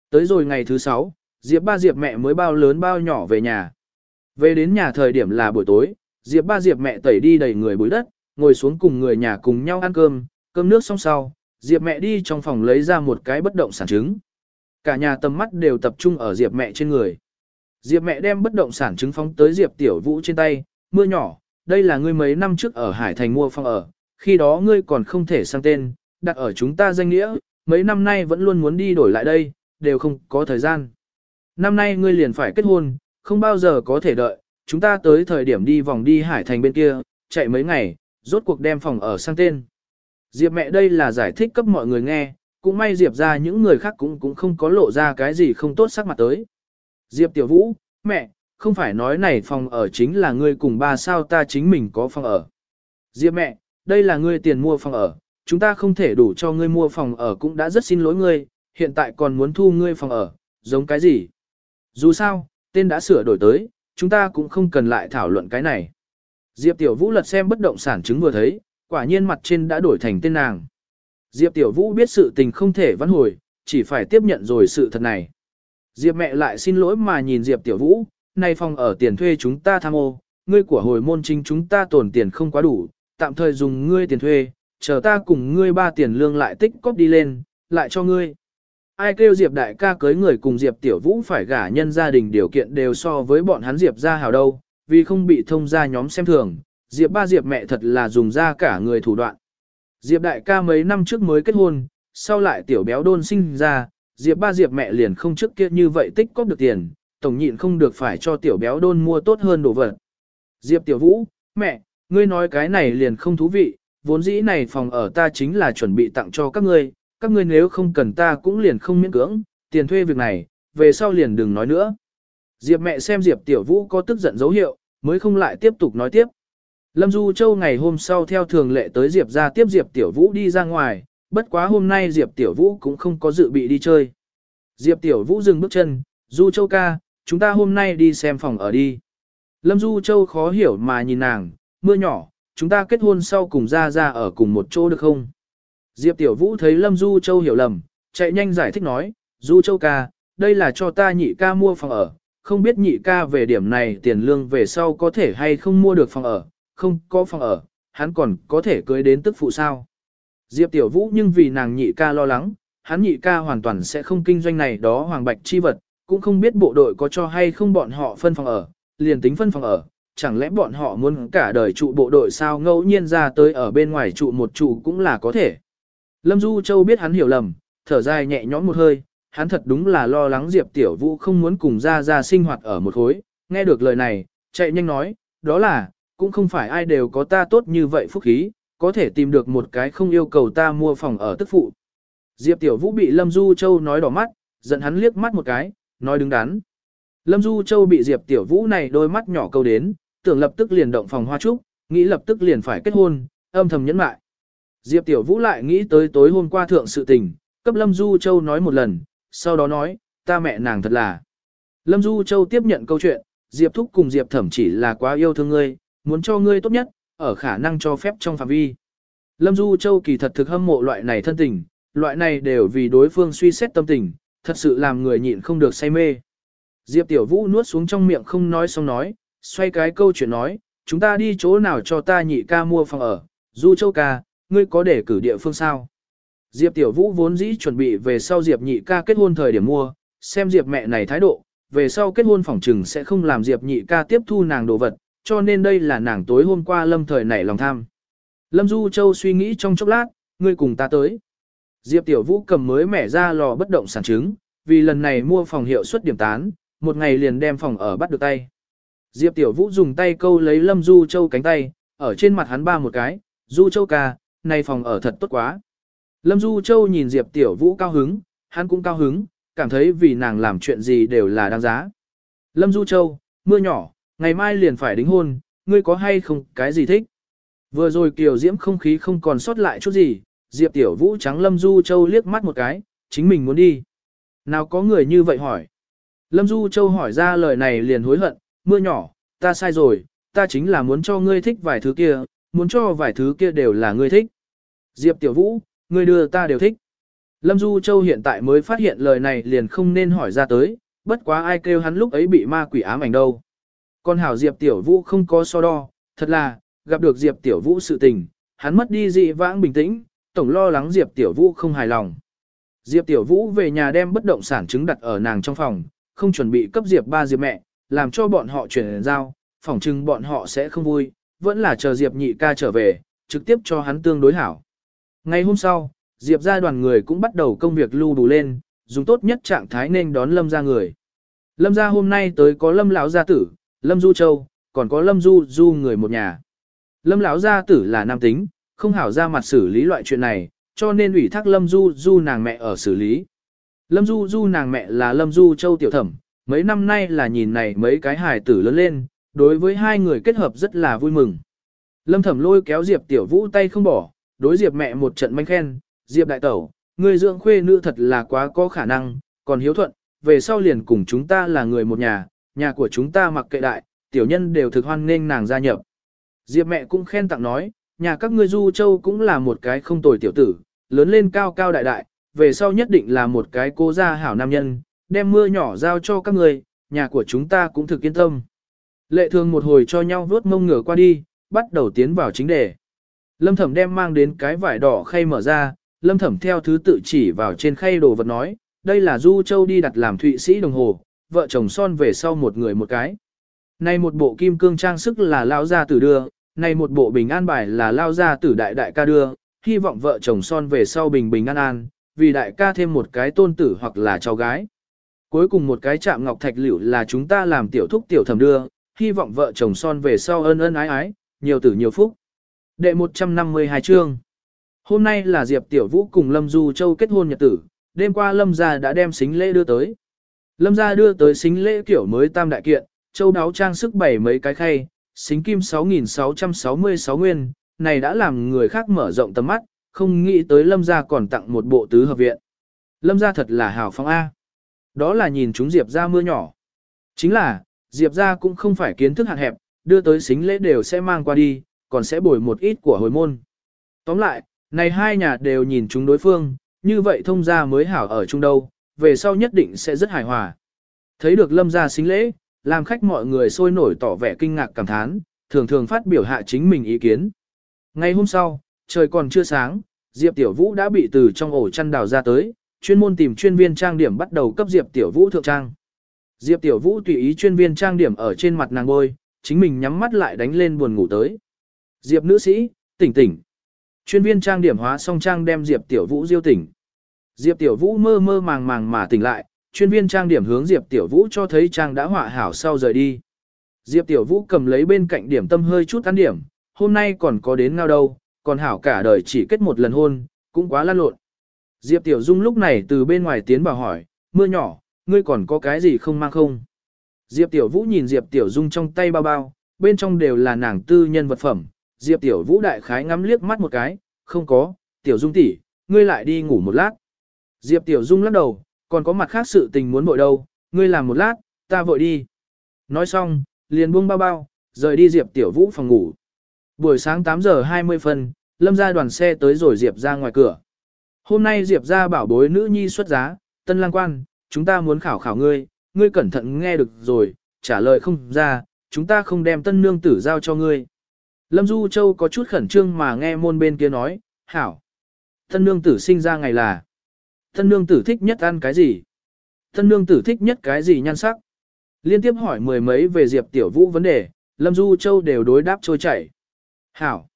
Tới rồi ngày thứ sáu, Diệp ba Diệp mẹ mới bao lớn bao nhỏ về nhà. Về đến nhà thời điểm là buổi tối, Diệp ba Diệp mẹ tẩy đi đầy người bụi đất, ngồi xuống cùng người nhà cùng nhau ăn cơm, cơm nước xong sau, Diệp mẹ đi trong phòng lấy ra một cái bất động sản chứng. Cả nhà tầm mắt đều tập trung ở Diệp mẹ trên người. Diệp mẹ đem bất động sản chứng phóng tới Diệp Tiểu Vũ trên tay, mưa nhỏ, đây là ngươi mấy năm trước ở Hải Thành mua phòng ở, khi đó ngươi còn không thể sang tên, đặt ở chúng ta danh nghĩa, mấy năm nay vẫn luôn muốn đi đổi lại đây, đều không có thời gian. Năm nay ngươi liền phải kết hôn, không bao giờ có thể đợi, chúng ta tới thời điểm đi vòng đi hải thành bên kia, chạy mấy ngày, rốt cuộc đem phòng ở sang tên. Diệp mẹ đây là giải thích cấp mọi người nghe, cũng may Diệp ra những người khác cũng cũng không có lộ ra cái gì không tốt sắc mặt tới. Diệp tiểu vũ, mẹ, không phải nói này phòng ở chính là ngươi cùng ba sao ta chính mình có phòng ở. Diệp mẹ, đây là ngươi tiền mua phòng ở, chúng ta không thể đủ cho ngươi mua phòng ở cũng đã rất xin lỗi ngươi, hiện tại còn muốn thu ngươi phòng ở, giống cái gì? Dù sao, tên đã sửa đổi tới, chúng ta cũng không cần lại thảo luận cái này. Diệp Tiểu Vũ lật xem bất động sản chứng vừa thấy, quả nhiên mặt trên đã đổi thành tên nàng. Diệp Tiểu Vũ biết sự tình không thể vãn hồi, chỉ phải tiếp nhận rồi sự thật này. Diệp mẹ lại xin lỗi mà nhìn Diệp Tiểu Vũ, nay phòng ở tiền thuê chúng ta tham ô, ngươi của hồi môn chính chúng ta tổn tiền không quá đủ, tạm thời dùng ngươi tiền thuê, chờ ta cùng ngươi ba tiền lương lại tích cóp đi lên, lại cho ngươi. Ai kêu Diệp đại ca cưới người cùng Diệp tiểu vũ phải gả nhân gia đình điều kiện đều so với bọn hắn Diệp ra hào đâu, vì không bị thông gia nhóm xem thường, Diệp ba Diệp mẹ thật là dùng ra cả người thủ đoạn. Diệp đại ca mấy năm trước mới kết hôn, sau lại tiểu béo đôn sinh ra, Diệp ba Diệp mẹ liền không trước kia như vậy tích cóp được tiền, tổng nhịn không được phải cho tiểu béo đôn mua tốt hơn đồ vật. Diệp tiểu vũ, mẹ, ngươi nói cái này liền không thú vị, vốn dĩ này phòng ở ta chính là chuẩn bị tặng cho các ngươi, các ngươi nếu không cần ta cũng liền không miễn cưỡng, tiền thuê việc này, về sau liền đừng nói nữa. Diệp mẹ xem Diệp Tiểu Vũ có tức giận dấu hiệu, mới không lại tiếp tục nói tiếp. Lâm Du Châu ngày hôm sau theo thường lệ tới Diệp ra tiếp Diệp Tiểu Vũ đi ra ngoài, bất quá hôm nay Diệp Tiểu Vũ cũng không có dự bị đi chơi. Diệp Tiểu Vũ dừng bước chân, Du Châu ca, chúng ta hôm nay đi xem phòng ở đi. Lâm Du Châu khó hiểu mà nhìn nàng, mưa nhỏ, chúng ta kết hôn sau cùng ra ra ở cùng một chỗ được không? Diệp Tiểu Vũ thấy Lâm Du Châu hiểu lầm, chạy nhanh giải thích nói, Du Châu ca, đây là cho ta nhị ca mua phòng ở, không biết nhị ca về điểm này tiền lương về sau có thể hay không mua được phòng ở, không có phòng ở, hắn còn có thể cưới đến tức phụ sao. Diệp Tiểu Vũ nhưng vì nàng nhị ca lo lắng, hắn nhị ca hoàn toàn sẽ không kinh doanh này đó hoàng bạch chi vật, cũng không biết bộ đội có cho hay không bọn họ phân phòng ở, liền tính phân phòng ở, chẳng lẽ bọn họ muốn cả đời trụ bộ đội sao ngẫu nhiên ra tới ở bên ngoài trụ một trụ cũng là có thể. Lâm Du Châu biết hắn hiểu lầm, thở dài nhẹ nhõm một hơi, hắn thật đúng là lo lắng Diệp Tiểu Vũ không muốn cùng ra ra sinh hoạt ở một khối, nghe được lời này, chạy nhanh nói, đó là, cũng không phải ai đều có ta tốt như vậy phúc khí, có thể tìm được một cái không yêu cầu ta mua phòng ở tức phụ. Diệp Tiểu Vũ bị Lâm Du Châu nói đỏ mắt, giận hắn liếc mắt một cái, nói đứng đắn. Lâm Du Châu bị Diệp Tiểu Vũ này đôi mắt nhỏ câu đến, tưởng lập tức liền động phòng hoa trúc, nghĩ lập tức liền phải kết hôn, âm thầm nhẫn mại. Diệp Tiểu Vũ lại nghĩ tới tối hôm qua thượng sự tình, cấp Lâm Du Châu nói một lần, sau đó nói, ta mẹ nàng thật là. Lâm Du Châu tiếp nhận câu chuyện, Diệp Thúc cùng Diệp Thẩm chỉ là quá yêu thương ngươi, muốn cho ngươi tốt nhất, ở khả năng cho phép trong phạm vi. Lâm Du Châu kỳ thật thực hâm mộ loại này thân tình, loại này đều vì đối phương suy xét tâm tình, thật sự làm người nhịn không được say mê. Diệp Tiểu Vũ nuốt xuống trong miệng không nói xong nói, xoay cái câu chuyện nói, chúng ta đi chỗ nào cho ta nhị ca mua phòng ở, Du Châu ca, ngươi có để cử địa phương sao? Diệp Tiểu Vũ vốn dĩ chuẩn bị về sau Diệp nhị ca kết hôn thời điểm mua, xem Diệp mẹ này thái độ, về sau kết hôn phỏng trừng sẽ không làm Diệp nhị ca tiếp thu nàng đồ vật, cho nên đây là nàng tối hôm qua lâm thời nảy lòng tham. Lâm Du Châu suy nghĩ trong chốc lát, ngươi cùng ta tới. Diệp Tiểu Vũ cầm mới mẻ ra lò bất động sản chứng, vì lần này mua phòng hiệu suất điểm tán, một ngày liền đem phòng ở bắt được tay. Diệp Tiểu Vũ dùng tay câu lấy Lâm Du Châu cánh tay, ở trên mặt hắn ba một cái, Du Châu ca, này phòng ở thật tốt quá. Lâm Du Châu nhìn Diệp Tiểu Vũ cao hứng, hắn cũng cao hứng, cảm thấy vì nàng làm chuyện gì đều là đáng giá. Lâm Du Châu, mưa nhỏ, ngày mai liền phải đính hôn, ngươi có hay không cái gì thích? Vừa rồi kiều diễm không khí không còn sót lại chút gì, Diệp Tiểu Vũ trắng Lâm Du Châu liếc mắt một cái, chính mình muốn đi. Nào có người như vậy hỏi? Lâm Du Châu hỏi ra lời này liền hối hận, mưa nhỏ, ta sai rồi, ta chính là muốn cho ngươi thích vài thứ kia, muốn cho vài thứ kia đều là ngươi thích. Diệp Tiểu Vũ, người đưa ta đều thích. Lâm Du Châu hiện tại mới phát hiện lời này liền không nên hỏi ra tới, bất quá ai kêu hắn lúc ấy bị ma quỷ ám ảnh đâu. Còn hảo Diệp Tiểu Vũ không có so đo, thật là, gặp được Diệp Tiểu Vũ sự tình, hắn mất đi dị vãng bình tĩnh, tổng lo lắng Diệp Tiểu Vũ không hài lòng. Diệp Tiểu Vũ về nhà đem bất động sản chứng đặt ở nàng trong phòng, không chuẩn bị cấp Diệp ba Diệp mẹ, làm cho bọn họ chuyển giao, phỏng chừng bọn họ sẽ không vui, vẫn là chờ Diệp nhị ca trở về, trực tiếp cho hắn tương đối hảo. Ngày hôm sau, Diệp ra đoàn người cũng bắt đầu công việc lưu đủ lên, dùng tốt nhất trạng thái nên đón lâm ra người. Lâm ra hôm nay tới có lâm lão gia tử, lâm du châu, còn có lâm du du người một nhà. Lâm lão gia tử là nam tính, không hảo ra mặt xử lý loại chuyện này, cho nên ủy thác lâm du du nàng mẹ ở xử lý. Lâm du du nàng mẹ là lâm du châu tiểu thẩm, mấy năm nay là nhìn này mấy cái hài tử lớn lên, đối với hai người kết hợp rất là vui mừng. Lâm thẩm lôi kéo Diệp tiểu vũ tay không bỏ, đối Diệp mẹ một trận manh khen, Diệp đại tẩu, người dưỡng khuê nữ thật là quá có khả năng, còn hiếu thuận, về sau liền cùng chúng ta là người một nhà, nhà của chúng ta mặc kệ đại, tiểu nhân đều thực hoan nghênh nàng gia nhập. Diệp mẹ cũng khen tặng nói, nhà các ngươi du châu cũng là một cái không tồi tiểu tử, lớn lên cao cao đại đại, về sau nhất định là một cái cô gia hảo nam nhân, đem mưa nhỏ giao cho các ngươi, nhà của chúng ta cũng thực yên tâm. Lệ thường một hồi cho nhau vuốt mông ngửa qua đi, bắt đầu tiến vào chính đề. Lâm thẩm đem mang đến cái vải đỏ khay mở ra, lâm thẩm theo thứ tự chỉ vào trên khay đồ vật nói, đây là Du Châu đi đặt làm thụy sĩ đồng hồ, vợ chồng son về sau một người một cái. Này một bộ kim cương trang sức là lao gia tử đưa, này một bộ bình an bài là lao gia tử đại đại ca đưa, hy vọng vợ chồng son về sau bình bình an an, vì đại ca thêm một cái tôn tử hoặc là cháu gái. Cuối cùng một cái chạm ngọc thạch liễu là chúng ta làm tiểu thúc tiểu thẩm đưa, hy vọng vợ chồng son về sau ân ân ái ái, nhiều tử nhiều phúc. Đệ 152 chương Hôm nay là Diệp Tiểu Vũ cùng Lâm Du Châu kết hôn nhật tử, đêm qua Lâm gia đã đem xính lễ đưa tới. Lâm gia đưa tới xính lễ kiểu mới tam đại kiện, châu đáo trang sức bảy mấy cái khay, xính kim 6.666 nguyên, này đã làm người khác mở rộng tầm mắt, không nghĩ tới Lâm gia còn tặng một bộ tứ hợp viện. Lâm gia thật là hào phong A. Đó là nhìn chúng Diệp Gia mưa nhỏ. Chính là, Diệp Gia cũng không phải kiến thức hạn hẹp, đưa tới xính lễ đều sẽ mang qua đi, còn sẽ bồi một ít của hồi môn. Tóm lại, này hai nhà đều nhìn chúng đối phương, như vậy thông gia mới hảo ở chung đâu, về sau nhất định sẽ rất hài hòa. Thấy được lâm gia xính lễ, làm khách mọi người sôi nổi tỏ vẻ kinh ngạc cảm thán, thường thường phát biểu hạ chính mình ý kiến. Ngày hôm sau, trời còn chưa sáng, Diệp Tiểu Vũ đã bị từ trong ổ chăn đào ra tới, chuyên môn tìm chuyên viên trang điểm bắt đầu cấp Diệp Tiểu Vũ thượng trang. Diệp Tiểu Vũ tùy ý chuyên viên trang điểm ở trên mặt nàng bôi, chính mình nhắm mắt lại đánh lên buồn ngủ tới. Diệp nữ sĩ, tỉnh tỉnh. Chuyên viên trang điểm hóa xong trang đem Diệp Tiểu Vũ diêu tỉnh. Diệp Tiểu Vũ mơ mơ màng màng mà tỉnh lại, chuyên viên trang điểm hướng Diệp Tiểu Vũ cho thấy trang đã họa hảo sau rời đi. Diệp Tiểu Vũ cầm lấy bên cạnh điểm tâm hơi chút ăn điểm, hôm nay còn có đến ngao đâu, còn hảo cả đời chỉ kết một lần hôn, cũng quá lăn lộn. Diệp Tiểu Dung lúc này từ bên ngoài tiến vào hỏi, mưa nhỏ, ngươi còn có cái gì không mang không? Diệp Tiểu Vũ nhìn Diệp Tiểu Dung trong tay bao bao, bên trong đều là nàng tư nhân vật phẩm. Diệp Tiểu Vũ đại khái ngắm liếc mắt một cái, không có, Tiểu Dung tỷ, ngươi lại đi ngủ một lát. Diệp Tiểu Dung lắc đầu, còn có mặt khác sự tình muốn vội đâu, ngươi làm một lát, ta vội đi. Nói xong, liền buông bao bao, rời đi Diệp Tiểu Vũ phòng ngủ. Buổi sáng 8 giờ 20 phân, lâm ra đoàn xe tới rồi Diệp ra ngoài cửa. Hôm nay Diệp ra bảo bối nữ nhi xuất giá, tân lang quan, chúng ta muốn khảo khảo ngươi, ngươi cẩn thận nghe được rồi, trả lời không ra, chúng ta không đem tân nương tử giao cho ngươi. Lâm Du Châu có chút khẩn trương mà nghe môn bên kia nói, hảo. thân nương tử sinh ra ngày là. thân nương tử thích nhất ăn cái gì? thân nương tử thích nhất cái gì nhan sắc? Liên tiếp hỏi mười mấy về Diệp Tiểu Vũ vấn đề, Lâm Du Châu đều đối đáp trôi chảy. Hảo.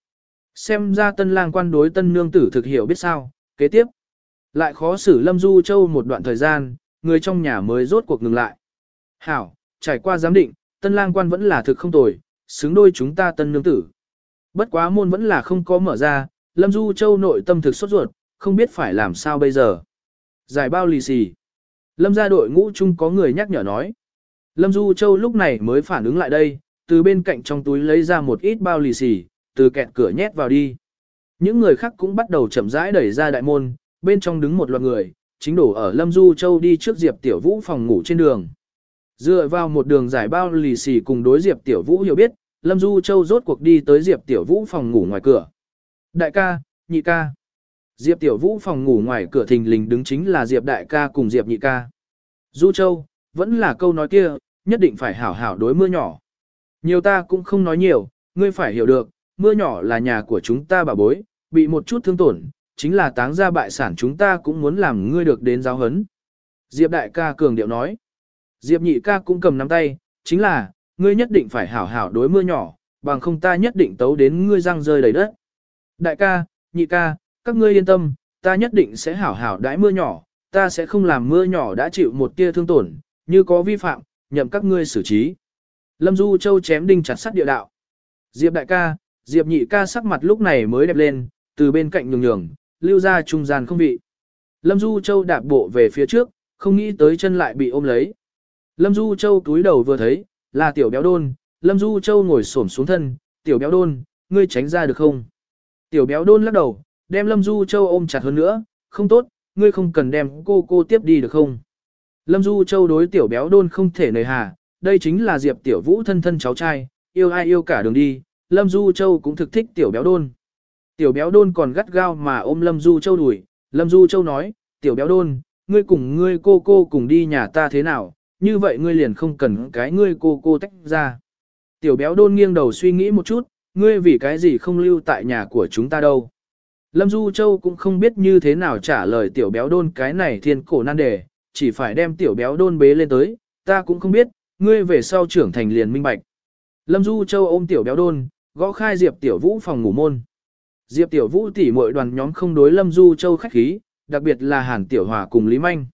Xem ra tân lang quan đối tân nương tử thực hiểu biết sao, kế tiếp. Lại khó xử Lâm Du Châu một đoạn thời gian, người trong nhà mới rốt cuộc ngừng lại. Hảo, trải qua giám định, tân lang quan vẫn là thực không tồi, xứng đôi chúng ta tân nương tử. Bất quá môn vẫn là không có mở ra, Lâm Du Châu nội tâm thực sốt ruột, không biết phải làm sao bây giờ. Giải bao lì xì. Lâm gia đội ngũ chung có người nhắc nhở nói. Lâm Du Châu lúc này mới phản ứng lại đây, từ bên cạnh trong túi lấy ra một ít bao lì xì, từ kẹt cửa nhét vào đi. Những người khác cũng bắt đầu chậm rãi đẩy ra đại môn, bên trong đứng một loạt người, chính đổ ở Lâm Du Châu đi trước Diệp Tiểu Vũ phòng ngủ trên đường. Dựa vào một đường giải bao lì xì cùng đối Diệp Tiểu Vũ hiểu biết, Lâm Du Châu rốt cuộc đi tới Diệp Tiểu Vũ phòng ngủ ngoài cửa. Đại ca, nhị ca. Diệp Tiểu Vũ phòng ngủ ngoài cửa thình lình đứng chính là Diệp Đại ca cùng Diệp nhị ca. Du Châu, vẫn là câu nói kia, nhất định phải hảo hảo đối mưa nhỏ. Nhiều ta cũng không nói nhiều, ngươi phải hiểu được, mưa nhỏ là nhà của chúng ta bà bối, bị một chút thương tổn, chính là táng ra bại sản chúng ta cũng muốn làm ngươi được đến giáo hấn. Diệp đại ca cường điệu nói. Diệp nhị ca cũng cầm nắm tay, chính là, ngươi nhất định phải hảo hảo đối mưa nhỏ, bằng không ta nhất định tấu đến ngươi răng rơi đầy đất. Đại ca, nhị ca, các ngươi yên tâm, ta nhất định sẽ hảo hảo đãi mưa nhỏ, ta sẽ không làm mưa nhỏ đã chịu một tia thương tổn, như có vi phạm, nhậm các ngươi xử trí. Lâm Du Châu chém đinh chặt sắt địa đạo. Diệp đại ca, Diệp nhị ca sắc mặt lúc này mới đẹp lên, từ bên cạnh nhường nhường, lưu ra trung gian không vị. Lâm Du Châu đạp bộ về phía trước, không nghĩ tới chân lại bị ôm lấy. Lâm Du Châu túi đầu vừa thấy, là tiểu béo đôn, Lâm Du Châu ngồi xổm xuống thân, tiểu béo đôn, ngươi tránh ra được không? Tiểu béo đôn lắc đầu, đem Lâm Du Châu ôm chặt hơn nữa, không tốt, ngươi không cần đem cô cô tiếp đi được không? Lâm Du Châu đối tiểu béo đôn không thể nời hà, đây chính là Diệp Tiểu Vũ thân thân cháu trai, yêu ai yêu cả đường đi, Lâm Du Châu cũng thực thích tiểu béo đôn. Tiểu béo đôn còn gắt gao mà ôm Lâm Du Châu đuổi, Lâm Du Châu nói, tiểu béo đôn, ngươi cùng ngươi cô cô cùng đi nhà ta thế nào, như vậy ngươi liền không cần cái ngươi cô cô tách ra. Tiểu béo đôn nghiêng đầu suy nghĩ một chút, ngươi vì cái gì không lưu tại nhà của chúng ta đâu. Lâm Du Châu cũng không biết như thế nào trả lời tiểu béo đôn cái này thiên cổ nan đề, chỉ phải đem tiểu béo đôn bế lên tới, ta cũng không biết, ngươi về sau trưởng thành liền minh bạch. Lâm Du Châu ôm tiểu béo đôn, gõ khai Diệp Tiểu Vũ phòng ngủ môn. Diệp Tiểu Vũ tỉ muội đoàn nhóm không đối Lâm Du Châu khách khí, đặc biệt là Hàn Tiểu Hòa cùng Lý Manh.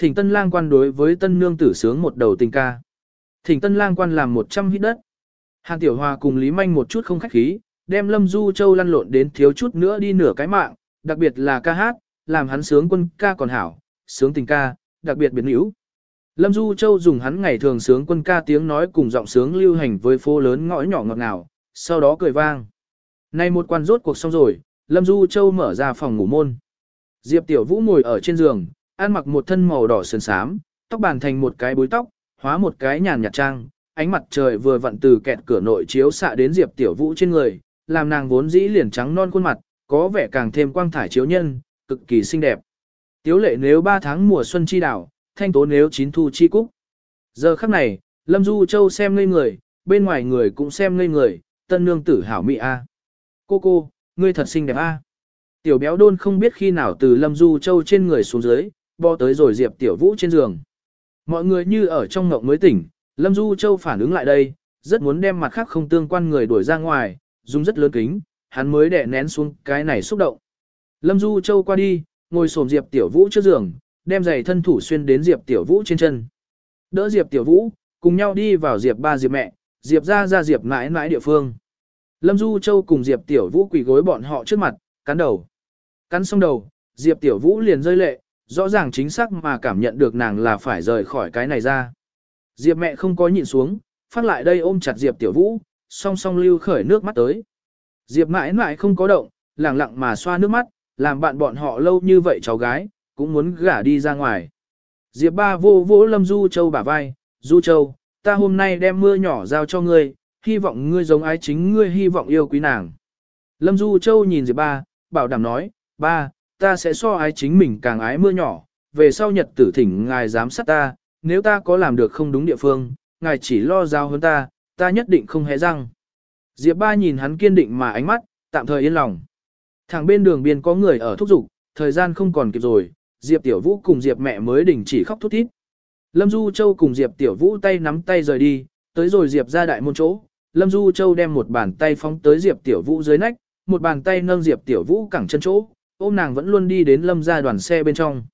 Thỉnh Tân Lang quan đối với Tân Nương tử sướng một đầu tình ca. Thỉnh Tân Lang quan làm 100 hít đất. Hàn Tiểu Hòa cùng Lý Manh một chút không khách khí, đem Lâm Du Châu lăn lộn đến thiếu chút nữa đi nửa cái mạng, đặc biệt là ca hát, làm hắn sướng quân ca còn hảo, sướng tình ca, đặc biệt biến hữu. Lâm Du Châu dùng hắn ngày thường sướng quân ca tiếng nói cùng giọng sướng lưu hành với phố lớn ngõ nhỏ ngọt ngào, sau đó cười vang. Nay một quan rốt cuộc xong rồi, Lâm Du Châu mở ra phòng ngủ môn. Diệp Tiểu Vũ ngồi ở trên giường, ăn mặc một thân màu đỏ sườn xám, tóc bàn thành một cái búi tóc, hóa một cái nhàn nhạt trang, ánh mặt trời vừa vặn từ kẹt cửa nội chiếu xạ đến Diệp Tiểu Vũ trên người, làm nàng vốn dĩ liền trắng non khuôn mặt, có vẻ càng thêm quang thải chiếu nhân, cực kỳ xinh đẹp. Tiếu lệ nếu 3 tháng mùa xuân chi đảo, thanh tố nếu chín thu chi cúc. Giờ khắc này, Lâm Du Châu xem ngây người, bên ngoài người cũng xem ngây người, tân nương tử hảo mỹ a. Cô cô, ngươi thật xinh đẹp a. Tiểu béo đôn không biết khi nào từ Lâm Du Châu trên người xuống dưới, bò tới rồi Diệp Tiểu Vũ trên giường. Mọi người như ở trong ngộng mới tỉnh, Lâm Du Châu phản ứng lại đây, rất muốn đem mặt khác không tương quan người đuổi ra ngoài, dùng rất lớn kính, hắn mới đè nén xuống cái này xúc động. Lâm Du Châu qua đi, ngồi xổm Diệp Tiểu Vũ trước giường, đem giày thân thủ xuyên đến Diệp Tiểu Vũ trên chân. Đỡ Diệp Tiểu Vũ, cùng nhau đi vào Diệp ba Diệp mẹ, Diệp ra ra Diệp mãi mãi địa phương. Lâm Du Châu cùng Diệp Tiểu Vũ quỳ gối bọn họ trước mặt, cắn đầu. Cắn xong đầu, Diệp Tiểu Vũ liền rơi lệ, rõ ràng chính xác mà cảm nhận được nàng là phải rời khỏi cái này ra. Diệp mẹ không có nhìn xuống, phát lại đây ôm chặt Diệp Tiểu Vũ, song song lưu khởi nước mắt tới. Diệp mãi mãi không có động, lặng lặng mà xoa nước mắt, làm bạn bọn họ lâu như vậy cháu gái, cũng muốn gả đi ra ngoài. Diệp ba vô vỗ lâm Du Châu bả vai, Du Châu, ta hôm nay đem mưa nhỏ giao cho ngươi, hy vọng ngươi giống ái chính ngươi hy vọng yêu quý nàng. Lâm Du Châu nhìn Diệp ba, bảo đảm nói, ba, ta sẽ so ái chính mình càng ái mưa nhỏ, về sau nhật tử thỉnh ngài giám sát ta, nếu ta có làm được không đúng địa phương, ngài chỉ lo giao hơn ta, ta nhất định không hé răng. Diệp ba nhìn hắn kiên định mà ánh mắt, tạm thời yên lòng. Thẳng bên đường biên có người ở thúc giục, thời gian không còn kịp rồi, Diệp Tiểu Vũ cùng Diệp mẹ mới đình chỉ khóc thút thít. Lâm Du Châu cùng Diệp Tiểu Vũ tay nắm tay rời đi, tới rồi Diệp ra đại môn chỗ. Lâm Du Châu đem một bàn tay phóng tới Diệp Tiểu Vũ dưới nách, một bàn tay nâng Diệp Tiểu Vũ cẳng chân chỗ, ôm nàng vẫn luôn đi đến Lâm gia đoàn xe bên trong.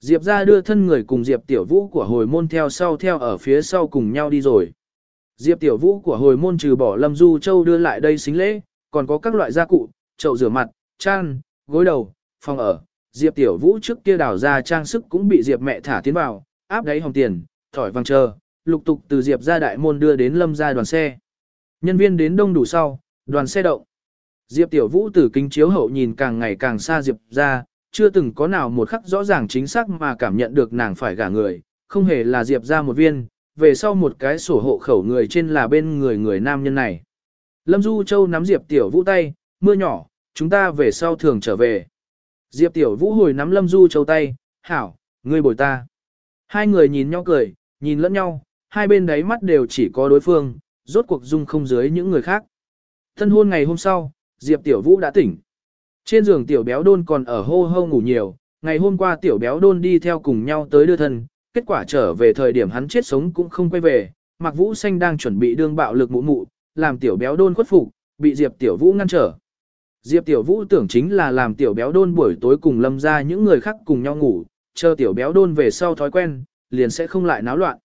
Diệp ra đưa thân người cùng Diệp Tiểu Vũ của hồi môn theo sau theo ở phía sau cùng nhau đi rồi. Diệp Tiểu Vũ của hồi môn trừ bỏ Lâm Du Châu đưa lại đây xính lễ, còn có các loại gia cụ, chậu rửa mặt, chăn, gối đầu, phòng ở. Diệp Tiểu Vũ trước kia đảo ra trang sức cũng bị Diệp mẹ thả tiến vào, áp đáy hồng tiền, thỏi vàng chờ, lục tục từ Diệp ra đại môn đưa đến Lâm ra đoàn xe. Nhân viên đến đông đủ sau, đoàn xe động. Diệp Tiểu Vũ từ kính chiếu hậu nhìn càng ngày càng xa Diệp ra, chưa từng có nào một khắc rõ ràng chính xác mà cảm nhận được nàng phải gả người, không hề là Diệp ra một viên, về sau một cái sổ hộ khẩu người trên là bên người người nam nhân này. Lâm Du Châu nắm Diệp Tiểu Vũ tay, mưa nhỏ, chúng ta về sau thường trở về. Diệp Tiểu Vũ hồi nắm Lâm Du Châu tay, hảo, ngươi bồi ta. Hai người nhìn nhau cười, nhìn lẫn nhau, hai bên đáy mắt đều chỉ có đối phương, rốt cuộc dung không dưới những người khác. Thân hôn ngày hôm sau, Diệp Tiểu Vũ đã tỉnh. Trên giường Tiểu Béo Đôn còn ở hô hô ngủ nhiều, ngày hôm qua Tiểu Béo Đôn đi theo cùng nhau tới đưa thân, kết quả trở về thời điểm hắn chết sống cũng không quay về, Mạc Vũ Xanh đang chuẩn bị đương bạo lực mụ mụ, làm Tiểu Béo Đôn khuất phục, bị Diệp Tiểu Vũ ngăn trở. Diệp Tiểu Vũ tưởng chính là làm Tiểu Béo Đôn buổi tối cùng lâm ra những người khác cùng nhau ngủ, chờ tiểu béo đôn về sau thói quen, liền sẽ không lại náo loạn.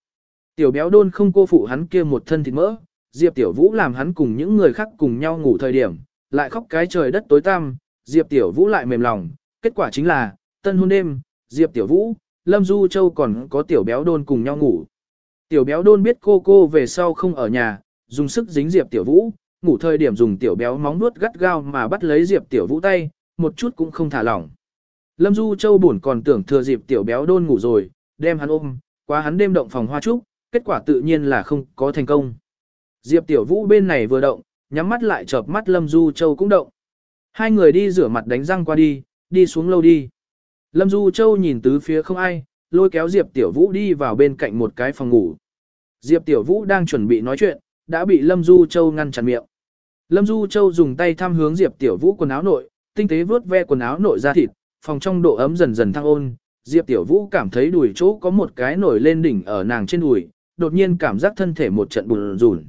Tiểu béo đôn không cô phụ hắn kia một thân thịt mỡ, Diệp Tiểu Vũ làm hắn cùng những người khác cùng nhau ngủ thời điểm, lại khóc cái trời đất tối tăm, Diệp Tiểu Vũ lại mềm lòng, kết quả chính là, tân hôn đêm, Diệp Tiểu Vũ, Lâm Du Châu còn có Tiểu béo đôn cùng nhau ngủ. Tiểu béo đôn biết cô cô về sau không ở nhà, dùng sức dính Diệp Tiểu Vũ, ngủ thời điểm dùng tiểu béo móng nuốt gắt gao mà bắt lấy Diệp Tiểu Vũ tay, một chút cũng không thả lỏng. Lâm Du Châu buồn còn tưởng thừa dịp Tiểu béo đôn ngủ rồi, đem hắn ôm, qua hắn đêm động phòng hoa trúc, kết quả tự nhiên là không có thành công. Diệp Tiểu Vũ bên này vừa động, nhắm mắt lại chợp mắt Lâm Du Châu cũng động. Hai người đi rửa mặt đánh răng qua đi, đi xuống lâu đi. Lâm Du Châu nhìn tứ phía không ai, lôi kéo Diệp Tiểu Vũ đi vào bên cạnh một cái phòng ngủ. Diệp Tiểu Vũ đang chuẩn bị nói chuyện, đã bị Lâm Du Châu ngăn chặn miệng. Lâm Du Châu dùng tay thăm hướng Diệp Tiểu Vũ quần áo nội, tinh tế vớt ve quần áo nội ra thịt, phòng trong độ ấm dần dần thăng ôn. Diệp Tiểu Vũ cảm thấy đùi chỗ có một cái nổi lên đỉnh ở nàng trên đùi, đột nhiên cảm giác thân thể một trận bùn rùn.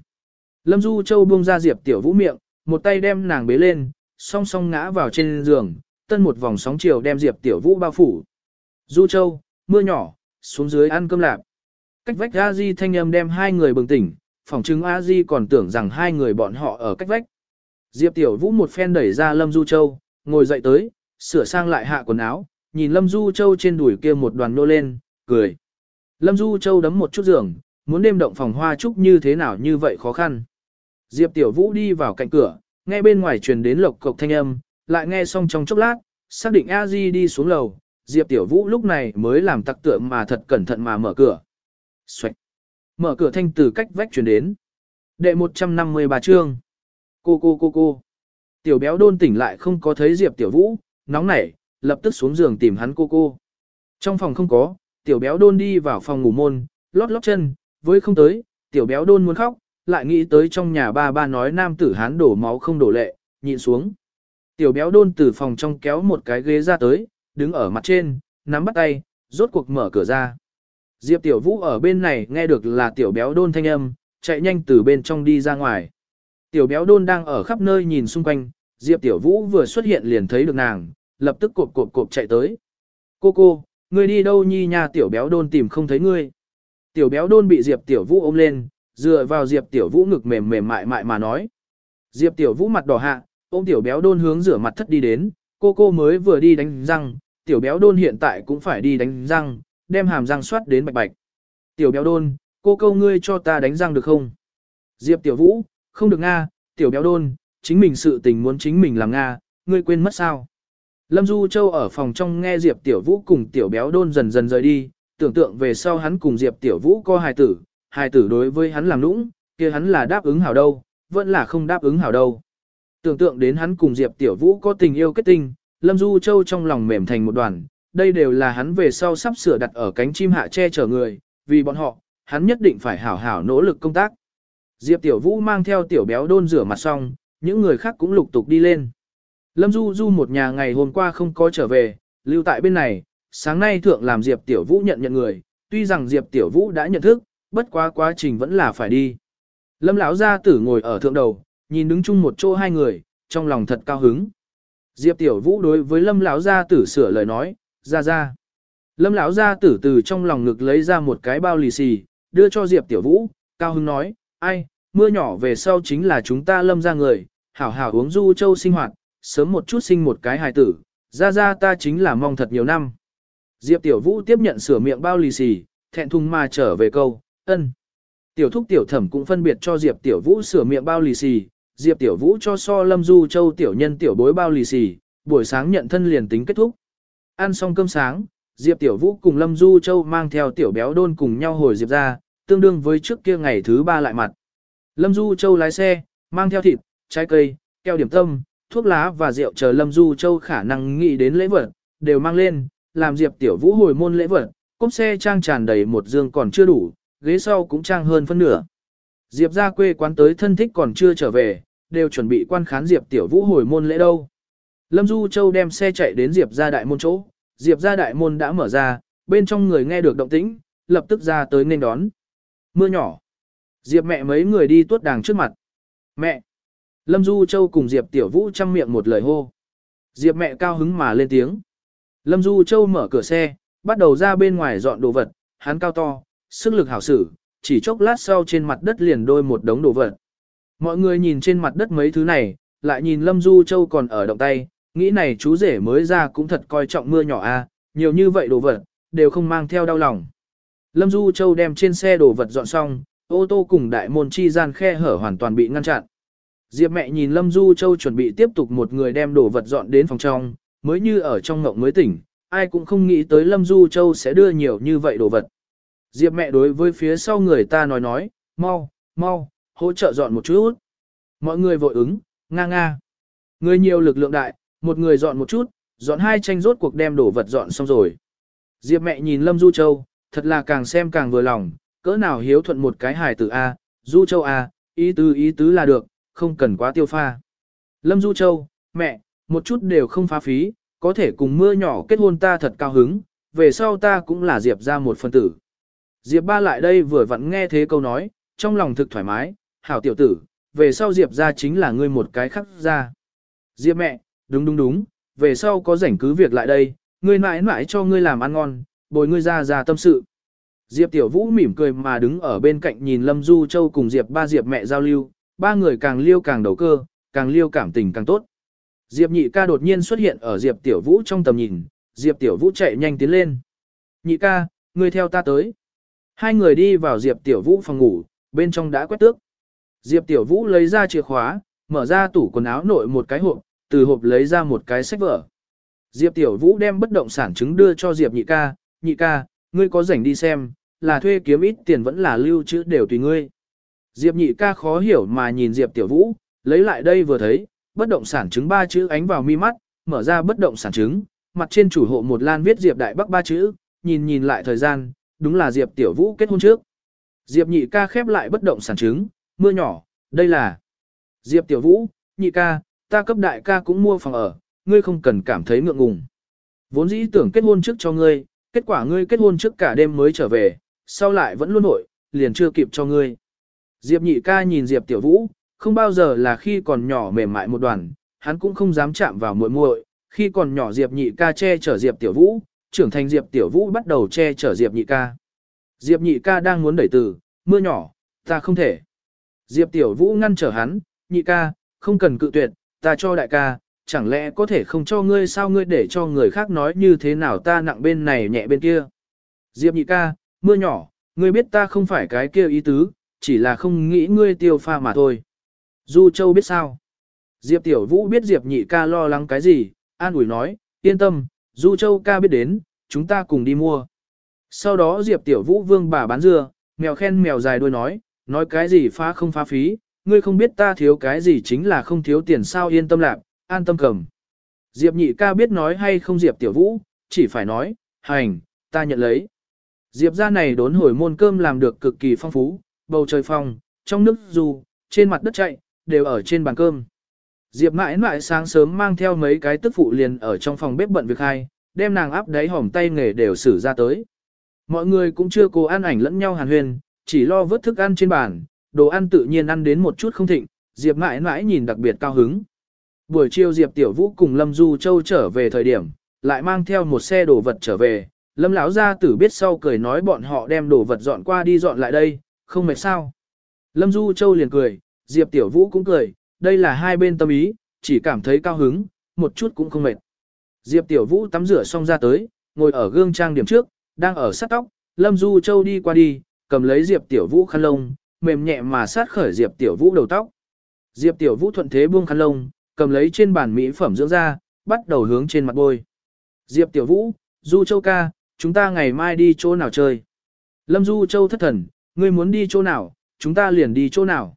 Lâm Du Châu buông ra Diệp Tiểu Vũ miệng, một tay đem nàng bế lên, song song ngã vào trên giường, tân một vòng sóng chiều đem Diệp Tiểu Vũ bao phủ. Du Châu, mưa nhỏ, xuống dưới ăn cơm lạp. Cách vách A Di thanh âm đem hai người bừng tỉnh, phòng chứng A Di còn tưởng rằng hai người bọn họ ở cách vách. Diệp Tiểu Vũ một phen đẩy ra Lâm Du Châu, ngồi dậy tới, sửa sang lại hạ quần áo, nhìn Lâm Du Châu trên đùi kia một đoàn nô lên, cười. Lâm Du Châu đấm một chút giường, muốn đêm động phòng hoa trúc như thế nào như vậy khó khăn. Diệp Tiểu Vũ đi vào cạnh cửa, nghe bên ngoài truyền đến lộc cộc thanh âm, lại nghe xong trong chốc lát, xác định A Di đi xuống lầu, Diệp Tiểu Vũ lúc này mới làm tặc tượng mà thật cẩn thận mà mở cửa. Xoạch. Mở cửa thanh từ cách vách truyền đến. Đệ 153 chương. Cô cô cô cô. Tiểu béo đôn tỉnh lại không có thấy Diệp Tiểu Vũ, nóng nảy, lập tức xuống giường tìm hắn cô cô. Trong phòng không có, tiểu béo đôn đi vào phòng ngủ môn, lót lót chân, với không tới, tiểu béo đôn muốn khóc, lại nghĩ tới trong nhà ba ba nói nam tử hán đổ máu không đổ lệ, nhịn xuống. Tiểu béo đôn từ phòng trong kéo một cái ghế ra tới, đứng ở mặt trên, nắm bắt tay, rốt cuộc mở cửa ra. Diệp tiểu vũ ở bên này nghe được là tiểu béo đôn thanh âm, chạy nhanh từ bên trong đi ra ngoài. Tiểu béo đôn đang ở khắp nơi nhìn xung quanh, Diệp tiểu vũ vừa xuất hiện liền thấy được nàng, lập tức cộp cộp cộp chạy tới. Cô cô, ngươi đi đâu nhi nha tiểu béo đôn tìm không thấy ngươi. Tiểu béo đôn bị Diệp tiểu vũ ôm lên, dựa vào Diệp Tiểu Vũ ngực mềm mềm mại mại mà nói. Diệp Tiểu Vũ mặt đỏ hạ, ôm Tiểu béo đôn hướng rửa mặt thất đi đến, cô cô mới vừa đi đánh răng, Tiểu béo đôn hiện tại cũng phải đi đánh răng, đem hàm răng soát đến bạch bạch. Tiểu béo đôn, cô câu ngươi cho ta đánh răng được không? Diệp Tiểu Vũ, không được Nga, Tiểu béo đôn, chính mình sự tình muốn chính mình làm Nga, ngươi quên mất sao? Lâm Du Châu ở phòng trong nghe Diệp Tiểu Vũ cùng Tiểu béo đôn dần dần rời đi, tưởng tượng về sau hắn cùng Diệp Tiểu Vũ co hài tử, hài tử đối với hắn làm lũng, kia hắn là đáp ứng hảo đâu, vẫn là không đáp ứng hảo đâu. Tưởng tượng đến hắn cùng Diệp Tiểu Vũ có tình yêu kết tinh, Lâm Du Châu trong lòng mềm thành một đoàn, đây đều là hắn về sau sắp sửa đặt ở cánh chim hạ che chở người, vì bọn họ, hắn nhất định phải hảo hảo nỗ lực công tác. Diệp Tiểu Vũ mang theo tiểu béo đôn rửa mặt xong, những người khác cũng lục tục đi lên. Lâm Du Du một nhà ngày hôm qua không có trở về, lưu tại bên này, sáng nay thượng làm Diệp Tiểu Vũ nhận nhận người, tuy rằng Diệp Tiểu Vũ đã nhận thức, bất quá quá trình vẫn là phải đi. Lâm lão gia tử ngồi ở thượng đầu, nhìn đứng chung một chỗ hai người, trong lòng thật cao hứng. Diệp Tiểu Vũ đối với Lâm lão gia tử sửa lời nói, ra ra. Lâm lão gia tử từ trong lòng ngực lấy ra một cái bao lì xì, đưa cho Diệp Tiểu Vũ, cao hứng nói, ai, mưa nhỏ về sau chính là chúng ta lâm gia người, hảo hảo uống du châu sinh hoạt, sớm một chút sinh một cái hài tử, ra ra ta chính là mong thật nhiều năm. Diệp Tiểu Vũ tiếp nhận sửa miệng bao lì xì, thẹn thùng mà trở về câu, ân. Tiểu thúc tiểu thẩm cũng phân biệt cho Diệp Tiểu Vũ sửa miệng bao lì xì, Diệp Tiểu Vũ cho so Lâm Du Châu tiểu nhân tiểu bối bao lì xì, buổi sáng nhận thân liền tính kết thúc. Ăn xong cơm sáng, Diệp Tiểu Vũ cùng Lâm Du Châu mang theo tiểu béo đôn cùng nhau hồi Diệp ra, tương đương với trước kia ngày thứ ba lại mặt. Lâm Du Châu lái xe, mang theo thịt, trái cây, keo điểm tâm, thuốc lá và rượu chờ Lâm Du Châu khả năng nghĩ đến lễ vật, đều mang lên, làm Diệp Tiểu Vũ hồi môn lễ vật, cốp xe trang tràn đầy một dương còn chưa đủ, ghế sau cũng trang hơn phân nửa. Diệp ra quê quán tới thân thích còn chưa trở về, đều chuẩn bị quan khán Diệp Tiểu Vũ hồi môn lễ đâu. Lâm Du Châu đem xe chạy đến Diệp ra đại môn chỗ, Diệp ra đại môn đã mở ra, bên trong người nghe được động tĩnh, lập tức ra tới nên đón. Mưa nhỏ. Diệp mẹ mấy người đi tuốt đàng trước mặt. Mẹ. Lâm Du Châu cùng Diệp Tiểu Vũ chăm miệng một lời hô. Diệp mẹ cao hứng mà lên tiếng. Lâm Du Châu mở cửa xe, bắt đầu ra bên ngoài dọn đồ vật, hắn cao to, sức lực hảo sử, chỉ chốc lát sau trên mặt đất liền đôi một đống đồ vật. Mọi người nhìn trên mặt đất mấy thứ này, lại nhìn Lâm Du Châu còn ở động tay, nghĩ này chú rể mới ra cũng thật coi trọng mưa nhỏ a, nhiều như vậy đồ vật, đều không mang theo đau lòng. Lâm Du Châu đem trên xe đồ vật dọn xong, ô tô cùng đại môn chi gian khe hở hoàn toàn bị ngăn chặn. Diệp mẹ nhìn Lâm Du Châu chuẩn bị tiếp tục một người đem đồ vật dọn đến phòng trong, mới như ở trong ngộng mới tỉnh, ai cũng không nghĩ tới Lâm Du Châu sẽ đưa nhiều như vậy đồ vật. Diệp mẹ đối với phía sau người ta nói nói, mau, mau, hỗ trợ dọn một chút. Mọi người vội ứng, nga nga. Người nhiều lực lượng đại, một người dọn một chút, dọn hai tranh rốt cuộc đem đổ vật dọn xong rồi. Diệp mẹ nhìn Lâm Du Châu, thật là càng xem càng vừa lòng, cỡ nào hiếu thuận một cái hài tử A, Du Châu A, ý tứ ý tứ là được, không cần quá tiêu pha. Lâm Du Châu, mẹ, một chút đều không phá phí, có thể cùng mưa nhỏ kết hôn ta thật cao hứng, về sau ta cũng là Diệp ra một phần tử. Diệp ba lại đây vừa vặn nghe thế câu nói, trong lòng thực thoải mái, hảo tiểu tử, về sau Diệp ra chính là ngươi một cái khắc ra. Diệp mẹ, đúng đúng đúng, về sau có rảnh cứ việc lại đây, ngươi mãi mãi cho ngươi làm ăn ngon, bồi ngươi ra ra tâm sự. Diệp Tiểu Vũ mỉm cười mà đứng ở bên cạnh nhìn Lâm Du Châu cùng Diệp ba Diệp mẹ giao lưu, ba người càng liêu càng đầu cơ, càng liêu cảm tình càng tốt. Diệp nhị ca đột nhiên xuất hiện ở Diệp Tiểu Vũ trong tầm nhìn, Diệp Tiểu Vũ chạy nhanh tiến lên. Nhị ca, ngươi theo ta tới. Hai người đi vào Diệp Tiểu Vũ phòng ngủ, bên trong đã quét tước. Diệp Tiểu Vũ lấy ra chìa khóa, mở ra tủ quần áo nội một cái hộp, từ hộp lấy ra một cái sách vở. Diệp Tiểu Vũ đem bất động sản chứng đưa cho Diệp nhị ca, nhị ca, ngươi có rảnh đi xem, là thuê kiếm ít tiền vẫn là lưu trữ đều tùy ngươi. Diệp nhị ca khó hiểu mà nhìn Diệp Tiểu Vũ, lấy lại đây vừa thấy, bất động sản chứng ba chữ ánh vào mi mắt, mở ra bất động sản chứng, mặt trên chủ hộ một lan viết Diệp Đại Bắc ba chữ, nhìn nhìn lại thời gian, đúng là Diệp Tiểu Vũ kết hôn trước. Diệp nhị ca khép lại bất động sản chứng, mưa nhỏ, đây là Diệp Tiểu Vũ, nhị ca, ta cấp đại ca cũng mua phòng ở, ngươi không cần cảm thấy ngượng ngùng. Vốn dĩ tưởng kết hôn trước cho ngươi, kết quả ngươi kết hôn trước cả đêm mới trở về, sau lại vẫn luôn nội, liền chưa kịp cho ngươi. Diệp nhị ca nhìn Diệp Tiểu Vũ, không bao giờ là khi còn nhỏ mềm mại một đoàn, hắn cũng không dám chạm vào muội muội. Khi còn nhỏ Diệp nhị ca che chở Diệp Tiểu Vũ, trưởng thành Diệp Tiểu Vũ bắt đầu che chở Diệp nhị ca. Diệp nhị ca đang muốn đẩy từ, mưa nhỏ, ta không thể. Diệp Tiểu Vũ ngăn trở hắn, nhị ca, không cần cự tuyệt, ta cho đại ca, chẳng lẽ có thể không cho ngươi sao ngươi để cho người khác nói như thế nào ta nặng bên này nhẹ bên kia. Diệp nhị ca, mưa nhỏ, ngươi biết ta không phải cái kia ý tứ, chỉ là không nghĩ ngươi tiêu pha mà thôi. Du Châu biết sao? Diệp Tiểu Vũ biết Diệp nhị ca lo lắng cái gì, an ủi nói, yên tâm, Du Châu ca biết đến, chúng ta cùng đi mua. Sau đó Diệp Tiểu Vũ vương bà bán dưa, mèo khen mèo dài đuôi nói, nói cái gì phá không phá phí, ngươi không biết ta thiếu cái gì chính là không thiếu tiền sao yên tâm lạc, an tâm cầm. Diệp nhị ca biết nói hay không Diệp Tiểu Vũ, chỉ phải nói, hành, ta nhận lấy. Diệp ra này đốn hồi môn cơm làm được cực kỳ phong phú, bầu trời phong, trong nước dù, trên mặt đất chạy, đều ở trên bàn cơm. Diệp mãi mãi sáng sớm mang theo mấy cái tức phụ liền ở trong phòng bếp bận việc hai, đem nàng áp đáy hỏng tay nghề đều xử ra tới. Mọi người cũng chưa cố ăn ảnh lẫn nhau hàn huyền, chỉ lo vớt thức ăn trên bàn, đồ ăn tự nhiên ăn đến một chút không thịnh, Diệp mãi mãi nhìn đặc biệt cao hứng. Buổi chiều Diệp Tiểu Vũ cùng Lâm Du Châu trở về thời điểm, lại mang theo một xe đồ vật trở về, Lâm lão gia tử biết sau cười nói bọn họ đem đồ vật dọn qua đi dọn lại đây, không mệt sao. Lâm Du Châu liền cười, Diệp Tiểu Vũ cũng cười, đây là hai bên tâm ý, chỉ cảm thấy cao hứng, một chút cũng không mệt. Diệp Tiểu Vũ tắm rửa xong ra tới, ngồi ở gương trang điểm trước, đang ở sát tóc, Lâm Du Châu đi qua đi, cầm lấy Diệp Tiểu Vũ khăn lông, mềm nhẹ mà sát khởi Diệp Tiểu Vũ đầu tóc. Diệp Tiểu Vũ thuận thế buông khăn lông, cầm lấy trên bàn mỹ phẩm dưỡng da, bắt đầu hướng trên mặt bôi. Diệp Tiểu Vũ, Du Châu ca, chúng ta ngày mai đi chỗ nào chơi? Lâm Du Châu thất thần, ngươi muốn đi chỗ nào, chúng ta liền đi chỗ nào?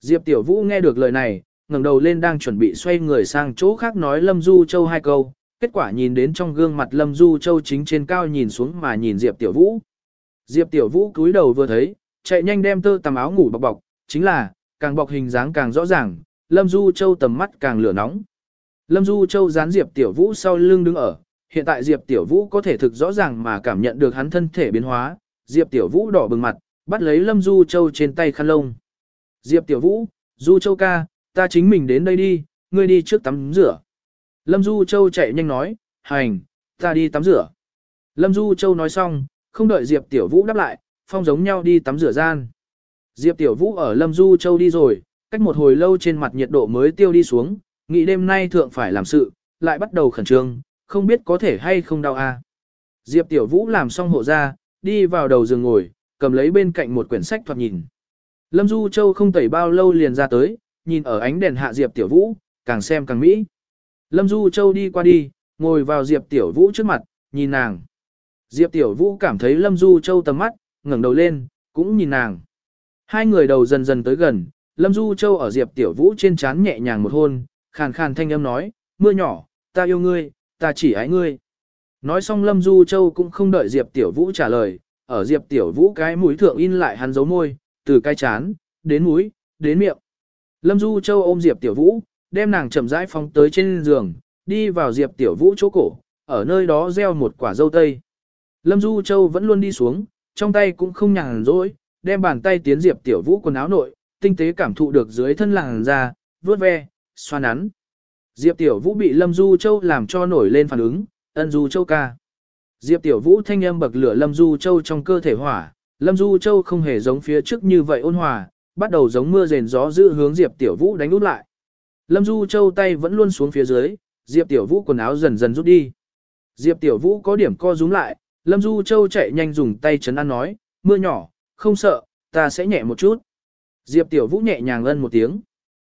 Diệp Tiểu Vũ nghe được lời này, ngẩng đầu lên đang chuẩn bị xoay người sang chỗ khác nói Lâm Du Châu hai câu, kết quả nhìn đến trong gương mặt Lâm Du Châu chính trên cao nhìn xuống mà nhìn Diệp Tiểu Vũ. Diệp Tiểu Vũ cúi đầu vừa thấy, chạy nhanh đem tơ tầm áo ngủ bọc bọc, chính là, càng bọc hình dáng càng rõ ràng, Lâm Du Châu tầm mắt càng lửa nóng. Lâm Du Châu dán Diệp Tiểu Vũ sau lưng đứng ở, hiện tại Diệp Tiểu Vũ có thể thực rõ ràng mà cảm nhận được hắn thân thể biến hóa, Diệp Tiểu Vũ đỏ bừng mặt, bắt lấy Lâm Du Châu trên tay khăn lông. Diệp Tiểu Vũ, Du Châu ca, ta chính mình đến đây đi, ngươi đi trước tắm rửa. Lâm Du Châu chạy nhanh nói, hành, ta đi tắm rửa. Lâm Du Châu nói xong, không đợi Diệp Tiểu Vũ đáp lại, phong giống nhau đi tắm rửa gian. Diệp Tiểu Vũ ở Lâm Du Châu đi rồi, cách một hồi lâu trên mặt nhiệt độ mới tiêu đi xuống, nghĩ đêm nay thượng phải làm sự, lại bắt đầu khẩn trương, không biết có thể hay không đau à. Diệp Tiểu Vũ làm xong hộ ra, đi vào đầu giường ngồi, cầm lấy bên cạnh một quyển sách thoạt nhìn. Lâm Du Châu không tẩy bao lâu liền ra tới, nhìn ở ánh đèn hạ Diệp Tiểu Vũ, càng xem càng mỹ. Lâm Du Châu đi qua đi, ngồi vào Diệp Tiểu Vũ trước mặt, nhìn nàng. Diệp Tiểu Vũ cảm thấy Lâm Du Châu tầm mắt, ngẩng đầu lên, cũng nhìn nàng. Hai người đầu dần dần tới gần, Lâm Du Châu ở Diệp Tiểu Vũ trên trán nhẹ nhàng một hôn, khàn khàn thanh âm nói, mưa nhỏ, ta yêu ngươi, ta chỉ ái ngươi. Nói xong Lâm Du Châu cũng không đợi Diệp Tiểu Vũ trả lời, ở Diệp Tiểu Vũ cái mũi thượng in lại hắn dấu môi, từ cái chán, đến mũi, đến miệng. Lâm Du Châu ôm Diệp Tiểu Vũ, đem nàng chậm rãi phóng tới trên giường, đi vào Diệp Tiểu Vũ chỗ cổ, ở nơi đó gieo một quả dâu tây. Lâm Du Châu vẫn luôn đi xuống, trong tay cũng không nhàn rỗi, đem bàn tay tiến Diệp Tiểu Vũ quần áo nội, tinh tế cảm thụ được dưới thân làn da, vuốt ve, xoa nắn. Diệp Tiểu Vũ bị Lâm Du Châu làm cho nổi lên phản ứng, ân Du Châu ca. Diệp Tiểu Vũ thanh âm bậc lửa Lâm Du Châu trong cơ thể hỏa, Lâm Du Châu không hề giống phía trước như vậy ôn hòa, bắt đầu giống mưa rền gió dữ hướng Diệp Tiểu Vũ đánh út lại. Lâm Du Châu tay vẫn luôn xuống phía dưới, Diệp Tiểu Vũ quần áo dần dần rút đi. Diệp Tiểu Vũ có điểm co rúm lại, Lâm Du Châu chạy nhanh dùng tay chấn an nói, mưa nhỏ, không sợ, ta sẽ nhẹ một chút. Diệp Tiểu Vũ nhẹ nhàng ân một tiếng.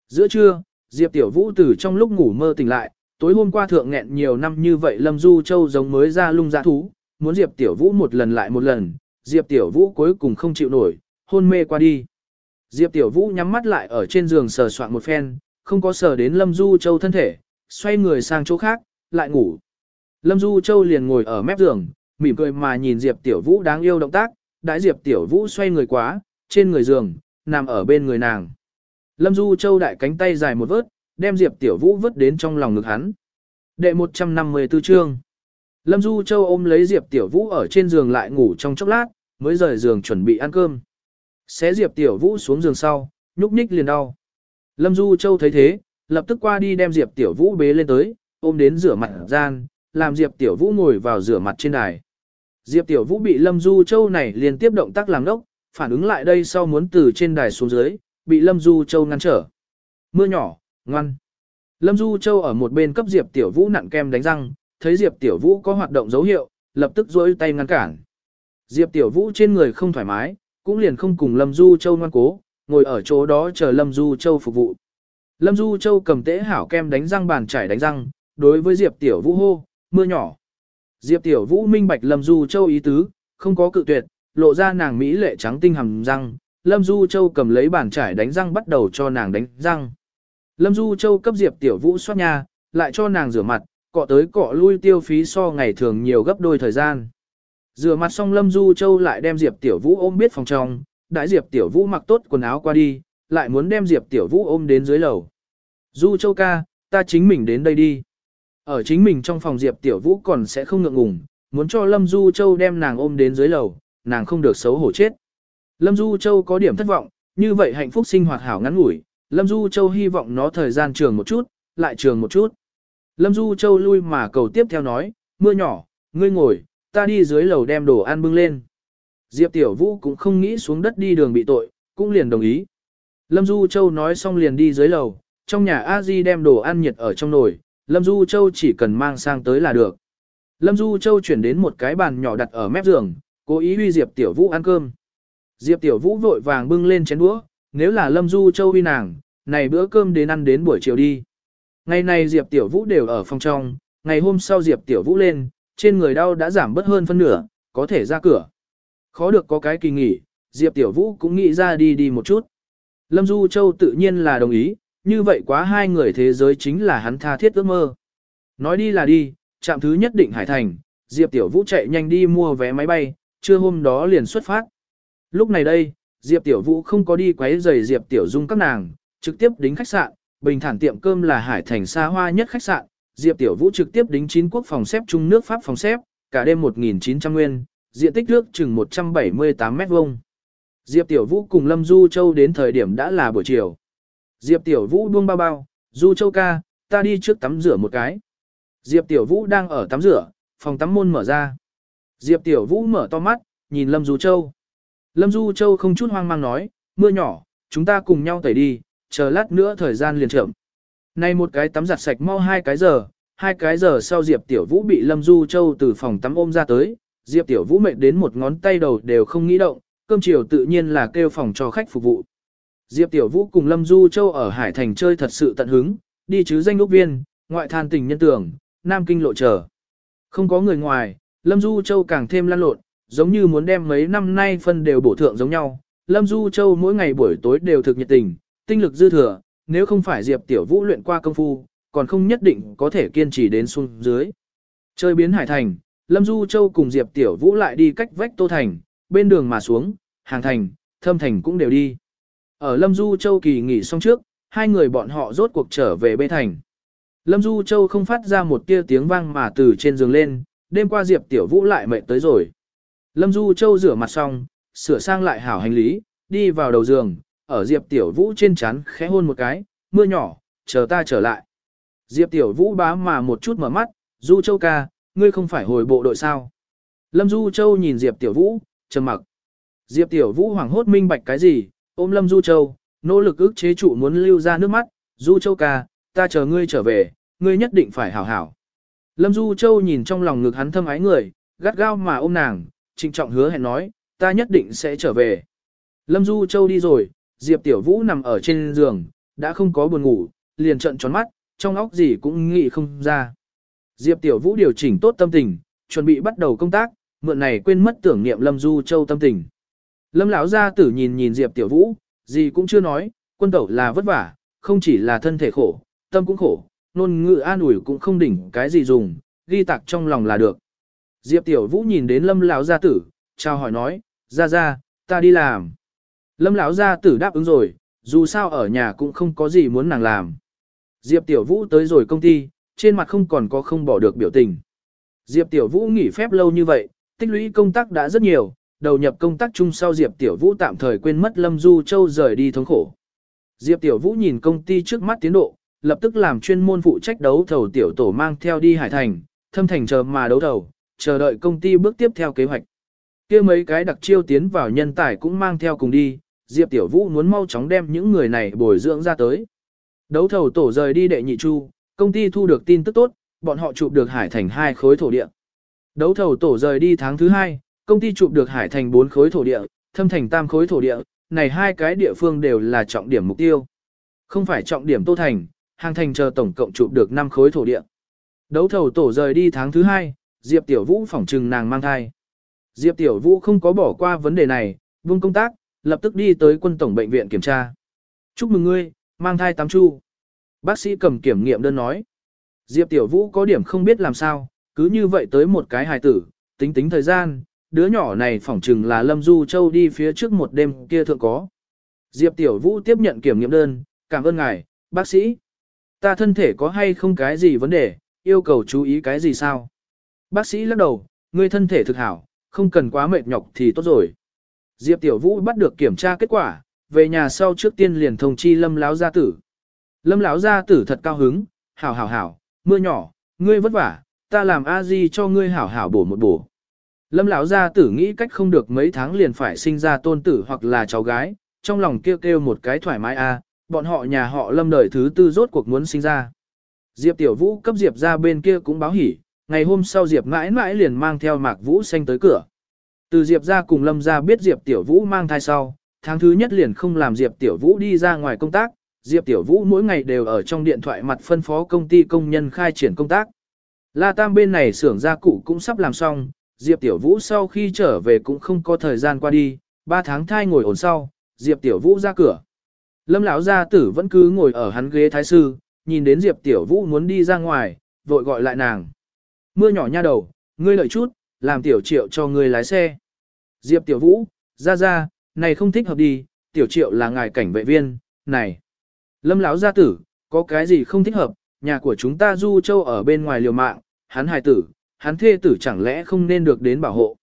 Giữa trưa, Diệp Tiểu Vũ từ trong lúc ngủ mơ tỉnh lại, tối hôm qua thượng nghẹn nhiều năm như vậy Lâm Du Châu giống mới ra lung ra thú, muốn Diệp Tiểu Vũ một lần lại một lần, Diệp Tiểu Vũ cuối cùng không chịu nổi, hôn mê qua đi. Diệp Tiểu Vũ nhắm mắt lại ở trên giường sờ soạn một phen, không có sờ đến Lâm Du Châu thân thể, xoay người sang chỗ khác, lại ngủ. Lâm Du Châu liền ngồi ở mép giường, mỉm cười mà nhìn Diệp Tiểu Vũ đáng yêu động tác, đãi Diệp Tiểu Vũ xoay người quá, trên người giường, nằm ở bên người nàng. Lâm Du Châu đại cánh tay dài một vớt, đem Diệp Tiểu Vũ vớt đến trong lòng ngực hắn. Đệ 154 chương. Lâm Du Châu ôm lấy Diệp Tiểu Vũ ở trên giường lại ngủ trong chốc lát, mới rời giường chuẩn bị ăn cơm. Xé Diệp Tiểu Vũ xuống giường sau, nhúc nhích liền đau. Lâm Du Châu thấy thế, lập tức qua đi đem Diệp Tiểu Vũ bế lên tới, ôm đến rửa mặt gian, làm Diệp Tiểu Vũ ngồi vào rửa mặt trên đài. Diệp Tiểu Vũ bị Lâm Du Châu này liên tiếp động tác làm đốc, phản ứng lại đây sau muốn từ trên đài xuống dưới, bị Lâm Du Châu ngăn trở. Mưa nhỏ, ngoan. Lâm Du Châu ở một bên cấp Diệp Tiểu Vũ nặn kem đánh răng, thấy Diệp Tiểu Vũ có hoạt động dấu hiệu, lập tức duỗi tay ngăn cản. Diệp Tiểu Vũ trên người không thoải mái, cũng liền không cùng Lâm Du Châu ngoan cố, ngồi ở chỗ đó chờ Lâm Du Châu phục vụ. Lâm Du Châu cầm tễ hảo kem đánh răng bàn chải đánh răng, đối với Diệp Tiểu Vũ hô, mưa nhỏ. Diệp Tiểu Vũ minh bạch Lâm Du Châu ý tứ, không có cự tuyệt, lộ ra nàng mỹ lệ trắng tinh hầm răng, Lâm Du Châu cầm lấy bàn chải đánh răng bắt đầu cho nàng đánh răng. Lâm Du Châu cấp Diệp Tiểu Vũ xoát nha, lại cho nàng rửa mặt, cọ tới cọ lui tiêu phí so ngày thường nhiều gấp đôi thời gian. Rửa mặt xong Lâm Du Châu lại đem Diệp Tiểu Vũ ôm biết phòng trong, đại Diệp Tiểu Vũ mặc tốt quần áo qua đi, lại muốn đem Diệp Tiểu Vũ ôm đến dưới lầu. Du Châu ca, ta chính mình đến đây đi. Ở chính mình trong phòng Diệp Tiểu Vũ còn sẽ không ngượng ngùng, muốn cho Lâm Du Châu đem nàng ôm đến dưới lầu, nàng không được xấu hổ chết. Lâm Du Châu có điểm thất vọng, như vậy hạnh phúc sinh hoạt hảo ngắn ngủi, Lâm Du Châu hy vọng nó thời gian trường một chút, lại trường một chút. Lâm Du Châu lui mà cầu tiếp theo nói, mưa nhỏ, ngươi ngồi, ta đi dưới lầu đem đồ ăn bưng lên. Diệp Tiểu Vũ cũng không nghĩ xuống đất đi đường bị tội, cũng liền đồng ý. Lâm Du Châu nói xong liền đi dưới lầu, trong nhà A Di đem đồ ăn nhiệt ở trong nồi, Lâm Du Châu chỉ cần mang sang tới là được. Lâm Du Châu chuyển đến một cái bàn nhỏ đặt ở mép giường, cố ý huy Diệp Tiểu Vũ ăn cơm. Diệp Tiểu Vũ vội vàng bưng lên chén đũa, nếu là Lâm Du Châu huy nàng, này bữa cơm đến ăn đến buổi chiều đi. Ngày này Diệp Tiểu Vũ đều ở phòng trong, ngày hôm sau Diệp Tiểu Vũ lên, trên người đau đã giảm bớt hơn phân nửa, có thể ra cửa. Khó được có cái kỳ nghỉ, Diệp Tiểu Vũ cũng nghĩ ra đi đi một chút. Lâm Du Châu tự nhiên là đồng ý, như vậy quá hai người thế giới chính là hắn tha thiết ước mơ. Nói đi là đi, chạm thứ nhất định Hải Thành, Diệp Tiểu Vũ chạy nhanh đi mua vé máy bay, trưa hôm đó liền xuất phát. Lúc này đây, Diệp Tiểu Vũ không có đi quấy rầy Diệp Tiểu Dung các nàng, trực tiếp đính khách sạn, bình thản tiệm cơm là Hải Thành xa hoa nhất khách sạn, Diệp Tiểu Vũ trực tiếp đính chín quốc phòng xếp trung nước Pháp phòng xếp, cả đêm 1.900 nguyên, diện tích nước chừng 178 mét vuông. Diệp Tiểu Vũ cùng Lâm Du Châu đến thời điểm đã là buổi chiều. Diệp Tiểu Vũ buông bao bao, Du Châu ca, ta đi trước tắm rửa một cái. Diệp Tiểu Vũ đang ở tắm rửa, phòng tắm môn mở ra. Diệp Tiểu Vũ mở to mắt, nhìn Lâm Du Châu. Lâm Du Châu không chút hoang mang nói, mưa nhỏ, chúng ta cùng nhau tẩy đi, chờ lát nữa thời gian liền chậm. Nay một cái tắm giặt sạch mau hai cái giờ, hai cái giờ sau Diệp Tiểu Vũ bị Lâm Du Châu từ phòng tắm ôm ra tới, Diệp Tiểu Vũ mệt đến một ngón tay đầu đều không nghĩ động, cơm chiều tự nhiên là kêu phòng cho khách phục vụ. Diệp Tiểu Vũ cùng Lâm Du Châu ở Hải Thành chơi thật sự tận hứng, đi chứ danh ốc viên, ngoại than tình nhân tưởng, Nam Kinh lộ trở. Không có người ngoài, Lâm Du Châu càng thêm lan lộn, giống như muốn đem mấy năm nay phân đều bổ thượng giống nhau. Lâm Du Châu mỗi ngày buổi tối đều thực nhiệt tình, tinh lực dư thừa, nếu không phải Diệp Tiểu Vũ luyện qua công phu, còn không nhất định có thể kiên trì đến xuống dưới. Chơi biến Hải Thành, Lâm Du Châu cùng Diệp Tiểu Vũ lại đi cách vách Tô Thành, bên đường mà xuống, Hàng Thành, Thâm Thành cũng đều đi. Ở Lâm Du Châu kỳ nghỉ xong trước, hai người bọn họ rốt cuộc trở về Bê Thành. Lâm Du Châu không phát ra một tia tiếng vang mà từ trên giường lên, đêm qua Diệp Tiểu Vũ lại mệt tới rồi. Lâm Du Châu rửa mặt xong, sửa sang lại hảo hành lý, đi vào đầu giường, ở Diệp Tiểu Vũ trên chán khẽ hôn một cái, mưa nhỏ, chờ ta trở lại. Diệp Tiểu Vũ bá mà một chút mở mắt, Du Châu ca, ngươi không phải hồi bộ đội sao. Lâm Du Châu nhìn Diệp Tiểu Vũ, trầm mặc. Diệp Tiểu Vũ hoảng hốt minh bạch cái gì, ôm Lâm Du Châu, nỗ lực ức chế trụ muốn lưu ra nước mắt, Du Châu ca, ta chờ ngươi trở về, ngươi nhất định phải hảo hảo. Lâm Du Châu nhìn trong lòng ngực hắn thâm ái người, gắt gao mà ôm nàng, trịnh trọng hứa hẹn nói, ta nhất định sẽ trở về. Lâm Du Châu đi rồi, Diệp Tiểu Vũ nằm ở trên giường, đã không có buồn ngủ, liền trận tròn mắt, trong óc gì cũng nghĩ không ra. Diệp Tiểu Vũ điều chỉnh tốt tâm tình, chuẩn bị bắt đầu công tác, mượn này quên mất tưởng niệm Lâm Du Châu tâm tình. Lâm lão gia tử nhìn nhìn Diệp Tiểu Vũ, gì cũng chưa nói, quân tẩu là vất vả, không chỉ là thân thể khổ, tâm cũng khổ, nôn ngự an ủi cũng không đỉnh cái gì dùng, ghi tạc trong lòng là được. Diệp Tiểu Vũ nhìn đến Lâm lão gia tử, chào hỏi nói, ra ra, ta đi làm. Lâm lão gia tử đáp ứng rồi, dù sao ở nhà cũng không có gì muốn nàng làm. Diệp Tiểu Vũ tới rồi công ty, trên mặt không còn có không bỏ được biểu tình. Diệp Tiểu Vũ nghỉ phép lâu như vậy, tích lũy công tác đã rất nhiều, đầu nhập công tác chung sau Diệp Tiểu Vũ tạm thời quên mất Lâm Du Châu rời đi thống khổ. Diệp Tiểu Vũ nhìn công ty trước mắt tiến độ, lập tức làm chuyên môn phụ trách đấu thầu tiểu tổ mang theo đi Hải Thành, thâm thành chờ mà đấu thầu, chờ đợi công ty bước tiếp theo kế hoạch. kia mấy cái đặc chiêu tiến vào nhân tài cũng mang theo cùng đi, Diệp Tiểu Vũ muốn mau chóng đem những người này bồi dưỡng ra tới. Đấu thầu tổ rời đi đệ nhị chu, công ty thu được tin tức tốt, bọn họ chụp được Hải Thành hai khối thổ địa. Đấu thầu tổ rời đi tháng thứ hai, công ty chụp được Hải Thành bốn khối thổ địa, thâm thành tam khối thổ địa, này hai cái địa phương đều là trọng điểm mục tiêu. Không phải trọng điểm Tô Thành, hàng thành chờ tổng cộng chụp được 5 khối thổ địa. Đấu thầu tổ rời đi tháng thứ hai, Diệp Tiểu Vũ phỏng trừng nàng mang thai. Diệp Tiểu Vũ không có bỏ qua vấn đề này, vương công tác, lập tức đi tới quân tổng bệnh viện kiểm tra. Chúc mừng ngươi, mang thai tám chu. Bác sĩ cầm kiểm nghiệm đơn nói. Diệp Tiểu Vũ có điểm không biết làm sao, cứ như vậy tới một cái hài tử, tính tính thời gian, đứa nhỏ này phỏng chừng là Lâm Du Châu đi phía trước một đêm kia thượng có. Diệp Tiểu Vũ tiếp nhận kiểm nghiệm đơn, cảm ơn ngài, bác sĩ. Ta thân thể có hay không cái gì vấn đề, yêu cầu chú ý cái gì sao? Bác sĩ lắc đầu, ngươi thân thể thực hảo, không cần quá mệt nhọc thì tốt rồi. Diệp Tiểu Vũ bắt được kiểm tra kết quả, về nhà sau trước tiên liền thông chi Lâm Lão gia tử. Lâm Lão gia tử thật cao hứng, hảo hảo hảo, mưa nhỏ, ngươi vất vả, ta làm a di cho ngươi hảo hảo bổ một bổ. Lâm lão gia tử nghĩ cách không được mấy tháng liền phải sinh ra tôn tử hoặc là cháu gái, trong lòng kêu kêu một cái thoải mái a, bọn họ nhà họ Lâm đời thứ tư rốt cuộc muốn sinh ra. Diệp Tiểu Vũ cấp Diệp ra bên kia cũng báo hỉ, ngày hôm sau Diệp mãi mãi liền mang theo Mạc Vũ xanh tới cửa. Từ Diệp ra cùng Lâm ra biết Diệp Tiểu Vũ mang thai sau, tháng thứ nhất liền không làm Diệp Tiểu Vũ đi ra ngoài công tác, Diệp Tiểu Vũ mỗi ngày đều ở trong điện thoại mặt phân phó công ty công nhân khai triển công tác. La Tam bên này xưởng gia cụ cũng sắp làm xong, Diệp Tiểu Vũ sau khi trở về cũng không có thời gian qua đi, 3 tháng thai ngồi ổn sau, Diệp Tiểu Vũ ra cửa. Lâm lão gia tử vẫn cứ ngồi ở hắn ghế thái sư, nhìn đến Diệp Tiểu Vũ muốn đi ra ngoài, vội gọi lại nàng. Mưa nhỏ nha đầu, ngươi lợi chút, làm Tiểu Triệu cho ngươi lái xe. Diệp Tiểu Vũ, ra ra, này không thích hợp đi, Tiểu Triệu là ngài cảnh vệ viên, này. Lâm lão gia tử, có cái gì không thích hợp, nhà của chúng ta Du Châu ở bên ngoài liều mạng, hắn hài tử, hắn thê tử chẳng lẽ không nên được đến bảo hộ.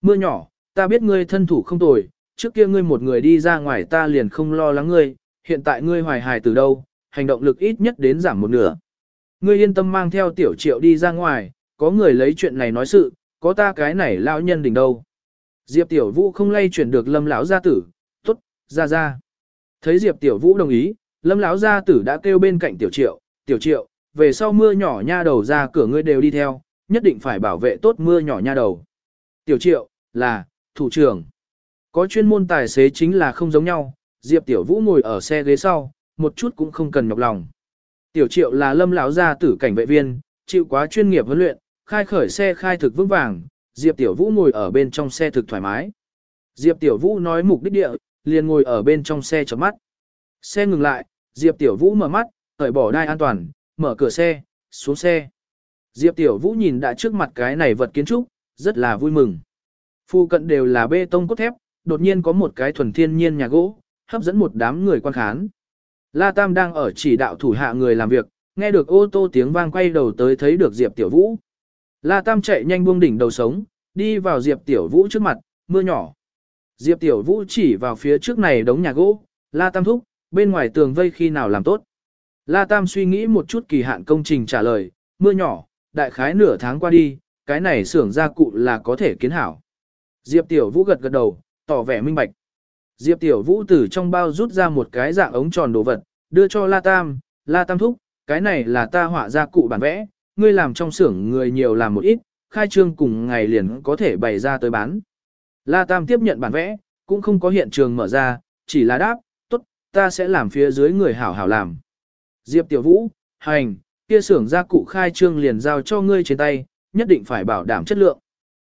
Mưa nhỏ, ta biết ngươi thân thủ không tồi, trước kia ngươi một người đi ra ngoài ta liền không lo lắng ngươi, hiện tại ngươi hoài hài từ đâu, hành động lực ít nhất đến giảm một nửa. Ngươi yên tâm mang theo tiểu triệu đi ra ngoài, có người lấy chuyện này nói sự, có ta cái này lão nhân đỉnh đâu. Diệp Tiểu Vũ không lay chuyển được Lâm lão gia tử, "Tốt, ra ra." Thấy Diệp Tiểu Vũ đồng ý, Lâm lão gia tử đã kêu bên cạnh Tiểu Triệu, "Tiểu Triệu, về sau mưa nhỏ nha đầu ra cửa ngươi đều đi theo, nhất định phải bảo vệ tốt mưa nhỏ nha đầu." Tiểu Triệu, là, thủ trưởng. Có chuyên môn tài xế chính là không giống nhau, Diệp Tiểu Vũ ngồi ở xe ghế sau, một chút cũng không cần nhọc lòng. Tiểu Triệu là Lâm lão gia tử cảnh vệ viên, chịu quá chuyên nghiệp huấn luyện, khai khởi xe khai thực vững vàng, Diệp Tiểu Vũ ngồi ở bên trong xe thực thoải mái. Diệp Tiểu Vũ nói mục đích địa, liền ngồi ở bên trong xe chớp mắt. Xe ngừng lại, Diệp Tiểu Vũ mở mắt, cởi bỏ đai an toàn, mở cửa xe, xuống xe. Diệp Tiểu Vũ nhìn đã trước mặt cái này vật kiến trúc, rất là vui mừng. Phu cận đều là bê tông cốt thép, đột nhiên có một cái thuần thiên nhiên nhà gỗ, hấp dẫn một đám người quan khán. La Tam đang ở chỉ đạo thủ hạ người làm việc, nghe được ô tô tiếng vang quay đầu tới thấy được Diệp Tiểu Vũ. La Tam chạy nhanh buông đỉnh đầu sống, đi vào Diệp Tiểu Vũ trước mặt, mưa nhỏ. Diệp Tiểu Vũ chỉ vào phía trước này đống nhà gỗ, La Tam thúc, bên ngoài tường vây khi nào làm tốt. La Tam suy nghĩ một chút kỳ hạn công trình trả lời, mưa nhỏ, đại khái nửa tháng qua đi, cái này xưởng gia cụ là có thể kiến hảo. Diệp Tiểu Vũ gật gật đầu, tỏ vẻ minh bạch. Diệp Tiểu Vũ từ trong bao rút ra một cái dạng ống tròn đồ vật, đưa cho La Tam, La Tam thúc, cái này là ta họa gia cụ bản vẽ, ngươi làm trong xưởng người nhiều làm một ít, khai trương cùng ngày liền có thể bày ra tới bán. La Tam tiếp nhận bản vẽ, cũng không có hiện trường mở ra, chỉ là đáp, tốt, ta sẽ làm phía dưới người hảo hảo làm. Diệp Tiểu Vũ, hành, kia xưởng gia cụ khai trương liền giao cho ngươi trên tay, nhất định phải bảo đảm chất lượng.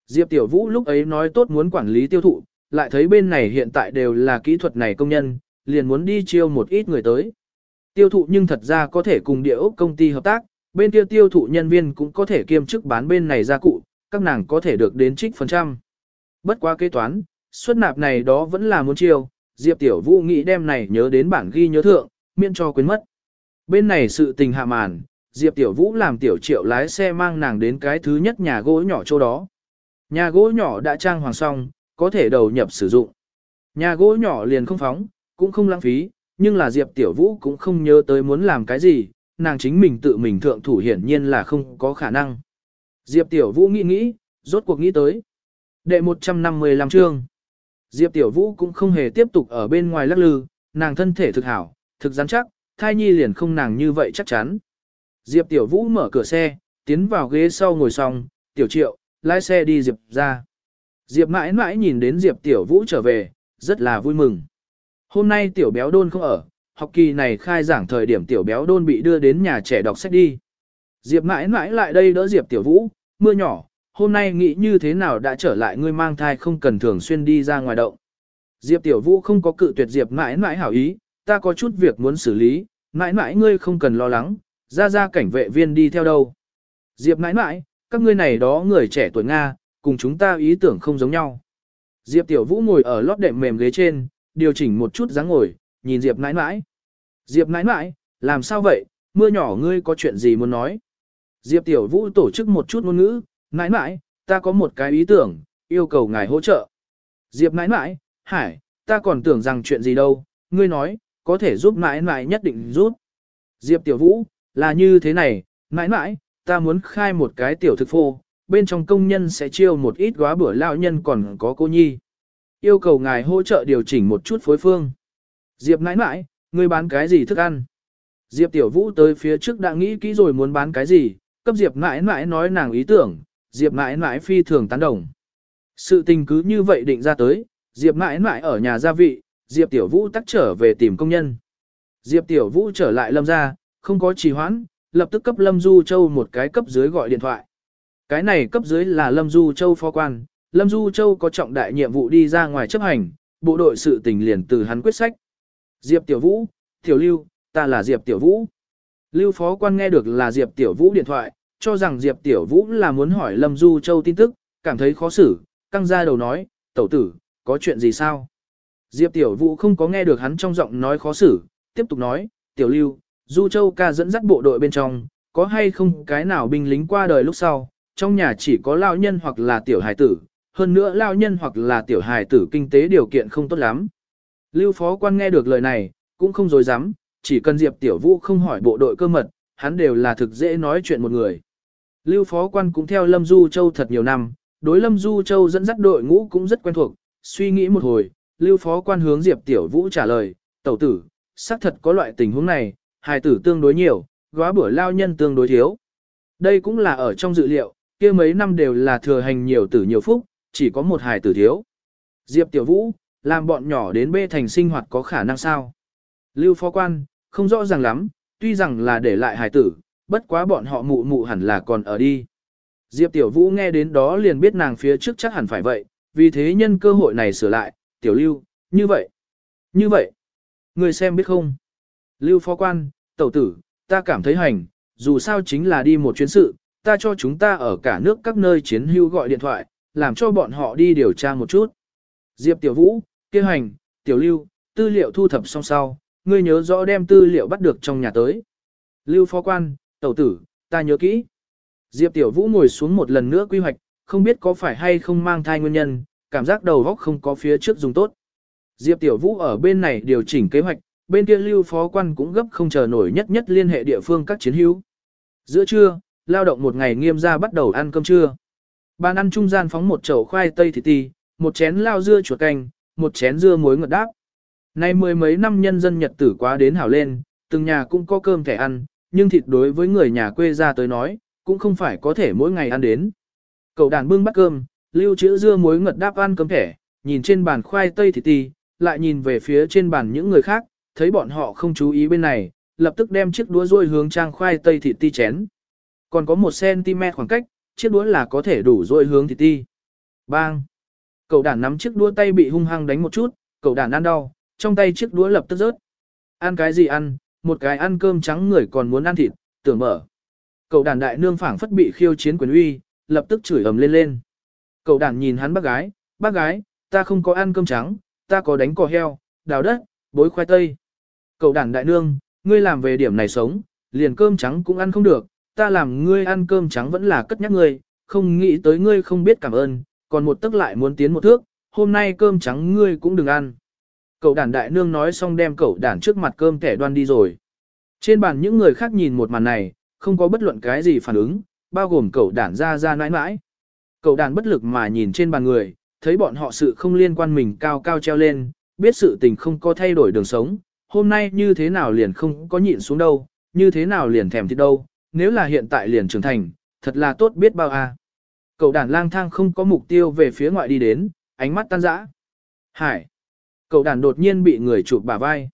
Diệp Tiểu Vũ lúc ấy nói tốt muốn quản lý tiêu thụ, lại thấy bên này hiện tại đều là kỹ thuật này công nhân, liền muốn đi chiêu một ít người tới. Tiêu thụ nhưng thật ra có thể cùng địa ốc công ty hợp tác, bên kia tiêu thụ nhân viên cũng có thể kiêm chức bán bên này gia cụ, các nàng có thể được đến trích phần trăm. Bất quá kế toán, xuất nạp này đó vẫn là muốn chiêu, Diệp Tiểu Vũ nghĩ đem này nhớ đến bản ghi nhớ thượng, miễn cho quên mất. Bên này sự tình hạ màn, Diệp Tiểu Vũ làm Tiểu Triệu lái xe mang nàng đến cái thứ nhất nhà gỗ nhỏ chỗ đó. Nhà gỗ nhỏ đã trang hoàng xong, có thể đầu nhập sử dụng. Nhà gỗ nhỏ liền không phóng, cũng không lãng phí, nhưng là Diệp Tiểu Vũ cũng không nhớ tới muốn làm cái gì, nàng chính mình tự mình thượng thủ hiển nhiên là không có khả năng. Diệp Tiểu Vũ nghĩ nghĩ, rốt cuộc nghĩ tới. Đệ 155 chương. Diệp Tiểu Vũ cũng không hề tiếp tục ở bên ngoài lắc lư, nàng thân thể thực hảo, thực rắn chắc, thai nhi liền không nàng như vậy chắc chắn. Diệp Tiểu Vũ mở cửa xe, tiến vào ghế sau ngồi xong, Tiểu Triệu, lái xe đi Diệp ra. Diệp mãi mãi nhìn đến Diệp Tiểu Vũ trở về, rất là vui mừng. Hôm nay Tiểu Béo Đôn không ở, học kỳ này khai giảng thời điểm Tiểu Béo Đôn bị đưa đến nhà trẻ đọc sách đi. Diệp mãi mãi lại đây đỡ Diệp Tiểu Vũ, mưa nhỏ, hôm nay nghĩ như thế nào đã trở lại ngươi mang thai không cần thường xuyên đi ra ngoài động. Diệp Tiểu Vũ không có cự tuyệt Diệp mãi mãi hảo ý, ta có chút việc muốn xử lý, mãi mãi ngươi không cần lo lắng, ra ra cảnh vệ viên đi theo đâu. Diệp mãi mãi, các ngươi này đó người trẻ tuổi Nga, cùng chúng ta ý tưởng không giống nhau. Diệp Tiểu Vũ ngồi ở lót đệm mềm ghế trên, điều chỉnh một chút dáng ngồi, nhìn Diệp nãi nãi. Diệp nãi nãi, làm sao vậy, mưa nhỏ ngươi có chuyện gì muốn nói? Diệp Tiểu Vũ tổ chức một chút ngôn ngữ, nãi nãi, ta có một cái ý tưởng, yêu cầu ngài hỗ trợ. Diệp nãi nãi, hải, ta còn tưởng rằng chuyện gì đâu, ngươi nói, có thể giúp nãi nãi nhất định giúp. Diệp Tiểu Vũ, là như thế này, nãi nãi, ta muốn khai một cái tiểu thực phô, bên trong công nhân sẽ chiêu một ít góa bữa lao nhân còn có cô nhi. Yêu cầu ngài hỗ trợ điều chỉnh một chút phối phương. Diệp nãi nãi, ngươi bán cái gì thức ăn? Diệp tiểu vũ tới phía trước đã nghĩ kỹ rồi muốn bán cái gì, cấp Diệp nãi nãi nói nàng ý tưởng, Diệp nãi nãi phi thường tán đồng. Sự tình cứ như vậy định ra tới, Diệp nãi nãi ở nhà gia vị, Diệp tiểu vũ tắt trở về tìm công nhân. Diệp tiểu vũ trở lại lâm ra, không có trì hoãn, lập tức cấp Lâm Du Châu một cái cấp dưới gọi điện thoại. Cái này cấp dưới là Lâm Du Châu phó quan, Lâm Du Châu có trọng đại nhiệm vụ đi ra ngoài chấp hành, bộ đội sự tình liền từ hắn quyết sách. Diệp Tiểu Vũ, Tiểu Lưu, ta là Diệp Tiểu Vũ. Lưu phó quan nghe được là Diệp Tiểu Vũ điện thoại, cho rằng Diệp Tiểu Vũ là muốn hỏi Lâm Du Châu tin tức, cảm thấy khó xử, căng ra đầu nói, tẩu tử, có chuyện gì sao? Diệp Tiểu Vũ không có nghe được hắn trong giọng nói khó xử, tiếp tục nói, Tiểu Lưu, Du Châu ca dẫn dắt bộ đội bên trong, có hay không cái nào binh lính qua đời lúc sau, trong nhà chỉ có lao nhân hoặc là tiểu hài tử, hơn nữa lao nhân hoặc là tiểu hài tử kinh tế điều kiện không tốt lắm. Lưu phó quan nghe được lời này, cũng không dối dám, chỉ cần Diệp Tiểu Vũ không hỏi bộ đội cơ mật, hắn đều là thực dễ nói chuyện một người. Lưu phó quan cũng theo Lâm Du Châu thật nhiều năm, Đối Lâm Du Châu dẫn dắt đội ngũ cũng rất quen thuộc, suy nghĩ một hồi, Lưu Phó quan hướng Diệp Tiểu Vũ trả lời, tẩu tử, xác thật có loại tình huống này, hài tử tương đối nhiều, góa bữa lao nhân tương đối thiếu. Đây cũng là ở trong dự liệu, kia mấy năm đều là thừa hành nhiều tử nhiều phúc, chỉ có một hài tử thiếu. Diệp Tiểu Vũ, làm bọn nhỏ đến bê thành sinh hoạt có khả năng sao? Lưu Phó quan, không rõ ràng lắm, tuy rằng là để lại hài tử, bất quá bọn họ mụ mụ hẳn là còn ở đi. Diệp Tiểu Vũ nghe đến đó liền biết nàng phía trước chắc hẳn phải vậy, vì thế nhân cơ hội này sửa lại, Tiểu Lưu, như vậy, như vậy, người xem biết không? Lưu phó quan, tẩu tử, ta cảm thấy hành, dù sao chính là đi một chuyến sự, ta cho chúng ta ở cả nước các nơi chiến hưu gọi điện thoại, làm cho bọn họ đi điều tra một chút. Diệp Tiểu Vũ, kêu hành, Tiểu Lưu, tư liệu thu thập xong sau, ngươi nhớ rõ đem tư liệu bắt được trong nhà tới. Lưu phó quan, tẩu tử, ta nhớ kỹ. Diệp Tiểu Vũ ngồi xuống một lần nữa quy hoạch, không biết có phải hay không mang thai nguyên nhân, cảm giác đầu góc không có phía trước dùng tốt. Diệp Tiểu Vũ ở bên này điều chỉnh kế hoạch, bên kia lưu phó quan cũng gấp không chờ nổi nhất nhất liên hệ địa phương các chiến hữu. Giữa trưa, lao động một ngày nghiêm ra bắt đầu ăn cơm trưa. Bàn ăn trung gian phóng một chậu khoai tây thịt ti, một chén lao dưa chuột canh, một chén dưa muối ngọt đáp. Nay mười mấy năm nhân dân nhật tử quá đến hảo lên, từng nhà cũng có cơm thẻ ăn, nhưng thịt đối với người nhà quê ra tới nói, cũng không phải có thể mỗi ngày ăn đến. Cậu đàn bưng bắt cơm, lưu trữ dưa muối ngật đáp ăn cơm thẻ, nhìn trên bàn khoai tây thịt ti, lại nhìn về phía trên bàn những người khác, thấy bọn họ không chú ý bên này, lập tức đem chiếc đũa rôi hướng trang khoai tây thịt ti chén. Còn có một cm khoảng cách, chiếc đũa là có thể đủ rôi hướng thịt ti. Bang! Cậu đàn nắm chiếc đũa tay bị hung hăng đánh một chút, cậu đàn ăn đau, trong tay chiếc đũa lập tức rớt. Ăn cái gì ăn, một cái ăn cơm trắng người còn muốn ăn thịt, tưởng mở. Cậu đàn đại nương phảng phất bị khiêu chiến quyền uy, lập tức chửi ầm lên lên. Cậu đàn nhìn hắn bác gái, bác gái, ta không có ăn cơm trắng, ta có đánh cò heo, đào đất, bối khoai tây. Cậu đàn đại nương, ngươi làm về điểm này sống, liền cơm trắng cũng ăn không được, ta làm ngươi ăn cơm trắng vẫn là cất nhắc ngươi, không nghĩ tới ngươi không biết cảm ơn, còn một tức lại muốn tiến một thước, hôm nay cơm trắng ngươi cũng đừng ăn. Cậu đàn đại nương nói xong đem cậu đàn trước mặt cơm kẻ đoan đi rồi. Trên bàn những người khác nhìn một màn này, không có bất luận cái gì phản ứng, bao gồm cậu đàn ra ra nãi nãi. Cậu đàn bất lực mà nhìn trên bàn người, thấy bọn họ sự không liên quan mình cao cao treo lên, biết sự tình không có thay đổi đường sống, hôm nay như thế nào liền không có nhịn xuống đâu, như thế nào liền thèm thịt đâu, nếu là hiện tại liền trưởng thành, thật là tốt biết bao à. Cậu đàn lang thang không có mục tiêu về phía ngoại đi đến, ánh mắt tan rã. Hải! Cậu đàn đột nhiên bị người chụp bả vai.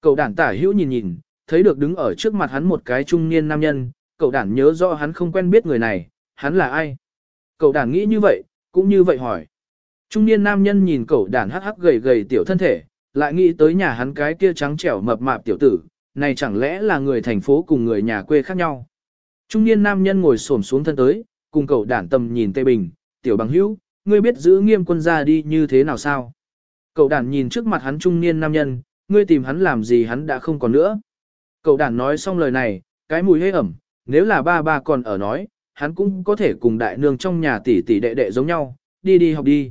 Cậu đàn tả hữu nhìn nhìn, thấy được đứng ở trước mặt hắn một cái trung niên nam nhân, cậu đàn nhớ rõ hắn không quen biết người này, hắn là ai. Cậu đàn nghĩ như vậy, cũng như vậy hỏi. Trung niên nam nhân nhìn cậu đàn hắc hắc gầy gầy tiểu thân thể, lại nghĩ tới nhà hắn cái kia trắng trẻo mập mạp tiểu tử, này chẳng lẽ là người thành phố cùng người nhà quê khác nhau. Trung niên nam nhân ngồi xổm xuống thân tới, cùng cậu đàn tầm nhìn Tây Bình, tiểu bằng hữu, ngươi biết giữ nghiêm quân ra đi như thế nào sao? Cậu đàn nhìn trước mặt hắn trung niên nam nhân, ngươi tìm hắn làm gì hắn đã không còn nữa. Cậu đàn nói xong lời này, cái mùi hế ẩm, nếu là ba ba còn ở nói, hắn cũng có thể cùng đại nương trong nhà tỷ tỷ đệ đệ giống nhau, đi đi học đi.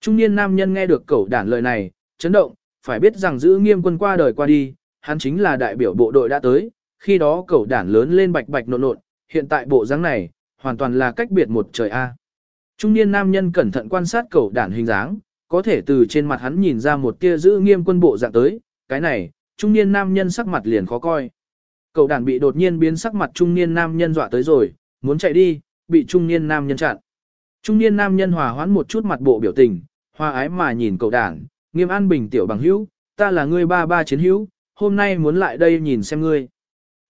Trung niên nam nhân nghe được cậu đàn lời này, chấn động, phải biết rằng giữ nghiêm quân qua đời qua đi, hắn chính là đại biểu bộ đội đã tới, khi đó cậu đàn lớn lên bạch bạch nộn nộn, hiện tại bộ dáng này, hoàn toàn là cách biệt một trời A. Trung niên nam nhân cẩn thận quan sát cẩu đản hình dáng, có thể từ trên mặt hắn nhìn ra một tia giữ nghiêm quân bộ dạng tới, cái này, trung niên nam nhân sắc mặt liền khó coi. Cậu đàn bị đột nhiên biến sắc mặt trung niên nam nhân dọa tới rồi, muốn chạy đi, bị trung niên nam nhân chặn. Trung niên nam nhân hòa hoãn một chút mặt bộ biểu tình, hoa ái mà nhìn cậu đàn, nghiêm an bình tiểu bằng hữu, ta là ngươi ba ba chiến hữu, hôm nay muốn lại đây nhìn xem ngươi.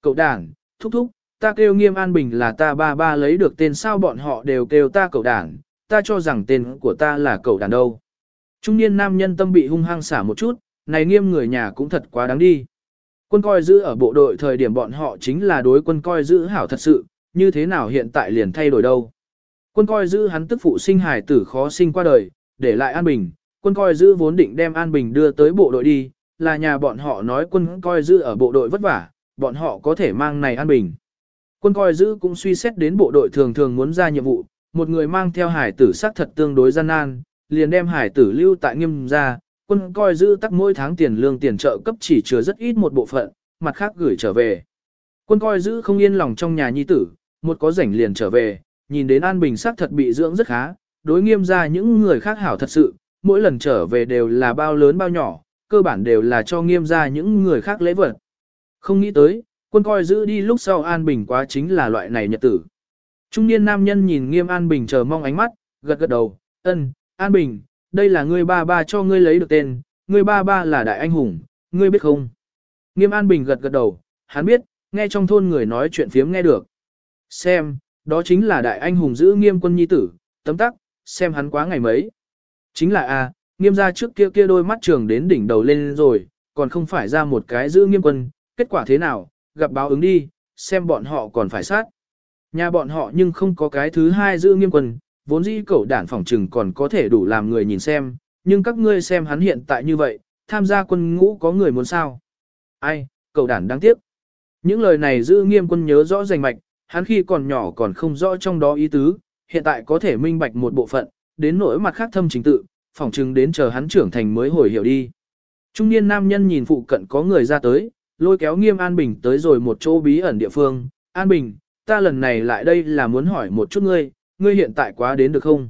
Cậu đàn, thúc thúc, ta kêu nghiêm an bình là ta ba ba lấy được tên sao bọn họ đều kêu ta cậu đàn, ta cho rằng tên của ta là cậu đàn đâu. Trung niên nam nhân tâm bị hung hăng xả một chút, này nghiêm người nhà cũng thật quá đáng đi. Quân coi giữ ở bộ đội thời điểm bọn họ chính là đối quân coi giữ hảo thật sự, như thế nào hiện tại liền thay đổi đâu. Quân coi giữ hắn tức phụ sinh hài tử khó sinh qua đời, để lại An Bình, quân coi giữ vốn định đem An Bình đưa tới bộ đội đi, là nhà bọn họ nói quân coi giữ ở bộ đội vất vả, bọn họ có thể mang này An Bình. Quân coi giữ cũng suy xét đến bộ đội thường thường muốn ra nhiệm vụ, một người mang theo hải tử xác thật tương đối gian nan, liền đem hải tử lưu tại nghiêm ra, quân coi giữ tắc mỗi tháng tiền lương tiền trợ cấp chỉ chứa rất ít một bộ phận, mặt khác gửi trở về. Quân coi giữ không yên lòng trong nhà nhi tử, một có rảnh liền trở về, nhìn đến An Bình xác thật bị dưỡng rất khá, đối nghiêm ra những người khác hảo thật sự, mỗi lần trở về đều là bao lớn bao nhỏ, cơ bản đều là cho nghiêm ra những người khác lễ vật. Không nghĩ tới, quân coi giữ đi lúc sau An Bình quá chính là loại này nhật tử. Trung niên nam nhân nhìn nghiêm An Bình chờ mong ánh mắt, gật gật đầu, ân, An Bình, đây là ngươi ba ba cho ngươi lấy được tên, ngươi ba ba là đại anh hùng, ngươi biết không? Nghiêm An Bình gật gật đầu, hắn biết, nghe trong thôn người nói chuyện phiếm nghe được. Xem, đó chính là đại anh hùng giữ nghiêm quân nhi tử, tấm tắc, xem hắn quá ngày mấy. Chính là a, nghiêm ra trước kia kia đôi mắt trường đến đỉnh đầu lên rồi, còn không phải ra một cái giữ nghiêm quân, kết quả thế nào, gặp báo ứng đi, xem bọn họ còn phải sát. Nhà bọn họ nhưng không có cái thứ hai giữ nghiêm quân, vốn dĩ cậu đản phỏng trừng còn có thể đủ làm người nhìn xem, nhưng các ngươi xem hắn hiện tại như vậy, tham gia quân ngũ có người muốn sao. Ai, cậu đản đáng tiếc. Những lời này giữ nghiêm quân nhớ rõ rành mạch, hắn khi còn nhỏ còn không rõ trong đó ý tứ, hiện tại có thể minh bạch một bộ phận, đến nỗi mặt khác thâm chính tự, phỏng chừng đến chờ hắn trưởng thành mới hồi hiểu đi. Trung niên nam nhân nhìn phụ cận có người ra tới, lôi kéo nghiêm An Bình tới rồi một chỗ bí ẩn địa phương. An Bình, ta lần này lại đây là muốn hỏi một chút ngươi, ngươi hiện tại quá đến được không?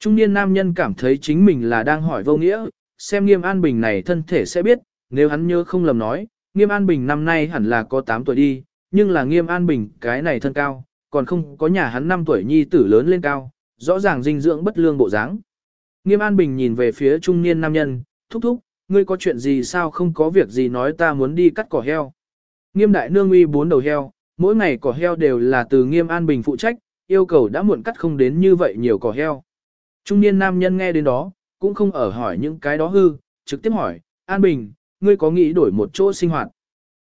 Trung niên nam nhân cảm thấy chính mình là đang hỏi vô nghĩa, xem nghiêm An Bình này thân thể sẽ biết, nếu hắn nhớ không lầm nói, nghiêm An Bình năm nay hẳn là có 8 tuổi đi, nhưng là nghiêm An Bình cái này thân cao, còn không có nhà hắn 5 tuổi nhi tử lớn lên cao, rõ ràng dinh dưỡng bất lương bộ dáng. Nghiêm An Bình nhìn về phía trung niên nam nhân, thúc thúc, ngươi có chuyện gì sao không có việc gì nói ta muốn đi cắt cỏ heo. Nghiêm đại nương uy bốn đầu heo, mỗi ngày cỏ heo đều là từ Nghiêm An Bình phụ trách, yêu cầu đã muộn cắt không đến như vậy nhiều cỏ heo. Trung niên nam nhân nghe đến đó, cũng không ở hỏi những cái đó hư, trực tiếp hỏi, An Bình, ngươi có nghĩ đổi một chỗ sinh hoạt?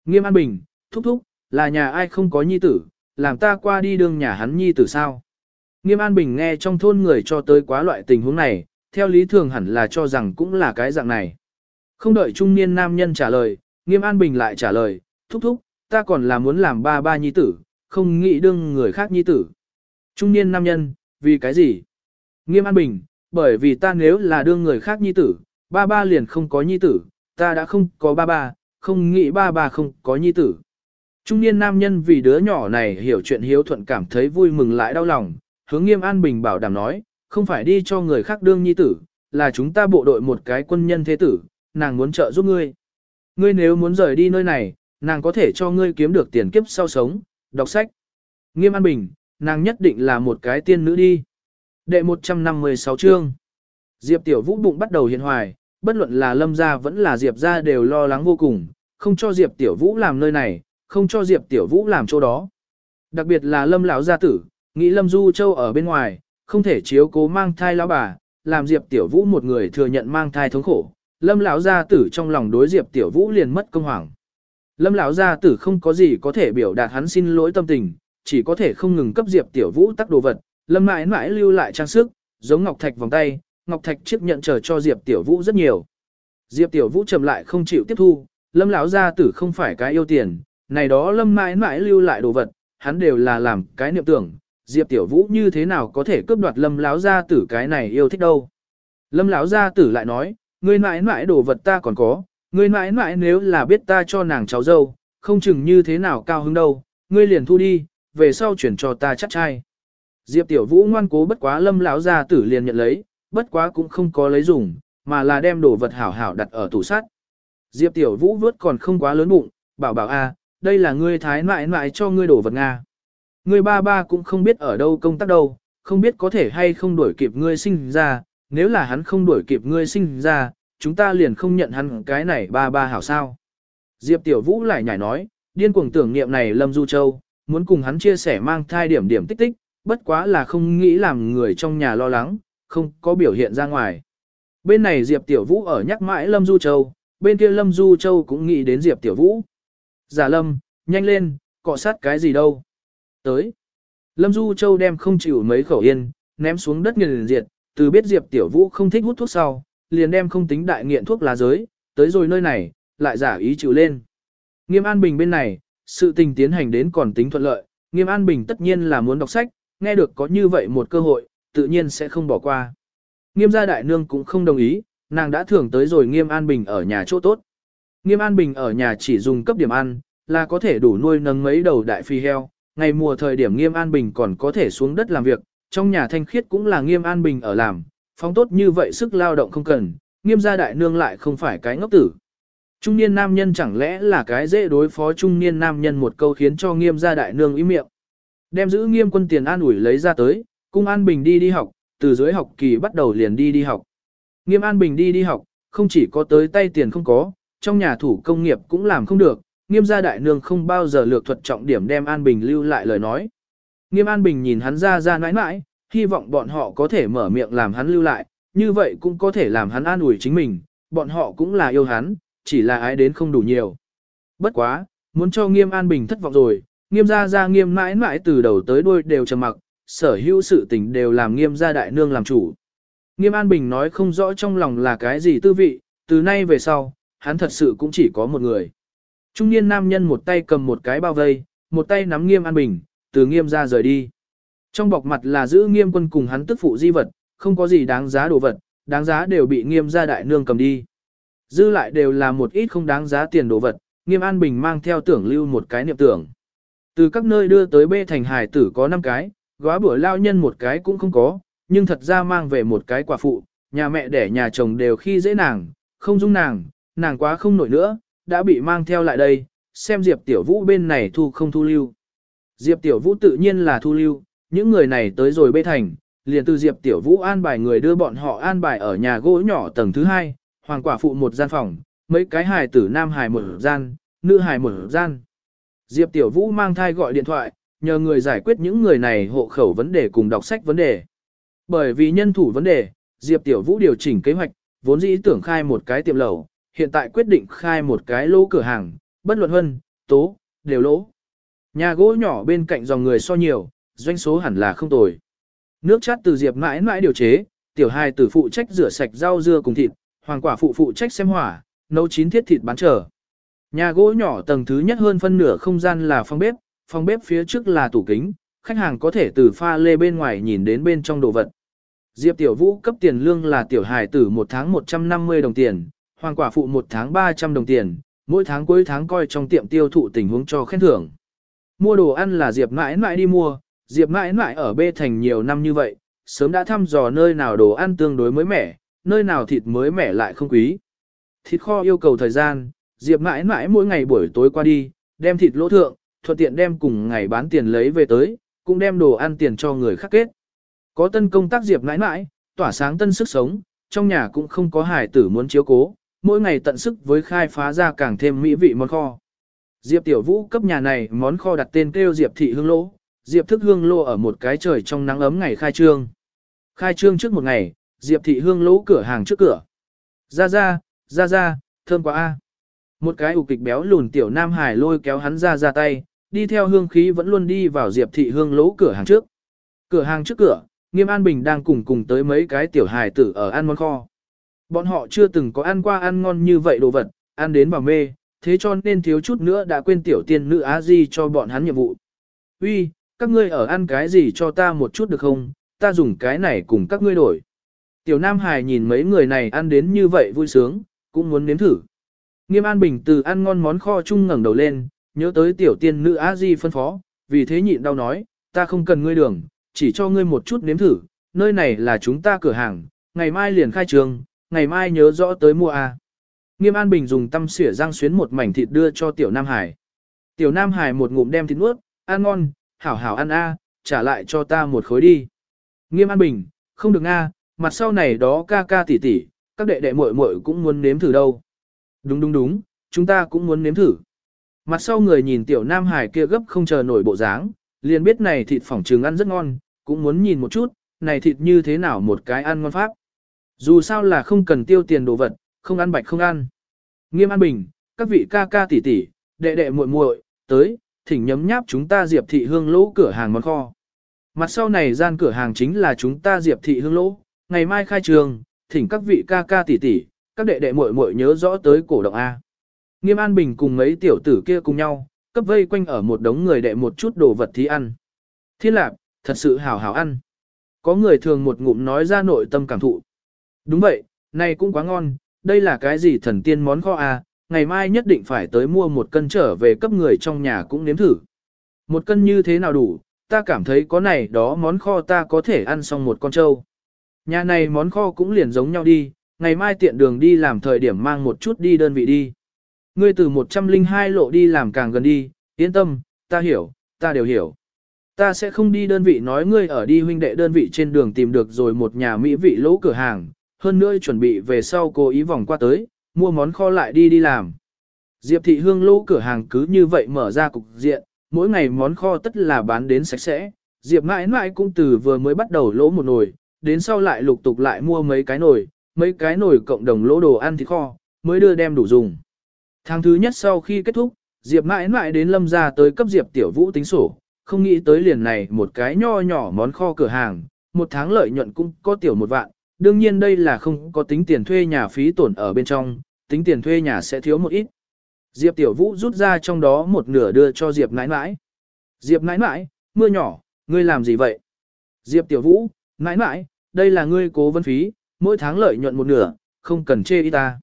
Nghiêm An Bình, thúc thúc, là nhà ai không có nhi tử, làm ta qua đi đường nhà hắn nhi tử sao? Nghiêm An Bình nghe trong thôn người cho tới quá loại tình huống này, theo lý thường hẳn là cho rằng cũng là cái dạng này. Không đợi trung niên nam nhân trả lời, Nghiêm An Bình lại trả lời, thúc thúc, ta còn là muốn làm ba ba nhi tử, không nghĩ đương người khác nhi tử. Trung niên nam nhân, vì cái gì? Nghiêm An Bình, bởi vì ta nếu là đương người khác nhi tử, ba ba liền không có nhi tử, ta đã không có ba ba, không nghĩ ba ba không có nhi tử. Trung niên nam nhân vì đứa nhỏ này hiểu chuyện hiếu thuận cảm thấy vui mừng lại đau lòng, hướng nghiêm an bình bảo đảm nói, không phải đi cho người khác đương nhi tử, là chúng ta bộ đội một cái quân nhân thế tử, nàng muốn trợ giúp ngươi. Ngươi nếu muốn rời đi nơi này, nàng có thể cho ngươi kiếm được tiền kiếp sau sống, đọc sách. Nghiêm an bình, nàng nhất định là một cái tiên nữ đi. Đệ 156 chương. Diệp Tiểu Vũ bụng bắt đầu hiện hoài, bất luận là Lâm gia vẫn là Diệp gia đều lo lắng vô cùng, không cho Diệp Tiểu Vũ làm nơi này, không cho Diệp Tiểu Vũ làm chỗ đó. Đặc biệt là Lâm lão gia tử, nghĩ Lâm Du Châu ở bên ngoài, không thể chiếu cố mang thai lão bà, làm Diệp Tiểu Vũ một người thừa nhận mang thai thống khổ. Lâm lão gia tử trong lòng đối Diệp Tiểu Vũ liền mất công hoàng. Lâm lão gia tử không có gì có thể biểu đạt hắn xin lỗi tâm tình, chỉ có thể không ngừng cấp Diệp Tiểu Vũ tắc đồ vật, Lâm mãi mãi lưu lại trang sức, giống ngọc thạch vòng tay, ngọc thạch chiếc nhận chờ cho Diệp Tiểu Vũ rất nhiều. Diệp Tiểu Vũ trầm lại không chịu tiếp thu, Lâm lão gia tử không phải cái yêu tiền, này đó Lâm mãi mãi lưu lại đồ vật, hắn đều là làm cái niệm tưởng, Diệp Tiểu Vũ như thế nào có thể cướp đoạt Lâm lão gia tử cái này yêu thích đâu. Lâm lão gia tử lại nói, ngươi mãi mãi đồ vật ta còn có, ngươi mãi mãi nếu là biết ta cho nàng cháu dâu, không chừng như thế nào cao hứng đâu, ngươi liền thu đi, về sau chuyển cho ta chắc trai. Diệp Tiểu Vũ ngoan cố bất quá Lâm lão gia tử liền nhận lấy, bất quá cũng không có lấy dùng, mà là đem đồ vật hảo hảo đặt ở tủ sắt. Diệp Tiểu Vũ vớt còn không quá lớn bụng, bảo bảo a, đây là ngươi thái mãi mãi cho ngươi đồ vật Nga. Ngươi ba ba cũng không biết ở đâu công tác đâu, không biết có thể hay không đuổi kịp ngươi sinh ra, nếu là hắn không đuổi kịp ngươi sinh ra, chúng ta liền không nhận hắn cái này ba ba hảo sao. Diệp Tiểu Vũ lại nhảy nói, điên cuồng tưởng niệm này Lâm Du Châu, muốn cùng hắn chia sẻ mang thai điểm điểm tích tích, bất quá là không nghĩ làm người trong nhà lo lắng, không có biểu hiện ra ngoài. Bên này Diệp Tiểu Vũ ở nhắc mãi Lâm Du Châu, bên kia Lâm Du Châu cũng nghĩ đến Diệp Tiểu Vũ. Giả Lâm, nhanh lên, cọ sát cái gì đâu. Tới. Lâm Du Châu đem không chịu mấy khẩu yên, ném xuống đất nghiền diệt, từ biết Diệp Tiểu Vũ không thích hút thuốc sau, liền đem không tính đại nghiện thuốc lá giới, tới rồi nơi này, lại giả ý chịu lên. Nghiêm An Bình bên này, sự tình tiến hành đến còn tính thuận lợi, Nghiêm An Bình tất nhiên là muốn đọc sách, nghe được có như vậy một cơ hội, tự nhiên sẽ không bỏ qua. Nghiêm gia đại nương cũng không đồng ý, nàng đã thưởng tới rồi Nghiêm An Bình ở nhà chỗ tốt. Nghiêm An Bình ở nhà chỉ dùng cấp điểm ăn, là có thể đủ nuôi nấng mấy đầu đại phi heo, ngày mùa thời điểm Nghiêm An Bình còn có thể xuống đất làm việc, trong nhà thanh khiết cũng là nghiêm an bình ở làm, phóng tốt như vậy sức lao động không cần, nghiêm gia đại nương lại không phải cái ngốc tử. Trung niên nam nhân chẳng lẽ là cái dễ đối phó trung niên nam nhân một câu khiến cho nghiêm gia đại nương ý miệng. Đem giữ nghiêm quân tiền an ủi lấy ra tới, cung an bình đi đi học, từ dưới học kỳ bắt đầu liền đi đi học. Nghiêm an bình đi đi học, không chỉ có tới tay tiền không có, trong nhà thủ công nghiệp cũng làm không được, nghiêm gia đại nương không bao giờ lược thuật trọng điểm đem an bình lưu lại lời nói. Nghiêm an bình nhìn hắn ra ra nãi nãi, hy vọng bọn họ có thể mở miệng làm hắn lưu lại, như vậy cũng có thể làm hắn an ủi chính mình, bọn họ cũng là yêu hắn, chỉ là ái đến không đủ nhiều. Bất quá, muốn cho nghiêm an bình thất vọng rồi, nghiêm gia gia nghiêm mãi mãi từ đầu tới đuôi đều trầm mặc, sở hữu sự tình đều làm nghiêm gia đại nương làm chủ. Nghiêm an bình nói không rõ trong lòng là cái gì tư vị, từ nay về sau, hắn thật sự cũng chỉ có một người. Trung niên nam nhân một tay cầm một cái bao vây, một tay nắm nghiêm an bình, từ nghiêm ra rời đi. Trong bọc mặt là giữ nghiêm quân cùng hắn tức phụ di vật, không có gì đáng giá đồ vật, đáng giá đều bị nghiêm gia đại nương cầm đi. Dư lại đều là một ít không đáng giá tiền đồ vật, nghiêm an bình mang theo tưởng lưu một cái niệm tưởng. Từ các nơi đưa tới bê thành hải tử có 5 cái, góa bữa lao nhân một cái cũng không có, nhưng thật ra mang về một cái quả phụ, nhà mẹ đẻ nhà chồng đều khi dễ nàng, không dung nàng, nàng quá không nổi nữa, đã bị mang theo lại đây, xem Diệp Tiểu Vũ bên này thu không thu lưu. Diệp Tiểu Vũ tự nhiên là thu lưu, những người này tới rồi bê thành, liền từ Diệp Tiểu Vũ an bài người đưa bọn họ an bài ở nhà gỗ nhỏ tầng thứ hai, hoàng quả phụ một gian phòng, mấy cái hài tử nam hài một gian, nữ hài một gian. Diệp Tiểu Vũ mang thai gọi điện thoại, nhờ người giải quyết những người này hộ khẩu vấn đề cùng đọc sách vấn đề. Bởi vì nhân thủ vấn đề, Diệp Tiểu Vũ điều chỉnh kế hoạch, vốn dĩ tưởng khai một cái tiệm lẩu, hiện tại quyết định khai một cái lỗ cửa hàng, bất luận hơn, tố, đều lỗ. Nhà gỗ nhỏ bên cạnh dòng người so nhiều, doanh số hẳn là không tồi. Nước chát từ Diệp mãi mãi điều chế, tiểu hai tử phụ trách rửa sạch rau dưa cùng thịt, hoàng quả phụ phụ trách xem hỏa, nấu chín thiết thịt bán trở. Nhà gỗ nhỏ tầng thứ nhất hơn phân nửa không gian là phòng bếp, phòng bếp phía trước là tủ kính, khách hàng có thể từ pha lê bên ngoài nhìn đến bên trong đồ vật. Diệp Tiểu Vũ cấp tiền lương là tiểu hài tử một tháng 150 đồng tiền, hoàng quả phụ một tháng 300 đồng tiền, mỗi tháng cuối tháng coi trong tiệm tiêu thụ tình huống cho khen thưởng. Mua đồ ăn là Diệp mãi mãi đi mua, Diệp mãi mãi ở bê thành nhiều năm như vậy, sớm đã thăm dò nơi nào đồ ăn tương đối mới mẻ, nơi nào thịt mới mẻ lại không quý. Thịt kho yêu cầu thời gian, Diệp mãi mãi mỗi ngày buổi tối qua đi, đem thịt lỗ thượng, thuận tiện đem cùng ngày bán tiền lấy về tới, cũng đem đồ ăn tiền cho người khác kết. Có tân công tác Diệp mãi mãi, tỏa sáng tân sức sống, trong nhà cũng không có hải tử muốn chiếu cố, mỗi ngày tận sức với khai phá ra càng thêm mỹ vị món kho. Diệp Tiểu Vũ cấp nhà này món kho đặt tên kêu Diệp Thị Hương Lỗ, Diệp Thức Hương Lô ở một cái trời trong nắng ấm ngày khai trương. Khai trương trước một ngày, Diệp Thị Hương Lỗ cửa hàng trước cửa. Ra ra, ra ra, thơm quá a. Một cái ủ kịch béo lùn tiểu nam hải lôi kéo hắn ra ra tay, đi theo hương khí vẫn luôn đi vào Diệp Thị Hương Lỗ cửa hàng trước. Cửa hàng trước cửa, Nghiêm An Bình đang cùng cùng tới mấy cái tiểu hài tử ở ăn món kho. Bọn họ chưa từng có ăn qua ăn ngon như vậy đồ vật, ăn đến vào mê, thế cho nên thiếu chút nữa đã quên tiểu tiên nữ á di cho bọn hắn nhiệm vụ. Uy, các ngươi ở ăn cái gì cho ta một chút được không, ta dùng cái này cùng các ngươi đổi. Tiểu Nam Hải nhìn mấy người này ăn đến như vậy vui sướng, cũng muốn nếm thử. Nghiêm An Bình từ ăn ngon món kho chung ngẩng đầu lên, nhớ tới tiểu tiên nữ á di phân phó, vì thế nhịn đau nói, ta không cần ngươi đường, chỉ cho ngươi một chút nếm thử, nơi này là chúng ta cửa hàng, ngày mai liền khai trường, ngày mai nhớ rõ tới mua A. Nghiêm An Bình dùng tăm xỉa răng xuyến một mảnh thịt đưa cho Tiểu Nam Hải. Tiểu Nam Hải một ngụm đem thịt nuốt, ăn ngon, hảo hảo ăn A, trả lại cho ta một khối đi. Nghiêm An Bình, không được A, mặt sau này đó ca ca tỷ tỷ, các đệ đệ muội muội cũng muốn nếm thử đâu. Đúng đúng đúng, chúng ta cũng muốn nếm thử. Mặt sau người nhìn Tiểu Nam Hải kia gấp không chờ nổi bộ dáng, liền biết này thịt phỏng trường ăn rất ngon, cũng muốn nhìn một chút, này thịt như thế nào một cái ăn ngon pháp. Dù sao là không cần tiêu tiền đồ vật, không ăn bạch không ăn. Nghiêm an bình, các vị ca ca tỷ tỷ, đệ đệ muội muội, tới, thỉnh nhấm nháp chúng ta Diệp thị hương lỗ cửa hàng món kho. Mặt sau này gian cửa hàng chính là chúng ta Diệp thị hương lỗ, ngày mai khai trường, thỉnh các vị ca ca tỷ tỷ, các đệ đệ muội muội nhớ rõ tới cổ động A. Nghiêm An Bình cùng mấy tiểu tử kia cùng nhau, cấp vây quanh ở một đống người đệ một chút đồ vật thí ăn. Thiên lạc, thật sự hảo hảo ăn. Có người thường một ngụm nói ra nội tâm cảm thụ. Đúng vậy, này cũng quá ngon, đây là cái gì thần tiên món kho à, ngày mai nhất định phải tới mua một cân trở về cấp người trong nhà cũng nếm thử. Một cân như thế nào đủ, ta cảm thấy có này đó món kho ta có thể ăn xong một con trâu. Nhà này món kho cũng liền giống nhau đi, ngày mai tiện đường đi làm thời điểm mang một chút đi đơn vị đi. Ngươi từ 102 lộ đi làm càng gần đi, yên tâm, ta hiểu, ta đều hiểu. Ta sẽ không đi đơn vị nói ngươi ở đi huynh đệ đơn vị trên đường tìm được rồi một nhà mỹ vị lỗ cửa hàng, hơn nữa chuẩn bị về sau cố ý vòng qua tới, mua món kho lại đi đi làm. Diệp thị hương lỗ cửa hàng cứ như vậy mở ra cục diện, mỗi ngày món kho tất là bán đến sạch sẽ. Diệp mãi mãi cũng từ vừa mới bắt đầu lỗ một nồi, đến sau lại lục tục lại mua mấy cái nồi, mấy cái nồi cộng đồng lỗ đồ ăn thịt kho, mới đưa đem đủ dùng. Tháng thứ nhất sau khi kết thúc, Diệp mãi mãi đến lâm ra tới cấp Diệp tiểu vũ tính sổ, không nghĩ tới liền này một cái nho nhỏ món kho cửa hàng, một tháng lợi nhuận cũng có tiểu một vạn, đương nhiên đây là không có tính tiền thuê nhà phí tổn ở bên trong, tính tiền thuê nhà sẽ thiếu một ít. Diệp Tiểu Vũ rút ra trong đó một nửa đưa cho Diệp nãi nãi. Diệp nãi nãi, mưa nhỏ, ngươi làm gì vậy? Diệp Tiểu Vũ, nãi nãi, đây là ngươi cố vấn phí, mỗi tháng lợi nhuận một nửa, không cần chê ý ta.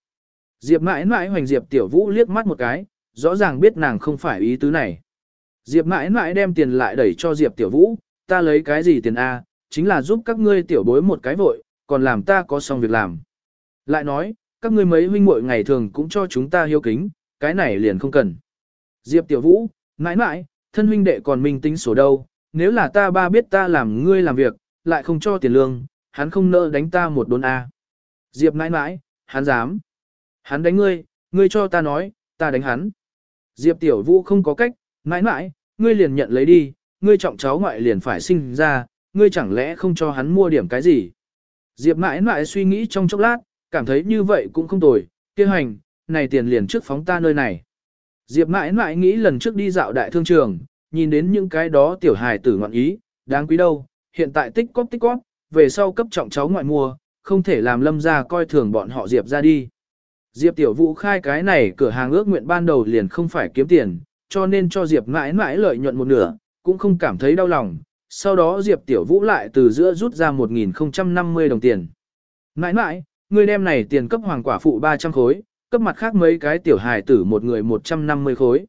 Diệp nãi nãi hoành Diệp Tiểu Vũ liếc mắt một cái, rõ ràng biết nàng không phải ý tứ này. Diệp nãi nãi đem tiền lại đẩy cho Diệp Tiểu Vũ, ta lấy cái gì tiền A, chính là giúp các ngươi tiểu bối một cái vội, còn làm ta có xong việc làm. Lại nói, các ngươi mấy huynh muội ngày thường cũng cho chúng ta hiếu kính, cái này liền không cần. Diệp Tiểu Vũ, mãi mãi, thân huynh đệ còn minh tính sổ đâu, nếu là ta ba biết ta làm ngươi làm việc, lại không cho tiền lương, hắn không nỡ đánh ta một đốn A. Diệp mãi mãi, hắn dám. Hắn đánh ngươi, ngươi cho ta nói, ta đánh hắn. Diệp Tiểu Vũ không có cách, mãi mãi, ngươi liền nhận lấy đi, ngươi trọng cháu ngoại liền phải sinh ra, ngươi chẳng lẽ không cho hắn mua điểm cái gì. Diệp mãi mãi suy nghĩ trong chốc lát, cảm thấy như vậy cũng không tồi, kia hành, này tiền liền trước phóng ta nơi này. Diệp mãi mãi nghĩ lần trước đi dạo đại thương trường, nhìn đến những cái đó tiểu hài tử ngọn ý, đáng quý đâu, hiện tại tích cóp tích cóp, về sau cấp trọng cháu ngoại mua, không thể làm lâm ra coi thường bọn họ Diệp ra đi. Diệp tiểu vũ khai cái này cửa hàng ước nguyện ban đầu liền không phải kiếm tiền, cho nên cho Diệp mãi mãi lợi nhuận một nửa, cũng không cảm thấy đau lòng. Sau đó Diệp tiểu vũ lại từ giữa rút ra 1.050 đồng tiền. Nãi nãi, người đem này tiền cấp hoàng quả phụ 300 khối, cấp mặt khác mấy cái tiểu hài tử một người 150 khối.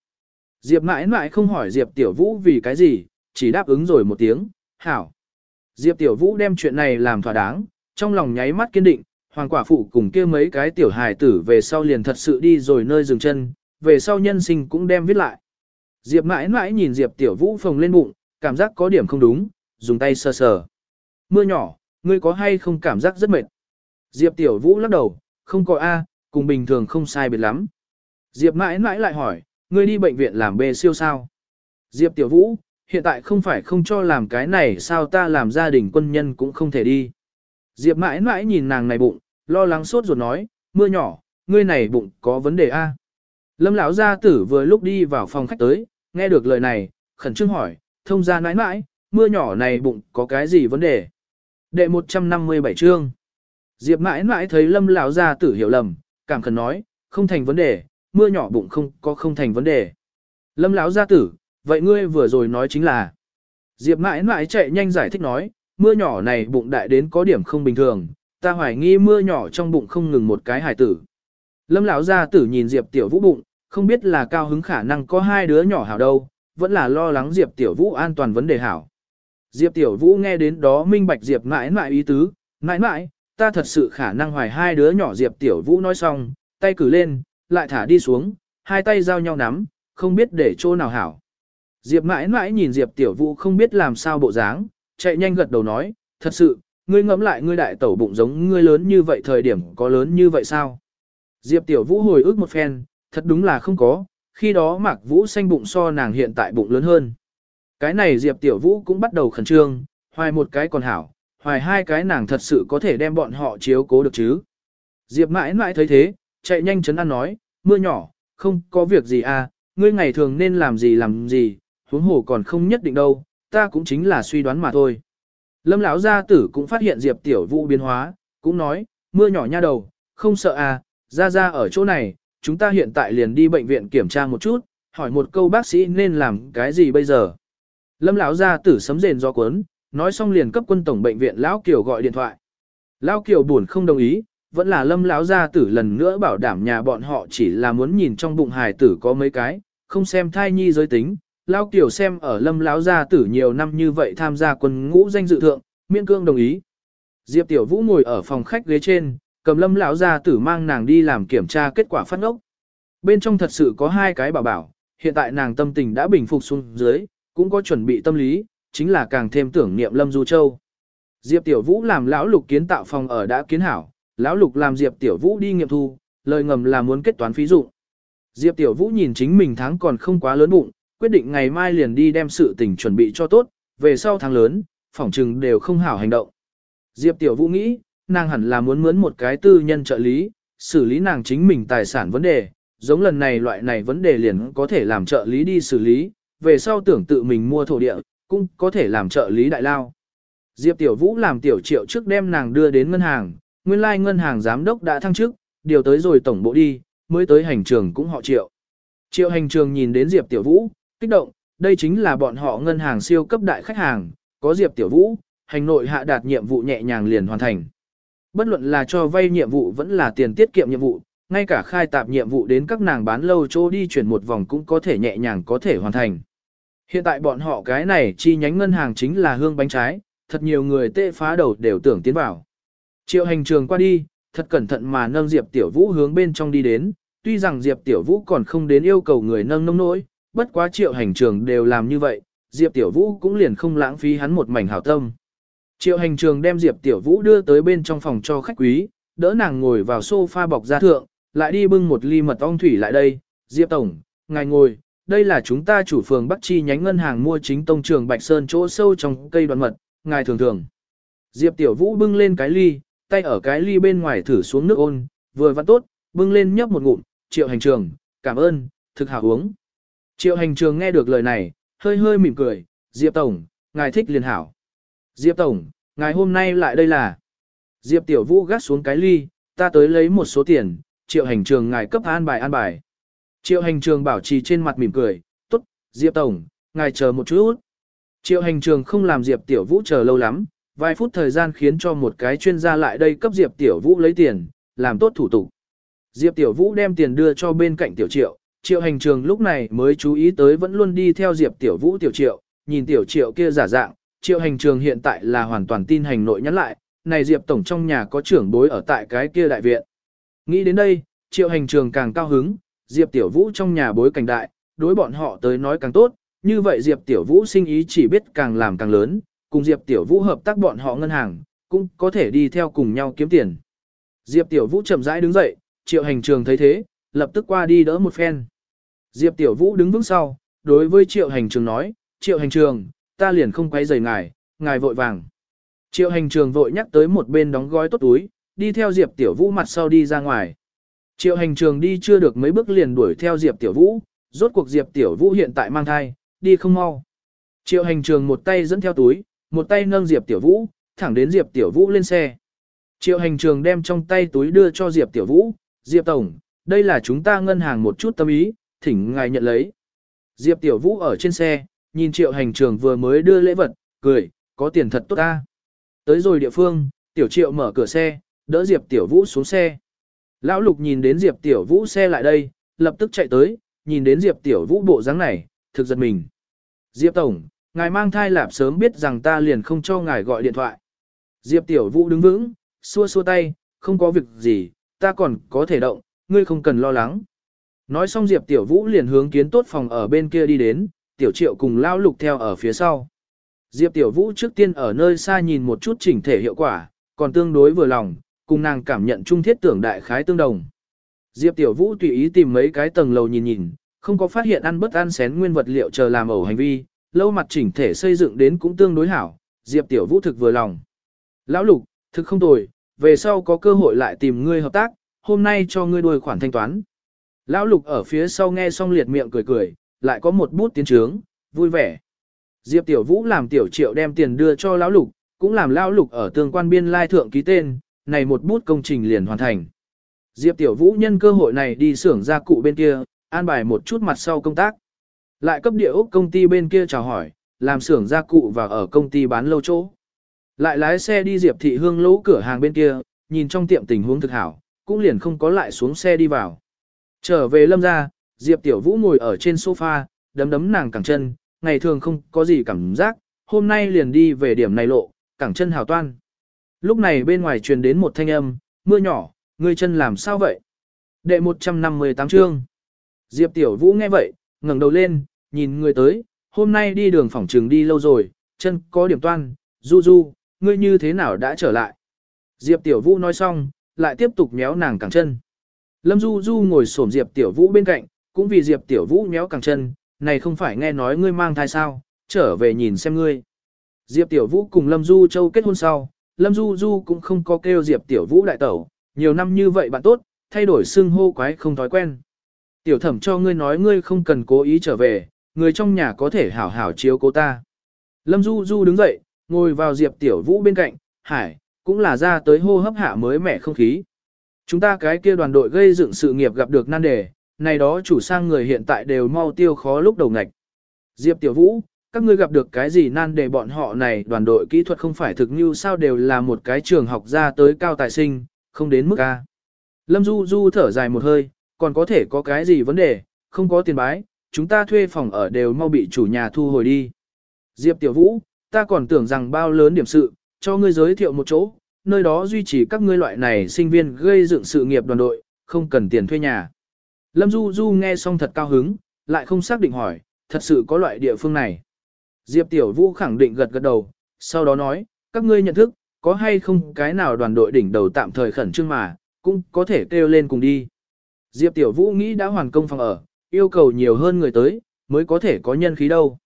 Diệp Nãi Nãi không hỏi Diệp Tiểu Vũ vì cái gì, chỉ đáp ứng rồi một tiếng, hảo. Diệp Tiểu Vũ đem chuyện này làm thỏa đáng, trong lòng nháy mắt kiên định, hoàng quả phụ cùng kia mấy cái tiểu hài tử về sau liền thật sự đi rồi nơi dừng chân, về sau nhân sinh cũng đem viết lại. Diệp mãi mãi nhìn Diệp Tiểu Vũ phồng lên bụng, cảm giác có điểm không đúng, dùng tay sờ sờ. Mưa nhỏ, ngươi có hay không cảm giác rất mệt? Diệp Tiểu Vũ lắc đầu, không có A, cùng bình thường không sai biệt lắm. Diệp mãi mãi lại hỏi, ngươi đi bệnh viện làm bê siêu sao? Diệp Tiểu Vũ, hiện tại không phải không cho làm cái này sao ta làm gia đình quân nhân cũng không thể đi. Diệp mãi mãi nhìn nàng này bụng, lo lắng sốt ruột nói, mưa nhỏ, ngươi này bụng có vấn đề a? Lâm lão gia tử vừa lúc đi vào phòng khách tới, nghe được lời này, khẩn trương hỏi, thông gia nãi nãi, mưa nhỏ này bụng có cái gì vấn đề? Đệ 157 chương. Diệp mãi mãi thấy lâm lão gia tử hiểu lầm, cảm khẩn nói, không thành vấn đề, mưa nhỏ bụng không có không thành vấn đề. Lâm lão gia tử, vậy ngươi vừa rồi nói chính là. Diệp mãi mãi chạy nhanh giải thích nói, mưa nhỏ này bụng đại đến có điểm không bình thường, ta hoài nghi mưa nhỏ trong bụng không ngừng một cái hài tử. Lâm lão gia tử nhìn Diệp tiểu vũ bụng, không biết là cao hứng khả năng có hai đứa nhỏ hảo đâu, vẫn là lo lắng Diệp tiểu vũ an toàn vấn đề hảo. Diệp tiểu vũ nghe đến đó minh bạch Diệp mãi mãi ý tứ, mãi mãi, ta thật sự khả năng hoài hai đứa nhỏ Diệp Tiểu Vũ nói xong, tay cử lên, lại thả đi xuống, hai tay giao nhau nắm, không biết để chỗ nào hảo. Diệp mãi mãi nhìn Diệp Tiểu Vũ không biết làm sao bộ dáng, chạy nhanh gật đầu nói, thật sự, ngươi ngẫm lại ngươi đại tẩu bụng giống ngươi lớn như vậy thời điểm có lớn như vậy sao? Diệp Tiểu Vũ hồi ức một phen, thật đúng là không có, khi đó Mạc Vũ xanh bụng so nàng hiện tại bụng lớn hơn. Cái này Diệp Tiểu Vũ cũng bắt đầu khẩn trương, hoài một cái còn hảo, hoài hai cái nàng thật sự có thể đem bọn họ chiếu cố được chứ. Diệp mãi mãi thấy thế, chạy nhanh chấn an nói, mưa nhỏ, không có việc gì à, ngươi ngày thường nên làm gì làm gì, huống hồ còn không nhất định đâu, ta cũng chính là suy đoán mà thôi. Lâm lão gia tử cũng phát hiện Diệp tiểu vũ biến hóa, cũng nói, mưa nhỏ nha đầu, không sợ à, ra ra ở chỗ này, chúng ta hiện tại liền đi bệnh viện kiểm tra một chút, hỏi một câu bác sĩ nên làm cái gì bây giờ. Lâm lão gia tử sấm rền do cuốn, nói xong liền cấp quân tổng bệnh viện lão Kiều gọi điện thoại. Lão Kiều buồn không đồng ý, vẫn là Lâm lão gia tử lần nữa bảo đảm nhà bọn họ chỉ là muốn nhìn trong bụng hài tử có mấy cái, không xem thai nhi giới tính, Lão Kiều xem ở lâm lão gia tử nhiều năm như vậy tham gia quân ngũ danh dự thượng, miễn cương đồng ý. Diệp Tiểu Vũ ngồi ở phòng khách ghế trên, cầm lâm lão gia tử mang nàng đi làm kiểm tra kết quả phát ngốc. Bên trong thật sự có hai cái bảo bảo, hiện tại nàng tâm tình đã bình phục xuống dưới, cũng có chuẩn bị tâm lý, chính là càng thêm tưởng niệm lâm du châu. Diệp Tiểu Vũ làm lão lục kiến tạo phòng ở đã kiến hảo, lão lục làm Diệp Tiểu Vũ đi nghiệm thu, lời ngầm là muốn kết toán phí dụng. Diệp Tiểu Vũ nhìn chính mình tháng còn không quá lớn bụng, quyết định ngày mai liền đi đem sự tình chuẩn bị cho tốt, về sau tháng lớn, phỏng trừng đều không hảo hành động. Diệp Tiểu Vũ nghĩ, nàng hẳn là muốn mướn một cái tư nhân trợ lý, xử lý nàng chính mình tài sản vấn đề, giống lần này loại này vấn đề liền có thể làm trợ lý đi xử lý, về sau tưởng tự mình mua thổ địa, cũng có thể làm trợ lý đại lao. Diệp Tiểu Vũ làm tiểu triệu trước đem nàng đưa đến ngân hàng, nguyên lai like ngân hàng giám đốc đã thăng chức, điều tới rồi tổng bộ đi, mới tới hành trường cũng họ triệu. Triệu hành trường nhìn đến Diệp Tiểu Vũ, kích động, đây chính là bọn họ ngân hàng siêu cấp đại khách hàng, có Diệp Tiểu Vũ, hành nội hạ đạt nhiệm vụ nhẹ nhàng liền hoàn thành. Bất luận là cho vay nhiệm vụ vẫn là tiền tiết kiệm nhiệm vụ, ngay cả khai tạp nhiệm vụ đến các nàng bán lâu chỗ đi chuyển một vòng cũng có thể nhẹ nhàng có thể hoàn thành. Hiện tại bọn họ cái này chi nhánh ngân hàng chính là hương bánh trái, thật nhiều người tê phá đầu đều tưởng tiến vào. Triệu hành trường qua đi, thật cẩn thận mà nâng Diệp Tiểu Vũ hướng bên trong đi đến, tuy rằng Diệp Tiểu Vũ còn không đến yêu cầu người nâng nông nỗi, bất quá triệu hành trường đều làm như vậy, Diệp Tiểu Vũ cũng liền không lãng phí hắn một mảnh hảo tâm. Triệu hành trường đem Diệp Tiểu Vũ đưa tới bên trong phòng cho khách quý, đỡ nàng ngồi vào sofa bọc ra thượng, lại đi bưng một ly mật ong thủy lại đây, Diệp Tổng, ngài ngồi, đây là chúng ta chủ phường Bắc Chi nhánh ngân hàng mua chính tông trường Bạch Sơn chỗ sâu trong cây đoạn mật, ngài thường thường. Diệp Tiểu Vũ bưng lên cái ly, tay ở cái ly bên ngoài thử xuống nước ôn, vừa vặn tốt, bưng lên nhấp một ngụm, triệu hành trường, cảm ơn, thực hảo uống. Triệu hành trường nghe được lời này, hơi hơi mỉm cười, Diệp Tổng, ngài thích liền hảo. Diệp Tổng, ngài hôm nay lại đây là. Diệp Tiểu Vũ gắt xuống cái ly, ta tới lấy một số tiền, triệu hành trường ngài cấp an bài an bài. Triệu hành trường bảo trì trên mặt mỉm cười, tốt, Diệp Tổng, ngài chờ một chút. Triệu hành trường không làm Diệp Tiểu Vũ chờ lâu lắm, vài phút thời gian khiến cho một cái chuyên gia lại đây cấp Diệp Tiểu Vũ lấy tiền, làm tốt thủ tục. Diệp Tiểu Vũ đem tiền đưa cho bên cạnh Tiểu Triệu, Triệu hành trường lúc này mới chú ý tới vẫn luôn đi theo Diệp Tiểu Vũ Tiểu Triệu, nhìn Tiểu Triệu kia giả dạng, Triệu hành trường hiện tại là hoàn toàn tin hành nội nhắn lại, này Diệp Tổng trong nhà có trưởng bối ở tại cái kia đại viện. Nghĩ đến đây, Triệu hành trường càng cao hứng, Diệp Tiểu Vũ trong nhà bối cảnh đại, đối bọn họ tới nói càng tốt, như vậy Diệp Tiểu Vũ sinh ý chỉ biết càng làm càng lớn, cùng Diệp Tiểu Vũ hợp tác bọn họ ngân hàng, cũng có thể đi theo cùng nhau kiếm tiền. Diệp Tiểu Vũ chậm rãi đứng dậy, Triệu Hành Trường thấy thế, lập tức qua đi đỡ một phen. Diệp Tiểu Vũ đứng vững sau, đối với Triệu Hành Trường nói, Triệu Hành Trường, ta liền không quay rời ngài, ngài vội vàng. Triệu Hành Trường vội nhắc tới một bên đóng gói tốt túi, đi theo Diệp Tiểu Vũ mặt sau đi ra ngoài. Triệu Hành Trường đi chưa được mấy bước liền đuổi theo Diệp Tiểu Vũ, rốt cuộc Diệp Tiểu Vũ hiện tại mang thai, đi không mau. Triệu Hành Trường một tay dẫn theo túi, một tay nâng Diệp Tiểu Vũ, thẳng đến Diệp Tiểu Vũ lên xe. Triệu hành trường đem trong tay túi đưa cho Diệp Tiểu Vũ, Diệp Tổng, đây là chúng ta ngân hàng một chút tâm ý, thỉnh ngài nhận lấy. Diệp Tiểu Vũ ở trên xe, nhìn triệu hành trường vừa mới đưa lễ vật, cười, có tiền thật tốt ta. Tới rồi địa phương, Tiểu Triệu mở cửa xe, đỡ Diệp Tiểu Vũ xuống xe. Lão Lục nhìn đến Diệp Tiểu Vũ xe lại đây, lập tức chạy tới, nhìn đến Diệp Tiểu Vũ bộ dáng này, thực giật mình. Diệp Tổng, ngài mang thai lạp sớm biết rằng ta liền không cho ngài gọi điện thoại. Diệp Tiểu Vũ đứng vững, xua xua tay, không có việc gì, ta còn có thể động, ngươi không cần lo lắng. Nói xong Diệp Tiểu Vũ liền hướng kiến tốt phòng ở bên kia đi đến, Tiểu Triệu cùng lao lục theo ở phía sau. Diệp Tiểu Vũ trước tiên ở nơi xa nhìn một chút chỉnh thể hiệu quả, còn tương đối vừa lòng, cùng nàng cảm nhận trung thiết tưởng đại khái tương đồng. Diệp Tiểu Vũ tùy ý tìm mấy cái tầng lầu nhìn nhìn, không có phát hiện ăn bất ăn xén nguyên vật liệu chờ làm ẩu hành vi, lâu mặt chỉnh thể xây dựng đến cũng tương đối hảo, Diệp Tiểu Vũ thực vừa lòng. Lão Lục, thực không tồi, về sau có cơ hội lại tìm ngươi hợp tác, hôm nay cho ngươi đuôi khoản thanh toán. Lão Lục ở phía sau nghe xong liệt miệng cười cười, lại có một bút tiến trướng, vui vẻ. Diệp Tiểu Vũ làm Tiểu Triệu đem tiền đưa cho Lão Lục, cũng làm Lão Lục ở tương quan biên lai thượng ký tên, này một bút công trình liền hoàn thành. Diệp Tiểu Vũ nhân cơ hội này đi xưởng gia cụ bên kia, an bài một chút mặt sau công tác. Lại cấp địa ốc công ty bên kia chào hỏi, làm xưởng gia cụ và ở công ty bán lâu chỗ. Lại lái xe đi Diệp Thị Hương lỗ cửa hàng bên kia, nhìn trong tiệm tình huống thực hảo, cũng liền không có lại xuống xe đi vào. Trở về lâm ra, Diệp Tiểu Vũ ngồi ở trên sofa, đấm đấm nàng cẳng chân, ngày thường không có gì cảm giác, hôm nay liền đi về điểm này lộ, cẳng chân hào toan. Lúc này bên ngoài truyền đến một thanh âm, mưa nhỏ, ngươi chân làm sao vậy? Đệ 158 chương. Diệp Tiểu Vũ nghe vậy, ngẩng đầu lên, nhìn người tới, hôm nay đi đường phòng trường đi lâu rồi, chân có điểm toan, du du, ngươi như thế nào đã trở lại? Diệp Tiểu Vũ nói xong, lại tiếp tục méo nàng cẳng chân. Lâm Du Du ngồi xổm Diệp Tiểu Vũ bên cạnh, cũng vì Diệp Tiểu Vũ méo càng chân, này không phải nghe nói ngươi mang thai sao, trở về nhìn xem ngươi. Diệp Tiểu Vũ cùng Lâm Du Châu kết hôn sau, Lâm Du Du cũng không có kêu Diệp Tiểu Vũ đại tẩu, nhiều năm như vậy bạn tốt, thay đổi xưng hô quái không thói quen. Tiểu thẩm cho ngươi nói ngươi không cần cố ý trở về, người trong nhà có thể hảo hảo chiếu cô ta. Lâm Du Du đứng dậy, ngồi vào Diệp Tiểu Vũ bên cạnh, hải, cũng là ra tới hô hấp hạ mới mẻ không khí. Chúng ta cái kia đoàn đội gây dựng sự nghiệp gặp được nan đề, này đó chủ sang người hiện tại đều mau tiêu khó lúc đầu ngạch. Diệp Tiểu Vũ, các ngươi gặp được cái gì nan để bọn họ này đoàn đội kỹ thuật không phải thực như sao đều là một cái trường học ra tới cao tài sinh, không đến mức A. Lâm Du Du thở dài một hơi, còn có thể có cái gì vấn đề, không có tiền bái, chúng ta thuê phòng ở đều mau bị chủ nhà thu hồi đi. Diệp Tiểu Vũ, ta còn tưởng rằng bao lớn điểm sự, cho ngươi giới thiệu một chỗ, nơi đó duy trì các ngươi loại này sinh viên gây dựng sự nghiệp đoàn đội, không cần tiền thuê nhà. Lâm Du Du nghe xong thật cao hứng, lại không xác định hỏi, thật sự có loại địa phương này. Diệp Tiểu Vũ khẳng định gật gật đầu, sau đó nói, các ngươi nhận thức, có hay không cái nào đoàn đội đỉnh đầu tạm thời khẩn trương mà, cũng có thể kêu lên cùng đi. Diệp Tiểu Vũ nghĩ đã hoàn công phòng ở, yêu cầu nhiều hơn người tới, mới có thể có nhân khí đâu.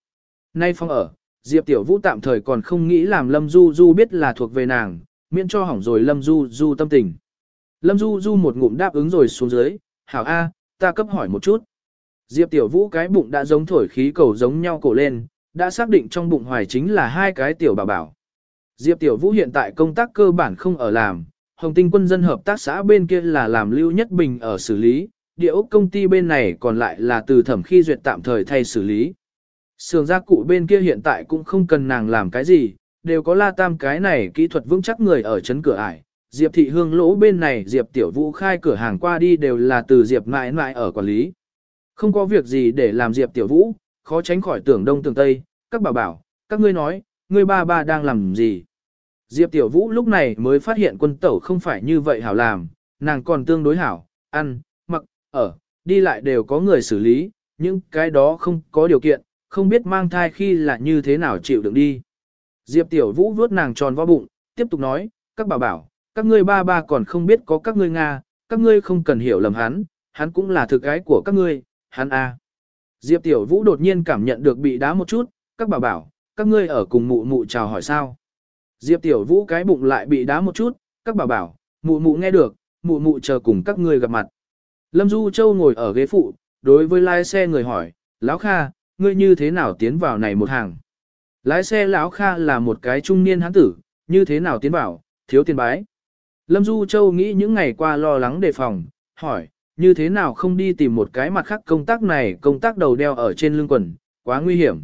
Nay phòng ở, Diệp Tiểu Vũ tạm thời còn không nghĩ làm Lâm Du Du biết là thuộc về nàng, miễn cho hỏng rồi Lâm Du Du tâm tình. Lâm Du Du một ngụm đáp ứng rồi xuống dưới, hảo A, ta cấp hỏi một chút. Diệp Tiểu Vũ cái bụng đã giống thổi khí cầu giống nhau cổ lên, đã xác định trong bụng hoài chính là hai cái tiểu bảo bảo. Diệp Tiểu Vũ hiện tại công tác cơ bản không ở làm, Hồng Tinh quân dân hợp tác xã bên kia là làm Lưu Nhất Bình ở xử lý, địa ốc công ty bên này còn lại là từ thẩm khi duyệt tạm thời thay xử lý. Sường gia cụ bên kia hiện tại cũng không cần nàng làm cái gì, đều có la tam cái này kỹ thuật vững chắc người ở chấn cửa ải. Diệp thị hương lỗ bên này Diệp tiểu vũ khai cửa hàng qua đi đều là từ Diệp mãi mãi ở quản lý. Không có việc gì để làm Diệp tiểu vũ, khó tránh khỏi tưởng đông tưởng tây, các bảo bảo, các ngươi nói, ngươi ba ba đang làm gì. Diệp tiểu vũ lúc này mới phát hiện quân tẩu không phải như vậy hảo làm, nàng còn tương đối hảo, ăn, mặc, ở, đi lại đều có người xử lý, nhưng cái đó không có điều kiện, không biết mang thai khi là như thế nào chịu đựng đi. Diệp Tiểu Vũ vuốt nàng tròn vo bụng, tiếp tục nói, các bảo bảo, các ngươi ba ba còn không biết có các ngươi Nga, các ngươi không cần hiểu lầm hắn, hắn cũng là thực gái của các ngươi, hắn a. Diệp Tiểu Vũ đột nhiên cảm nhận được bị đá một chút, các bảo bảo, các ngươi ở cùng mụ mụ chào hỏi sao. Diệp Tiểu Vũ cái bụng lại bị đá một chút, các bảo bảo, mụ mụ nghe được, mụ mụ chờ cùng các ngươi gặp mặt. Lâm Du Châu ngồi ở ghế phụ, đối với lái xe người hỏi, Lão Kha, ngươi như thế nào tiến vào này một hàng? Lái xe lão Kha là một cái trung niên hán tử, như thế nào tiến vào, thiếu tiền bái. Lâm Du Châu nghĩ những ngày qua lo lắng đề phòng, hỏi, như thế nào không đi tìm một cái mặt khác công tác này công tác đầu đeo ở trên lưng quần, quá nguy hiểm.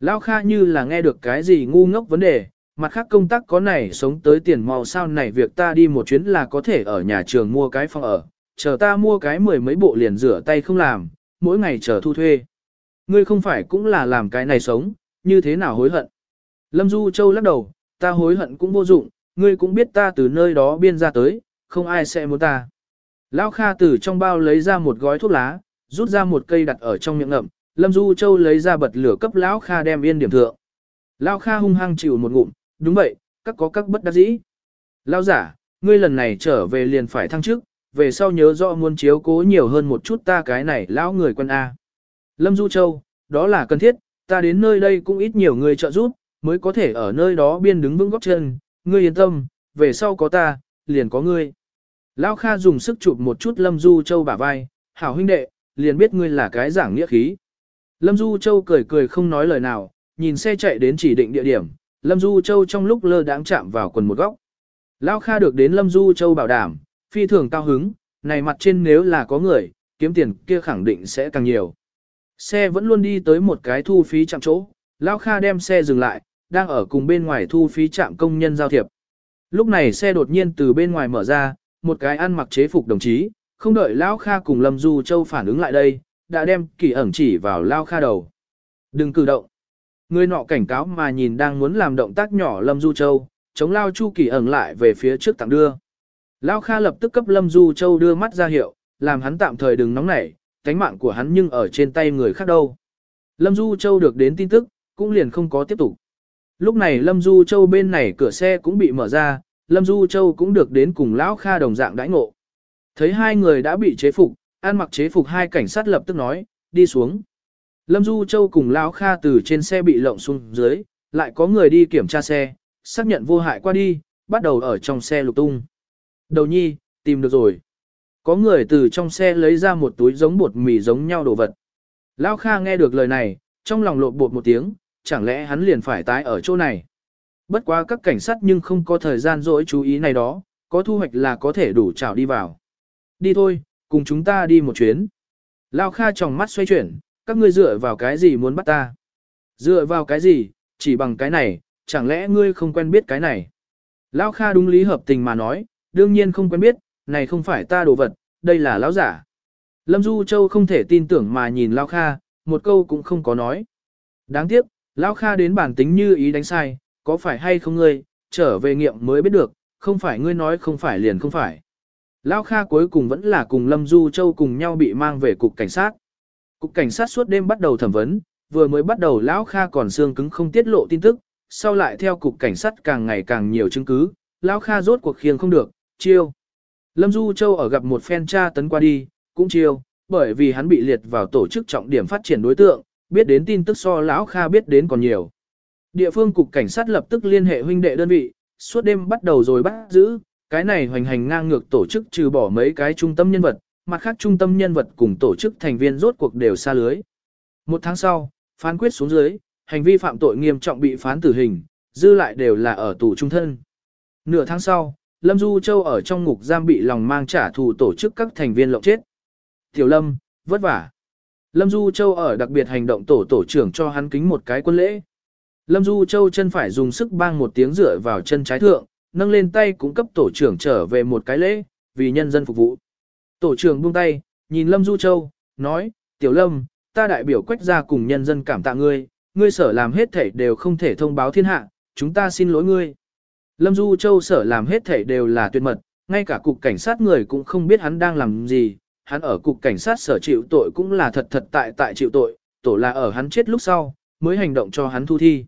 Lão Kha như là nghe được cái gì ngu ngốc vấn đề, mặt khác công tác có này sống tới tiền màu sao này việc ta đi một chuyến là có thể ở nhà trường mua cái phòng ở, chờ ta mua cái mười mấy bộ liền rửa tay không làm, mỗi ngày chờ thu thuê. Ngươi không phải cũng là làm cái này sống, như thế nào hối hận. Lâm Du Châu lắc đầu, ta hối hận cũng vô dụng, ngươi cũng biết ta từ nơi đó biên ra tới, không ai sẽ muốn ta. Lão Kha từ trong bao lấy ra một gói thuốc lá, rút ra một cây đặt ở trong miệng ngậm, Lâm Du Châu lấy ra bật lửa cấp Lão Kha đem yên điểm thượng. Lão Kha hung hăng chịu một ngụm, đúng vậy, các có các bất đắc dĩ. Lão giả, ngươi lần này trở về liền phải thăng chức, về sau nhớ rõ muốn chiếu cố nhiều hơn một chút ta cái này lão người quân A. Lâm Du Châu, đó là cần thiết, ta đến nơi đây cũng ít nhiều người trợ giúp, mới có thể ở nơi đó biên đứng vững góc chân, ngươi yên tâm, về sau có ta, liền có ngươi. Lão Kha dùng sức chụp một chút Lâm Du Châu bả vai, hảo huynh đệ, liền biết ngươi là cái giảng nghĩa khí. Lâm Du Châu cười cười không nói lời nào, nhìn xe chạy đến chỉ định địa điểm, Lâm Du Châu trong lúc lơ đãng chạm vào quần một góc. Lão Kha được đến Lâm Du Châu bảo đảm, phi thường cao hứng, này mặt trên nếu là có người, kiếm tiền kia khẳng định sẽ càng nhiều. Xe vẫn luôn đi tới một cái thu phí chạm chỗ, Lão Kha đem xe dừng lại, đang ở cùng bên ngoài thu phí trạm công nhân giao thiệp. Lúc này xe đột nhiên từ bên ngoài mở ra, một cái ăn mặc chế phục đồng chí, không đợi Lão Kha cùng Lâm Du Châu phản ứng lại đây, đã đem kỳ ẩn chỉ vào Lão Kha đầu. Đừng cử động. Người nọ cảnh cáo mà nhìn đang muốn làm động tác nhỏ Lâm Du Châu, chống Lao Chu kỳ ẩn lại về phía trước tặng đưa. Lão Kha lập tức cấp Lâm Du Châu đưa mắt ra hiệu, làm hắn tạm thời đừng nóng nảy, cánh mạng của hắn nhưng ở trên tay người khác đâu. Lâm Du Châu được đến tin tức, cũng liền không có tiếp tục. Lúc này Lâm Du Châu bên này cửa xe cũng bị mở ra, Lâm Du Châu cũng được đến cùng Lão Kha đồng dạng đãi ngộ. Thấy hai người đã bị chế phục, An mặc chế phục hai cảnh sát lập tức nói, đi xuống. Lâm Du Châu cùng Lão Kha từ trên xe bị lộng xuống dưới, lại có người đi kiểm tra xe, xác nhận vô hại qua đi, bắt đầu ở trong xe lục tung. Đầu nhi, tìm được rồi. Có người từ trong xe lấy ra một túi giống bột mì giống nhau đồ vật. Lão Kha nghe được lời này, trong lòng lộn bột một tiếng, chẳng lẽ hắn liền phải tái ở chỗ này. Bất quá các cảnh sát nhưng không có thời gian dỗi chú ý này đó, có thu hoạch là có thể đủ trào đi vào. Đi thôi, cùng chúng ta đi một chuyến. Lao Kha tròng mắt xoay chuyển, các ngươi dựa vào cái gì muốn bắt ta? Dựa vào cái gì, chỉ bằng cái này, chẳng lẽ ngươi không quen biết cái này? Lao Kha đúng lý hợp tình mà nói, đương nhiên không quen biết, này không phải ta đồ vật, đây là lão giả. Lâm Du Châu không thể tin tưởng mà nhìn Lao Kha, một câu cũng không có nói. Đáng tiếc, Lão Kha đến bản tính như ý đánh sai, có phải hay không ngươi, trở về nghiệm mới biết được, không phải ngươi nói không phải liền không phải. Lão Kha cuối cùng vẫn là cùng Lâm Du Châu cùng nhau bị mang về cục cảnh sát. Cục cảnh sát suốt đêm bắt đầu thẩm vấn, vừa mới bắt đầu Lão Kha còn xương cứng không tiết lộ tin tức, sau lại theo cục cảnh sát càng ngày càng nhiều chứng cứ, Lão Kha rốt cuộc khiêng không được, chiêu. Lâm Du Châu ở gặp một phen tra tấn qua đi, cũng chiêu, bởi vì hắn bị liệt vào tổ chức trọng điểm phát triển đối tượng, biết đến tin tức so Lão Kha biết đến còn nhiều. Địa phương cục cảnh sát lập tức liên hệ huynh đệ đơn vị, suốt đêm bắt đầu rồi bắt giữ, cái này hoành hành ngang ngược tổ chức trừ bỏ mấy cái trung tâm nhân vật, mặt khác trung tâm nhân vật cùng tổ chức thành viên rốt cuộc đều xa lưới. Một tháng sau, phán quyết xuống dưới, hành vi phạm tội nghiêm trọng bị phán tử hình, dư lại đều là ở tù trung thân. Nửa tháng sau, Lâm Du Châu ở trong ngục giam bị lòng mang trả thù tổ chức các thành viên lộng chết. Tiểu Lâm, vất vả. Lâm Du Châu ở đặc biệt hành động tổ tổ trưởng cho hắn kính một cái quân lễ. Lâm Du Châu chân phải dùng sức bang một tiếng rửa vào chân trái thượng, nâng lên tay cũng cấp tổ trưởng trở về một cái lễ, vì nhân dân phục vụ. Tổ trưởng buông tay, nhìn Lâm Du Châu, nói, Tiểu Lâm, ta đại biểu quách gia cùng nhân dân cảm tạ ngươi, ngươi sở làm hết thảy đều không thể thông báo thiên hạ, chúng ta xin lỗi ngươi. Lâm Du Châu sở làm hết thảy đều là tuyệt mật, ngay cả cục cảnh sát người cũng không biết hắn đang làm gì, hắn ở cục cảnh sát sở chịu tội cũng là thật thật tại tại chịu tội, tổ là ở hắn chết lúc sau, mới hành động cho hắn thu thi.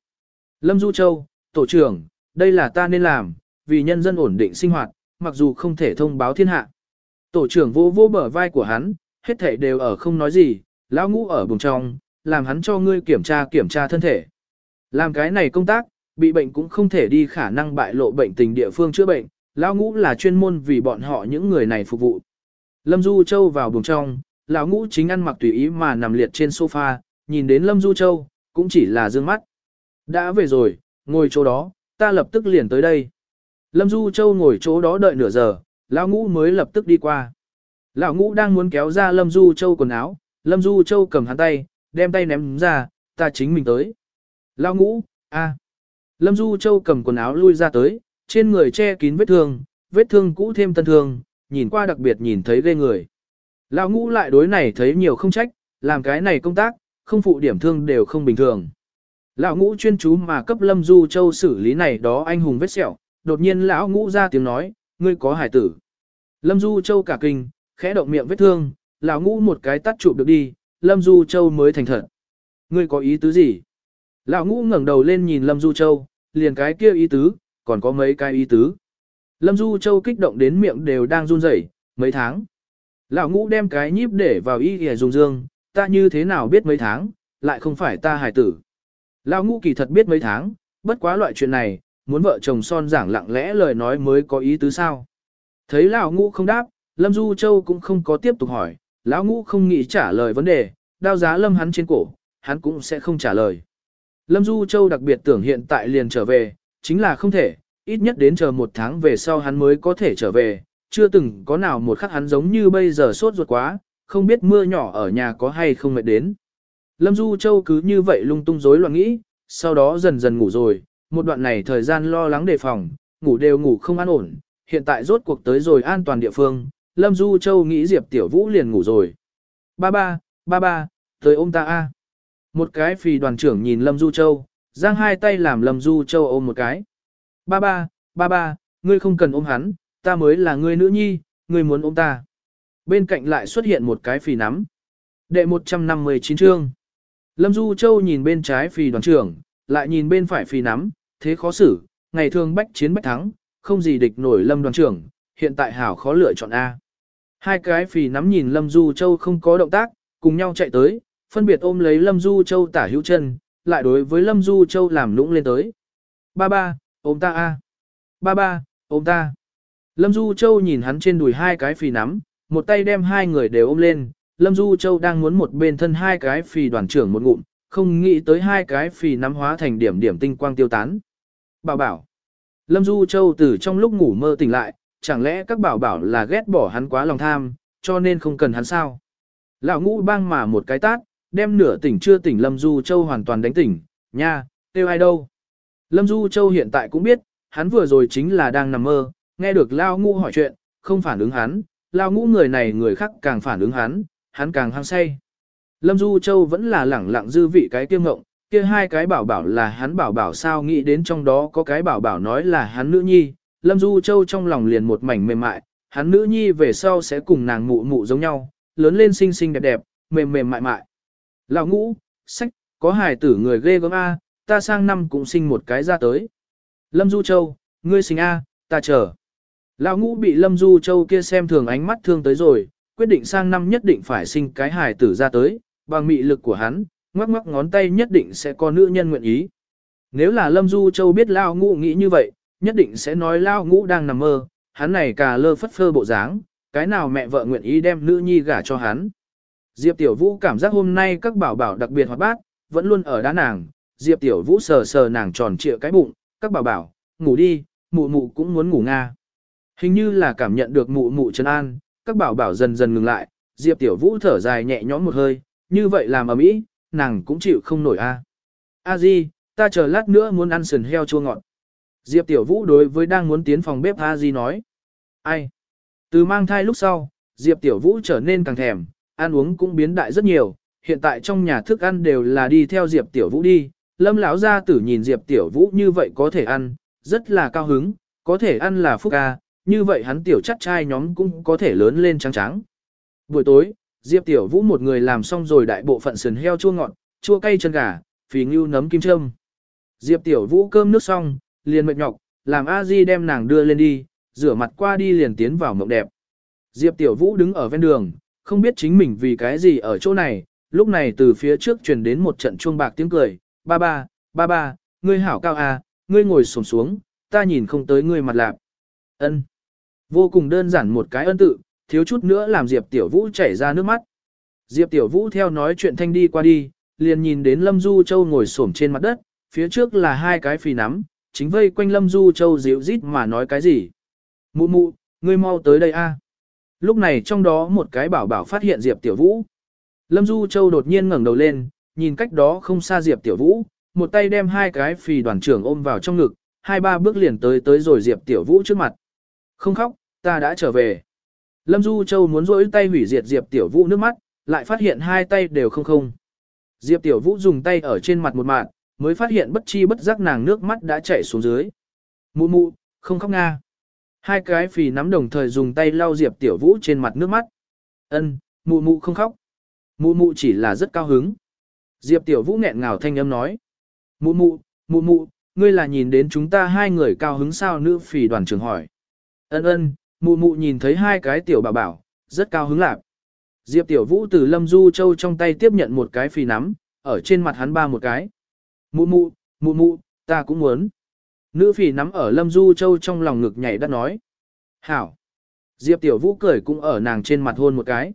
Lâm Du Châu, tổ trưởng, đây là ta nên làm, vì nhân dân ổn định sinh hoạt, mặc dù không thể thông báo thiên hạ. Tổ trưởng vô vô bờ vai của hắn, hết thảy đều ở không nói gì, lão ngũ ở bùng trong, làm hắn cho ngươi kiểm tra kiểm tra thân thể. Làm cái này công tác, bị bệnh cũng không thể đi khả năng bại lộ bệnh tình địa phương chữa bệnh, lão ngũ là chuyên môn vì bọn họ những người này phục vụ. Lâm Du Châu vào buồng trong, lão ngũ chính ăn mặc tùy ý mà nằm liệt trên sofa, nhìn đến Lâm Du Châu, cũng chỉ là dương mắt. Đã về rồi, ngồi chỗ đó, ta lập tức liền tới đây. Lâm Du Châu ngồi chỗ đó đợi nửa giờ, lão ngũ mới lập tức đi qua. Lão ngũ đang muốn kéo ra Lâm Du Châu quần áo, Lâm Du Châu cầm hắn tay, đem tay ném ra, ta chính mình tới. Lão ngũ, a. Lâm Du Châu cầm quần áo lui ra tới, trên người che kín vết thương, vết thương cũ thêm tân thương, nhìn qua đặc biệt nhìn thấy ghê người. Lão ngũ lại đối này thấy nhiều không trách, làm cái này công tác, không phụ điểm thương đều không bình thường. Lão ngũ chuyên chú mà cấp Lâm Du Châu xử lý này đó anh hùng vết sẹo, đột nhiên lão ngũ ra tiếng nói, ngươi có hải tử. Lâm Du Châu cả kinh, khẽ động miệng vết thương, lão ngũ một cái tắt chụp được đi, Lâm Du Châu mới thành thật. Ngươi có ý tứ gì? Lão ngũ ngẩng đầu lên nhìn Lâm Du Châu, liền cái kia ý tứ, còn có mấy cái ý tứ. Lâm Du Châu kích động đến miệng đều đang run rẩy, mấy tháng. Lão ngũ đem cái nhíp để vào y hề dùng dương, ta như thế nào biết mấy tháng, lại không phải ta hài tử. Lão ngũ kỳ thật biết mấy tháng, bất quá loại chuyện này, muốn vợ chồng son giảng lặng lẽ lời nói mới có ý tứ sao. Thấy lão ngũ không đáp, Lâm Du Châu cũng không có tiếp tục hỏi, lão ngũ không nghĩ trả lời vấn đề, đao giá lâm hắn trên cổ, hắn cũng sẽ không trả lời. Lâm Du Châu đặc biệt tưởng hiện tại liền trở về, chính là không thể, ít nhất đến chờ một tháng về sau hắn mới có thể trở về, chưa từng có nào một khắc hắn giống như bây giờ sốt ruột quá, không biết mưa nhỏ ở nhà có hay không mệt đến. Lâm Du Châu cứ như vậy lung tung rối loạn nghĩ, sau đó dần dần ngủ rồi, một đoạn này thời gian lo lắng đề phòng, ngủ đều ngủ không an ổn, hiện tại rốt cuộc tới rồi an toàn địa phương, Lâm Du Châu nghĩ Diệp Tiểu Vũ liền ngủ rồi. Ba ba, Ba ba, tới ôm ta a. Một cái phì đoàn trưởng nhìn Lâm Du Châu, giang hai tay làm Lâm Du Châu ôm một cái. Ba ba, ba ba, ngươi không cần ôm hắn, ta mới là ngươi nữ nhi, ngươi muốn ôm ta. Bên cạnh lại xuất hiện một cái phì nắm. Đệ 159 chương. Lâm Du Châu nhìn bên trái phì đoàn trưởng, lại nhìn bên phải phì nắm, thế khó xử, ngày thường bách chiến bách thắng, không gì địch nổi Lâm đoàn trưởng, hiện tại hảo khó lựa chọn A. Hai cái phì nắm nhìn Lâm Du Châu không có động tác, cùng nhau chạy tới, phân biệt ôm lấy Lâm Du Châu tả hữu chân, lại đối với Lâm Du Châu làm lũng lên tới. Ba ba, ôm ta A. Ba ba, ôm ta. Lâm Du Châu nhìn hắn trên đùi hai cái phì nắm, một tay đem hai người đều ôm lên, Lâm Du Châu đang muốn một bên thân hai cái phì đoàn trưởng một ngụm, không nghĩ tới hai cái phì nắm hóa thành điểm điểm tinh quang tiêu tán. Bảo bảo. Lâm Du Châu từ trong lúc ngủ mơ tỉnh lại, chẳng lẽ các bảo bảo là ghét bỏ hắn quá lòng tham, cho nên không cần hắn sao? Lão ngũ bang mà một cái tát, đem nửa tỉnh chưa tỉnh Lâm Du Châu hoàn toàn đánh tỉnh, nha, tiêu ai đâu? Lâm Du Châu hiện tại cũng biết, hắn vừa rồi chính là đang nằm mơ, nghe được Lao ngũ hỏi chuyện, không phản ứng hắn, Lao ngũ người này người khác càng phản ứng hắn, hắn càng hăng say. Lâm Du Châu vẫn là lẳng lặng dư vị cái kiêu ngộng, kia hai cái bảo bảo là hắn bảo bảo sao nghĩ đến trong đó có cái bảo bảo nói là hắn nữ nhi, Lâm Du Châu trong lòng liền một mảnh mềm mại, hắn nữ nhi về sau sẽ cùng nàng mụ mụ giống nhau, lớn lên xinh xinh đẹp đẹp, mềm mềm mại mại. Lão ngũ, sách, có hài tử người ghê gớm A, ta sang năm cũng sinh một cái ra tới. Lâm Du Châu, ngươi sinh A, ta chờ. Lão ngũ bị Lâm Du Châu kia xem thường ánh mắt thương tới rồi, quyết định sang năm nhất định phải sinh cái hài tử ra tới, bằng mị lực của hắn, ngoắc ngoắc ngón tay nhất định sẽ có nữ nhân nguyện ý. Nếu là Lâm Du Châu biết Lão ngũ nghĩ như vậy, nhất định sẽ nói Lão ngũ đang nằm mơ, hắn này cà lơ phất phơ bộ dáng, cái nào mẹ vợ nguyện ý đem nữ nhi gả cho hắn. Diệp Tiểu Vũ cảm giác hôm nay các bảo bảo đặc biệt hoạt bát, vẫn luôn ở đá nàng, Diệp Tiểu Vũ sờ sờ nàng tròn trịa cái bụng, các bảo bảo, ngủ đi, mụ mụ cũng muốn ngủ nga. Hình như là cảm nhận được mụ mụ chân an, các bảo bảo dần dần ngừng lại, Diệp Tiểu Vũ thở dài nhẹ nhõm một hơi, như vậy làm ở mỹ, nàng cũng chịu không nổi a. A Di, ta chờ lát nữa muốn ăn sườn heo chua ngọt. Diệp Tiểu Vũ đối với đang muốn tiến phòng bếp A Di nói. Ai? Từ mang thai lúc sau, Diệp Tiểu Vũ trở nên càng thèm, ăn uống cũng biến đại rất nhiều, hiện tại trong nhà thức ăn đều là đi theo Diệp Tiểu Vũ đi. Lâm lão gia tử nhìn Diệp Tiểu Vũ như vậy có thể ăn, rất là cao hứng, có thể ăn là phúc ca, như vậy hắn tiểu chắc trai nhóm cũng có thể lớn lên trắng trắng. Buổi tối, Diệp Tiểu Vũ một người làm xong rồi đại bộ phận sườn heo chua ngọt, chua cay chân gà, phì ngưu nấm kim châm. Diệp Tiểu Vũ cơm nước xong, liền mệt nhọc, làm A Di đem nàng đưa lên đi, rửa mặt qua đi liền tiến vào mộng đẹp. Diệp Tiểu Vũ đứng ở ven đường, không biết chính mình vì cái gì ở chỗ này, lúc này từ phía trước truyền đến một trận chuông bạc tiếng cười, ba ba, ba ba, ngươi hảo cao à, ngươi ngồi xổm xuống, ta nhìn không tới ngươi mặt lạp. Ân. Vô cùng đơn giản một cái ân tự, thiếu chút nữa làm Diệp Tiểu Vũ chảy ra nước mắt. Diệp Tiểu Vũ theo nói chuyện thanh đi qua đi, liền nhìn đến Lâm Du Châu ngồi xổm trên mặt đất, phía trước là hai cái phì nắm, chính vây quanh Lâm Du Châu dịu rít mà nói cái gì. Mụ mụ, ngươi mau tới đây a. Lúc này trong đó một cái bảo bảo phát hiện Diệp Tiểu Vũ. Lâm Du Châu đột nhiên ngẩng đầu lên, nhìn cách đó không xa Diệp Tiểu Vũ, một tay đem hai cái phì đoàn trưởng ôm vào trong ngực, hai ba bước liền tới tới rồi Diệp Tiểu Vũ trước mặt. Không khóc, ta đã trở về. Lâm Du Châu muốn rỗi tay hủy diệt Diệp Tiểu Vũ nước mắt, lại phát hiện hai tay đều không không. Diệp Tiểu Vũ dùng tay ở trên mặt một mạng, mới phát hiện bất chi bất giác nàng nước mắt đã chảy xuống dưới. Mụ mụ, không khóc nga. Hai cái phì nắm đồng thời dùng tay lau Diệp Tiểu Vũ trên mặt nước mắt. Ân, mụ mụ không khóc. Mụ mụ chỉ là rất cao hứng. Diệp Tiểu Vũ nghẹn ngào thanh âm nói. Mụ mụ, mụ mụ, ngươi là nhìn đến chúng ta hai người cao hứng sao nữ phì đoàn trưởng hỏi. Ân ân, mụ mụ nhìn thấy hai cái tiểu bảo bảo, rất cao hứng lạc. Diệp Tiểu Vũ từ Lâm Du Châu trong tay tiếp nhận một cái phì nắm, ở trên mặt hắn ba một cái. Mụ mụ, mụ mụ, ta cũng muốn. Nữ phỉ nắm ở Lâm Du Châu trong lòng ngực nhảy đắt nói. Hảo. Diệp Tiểu Vũ cười cũng ở nàng trên mặt hôn một cái.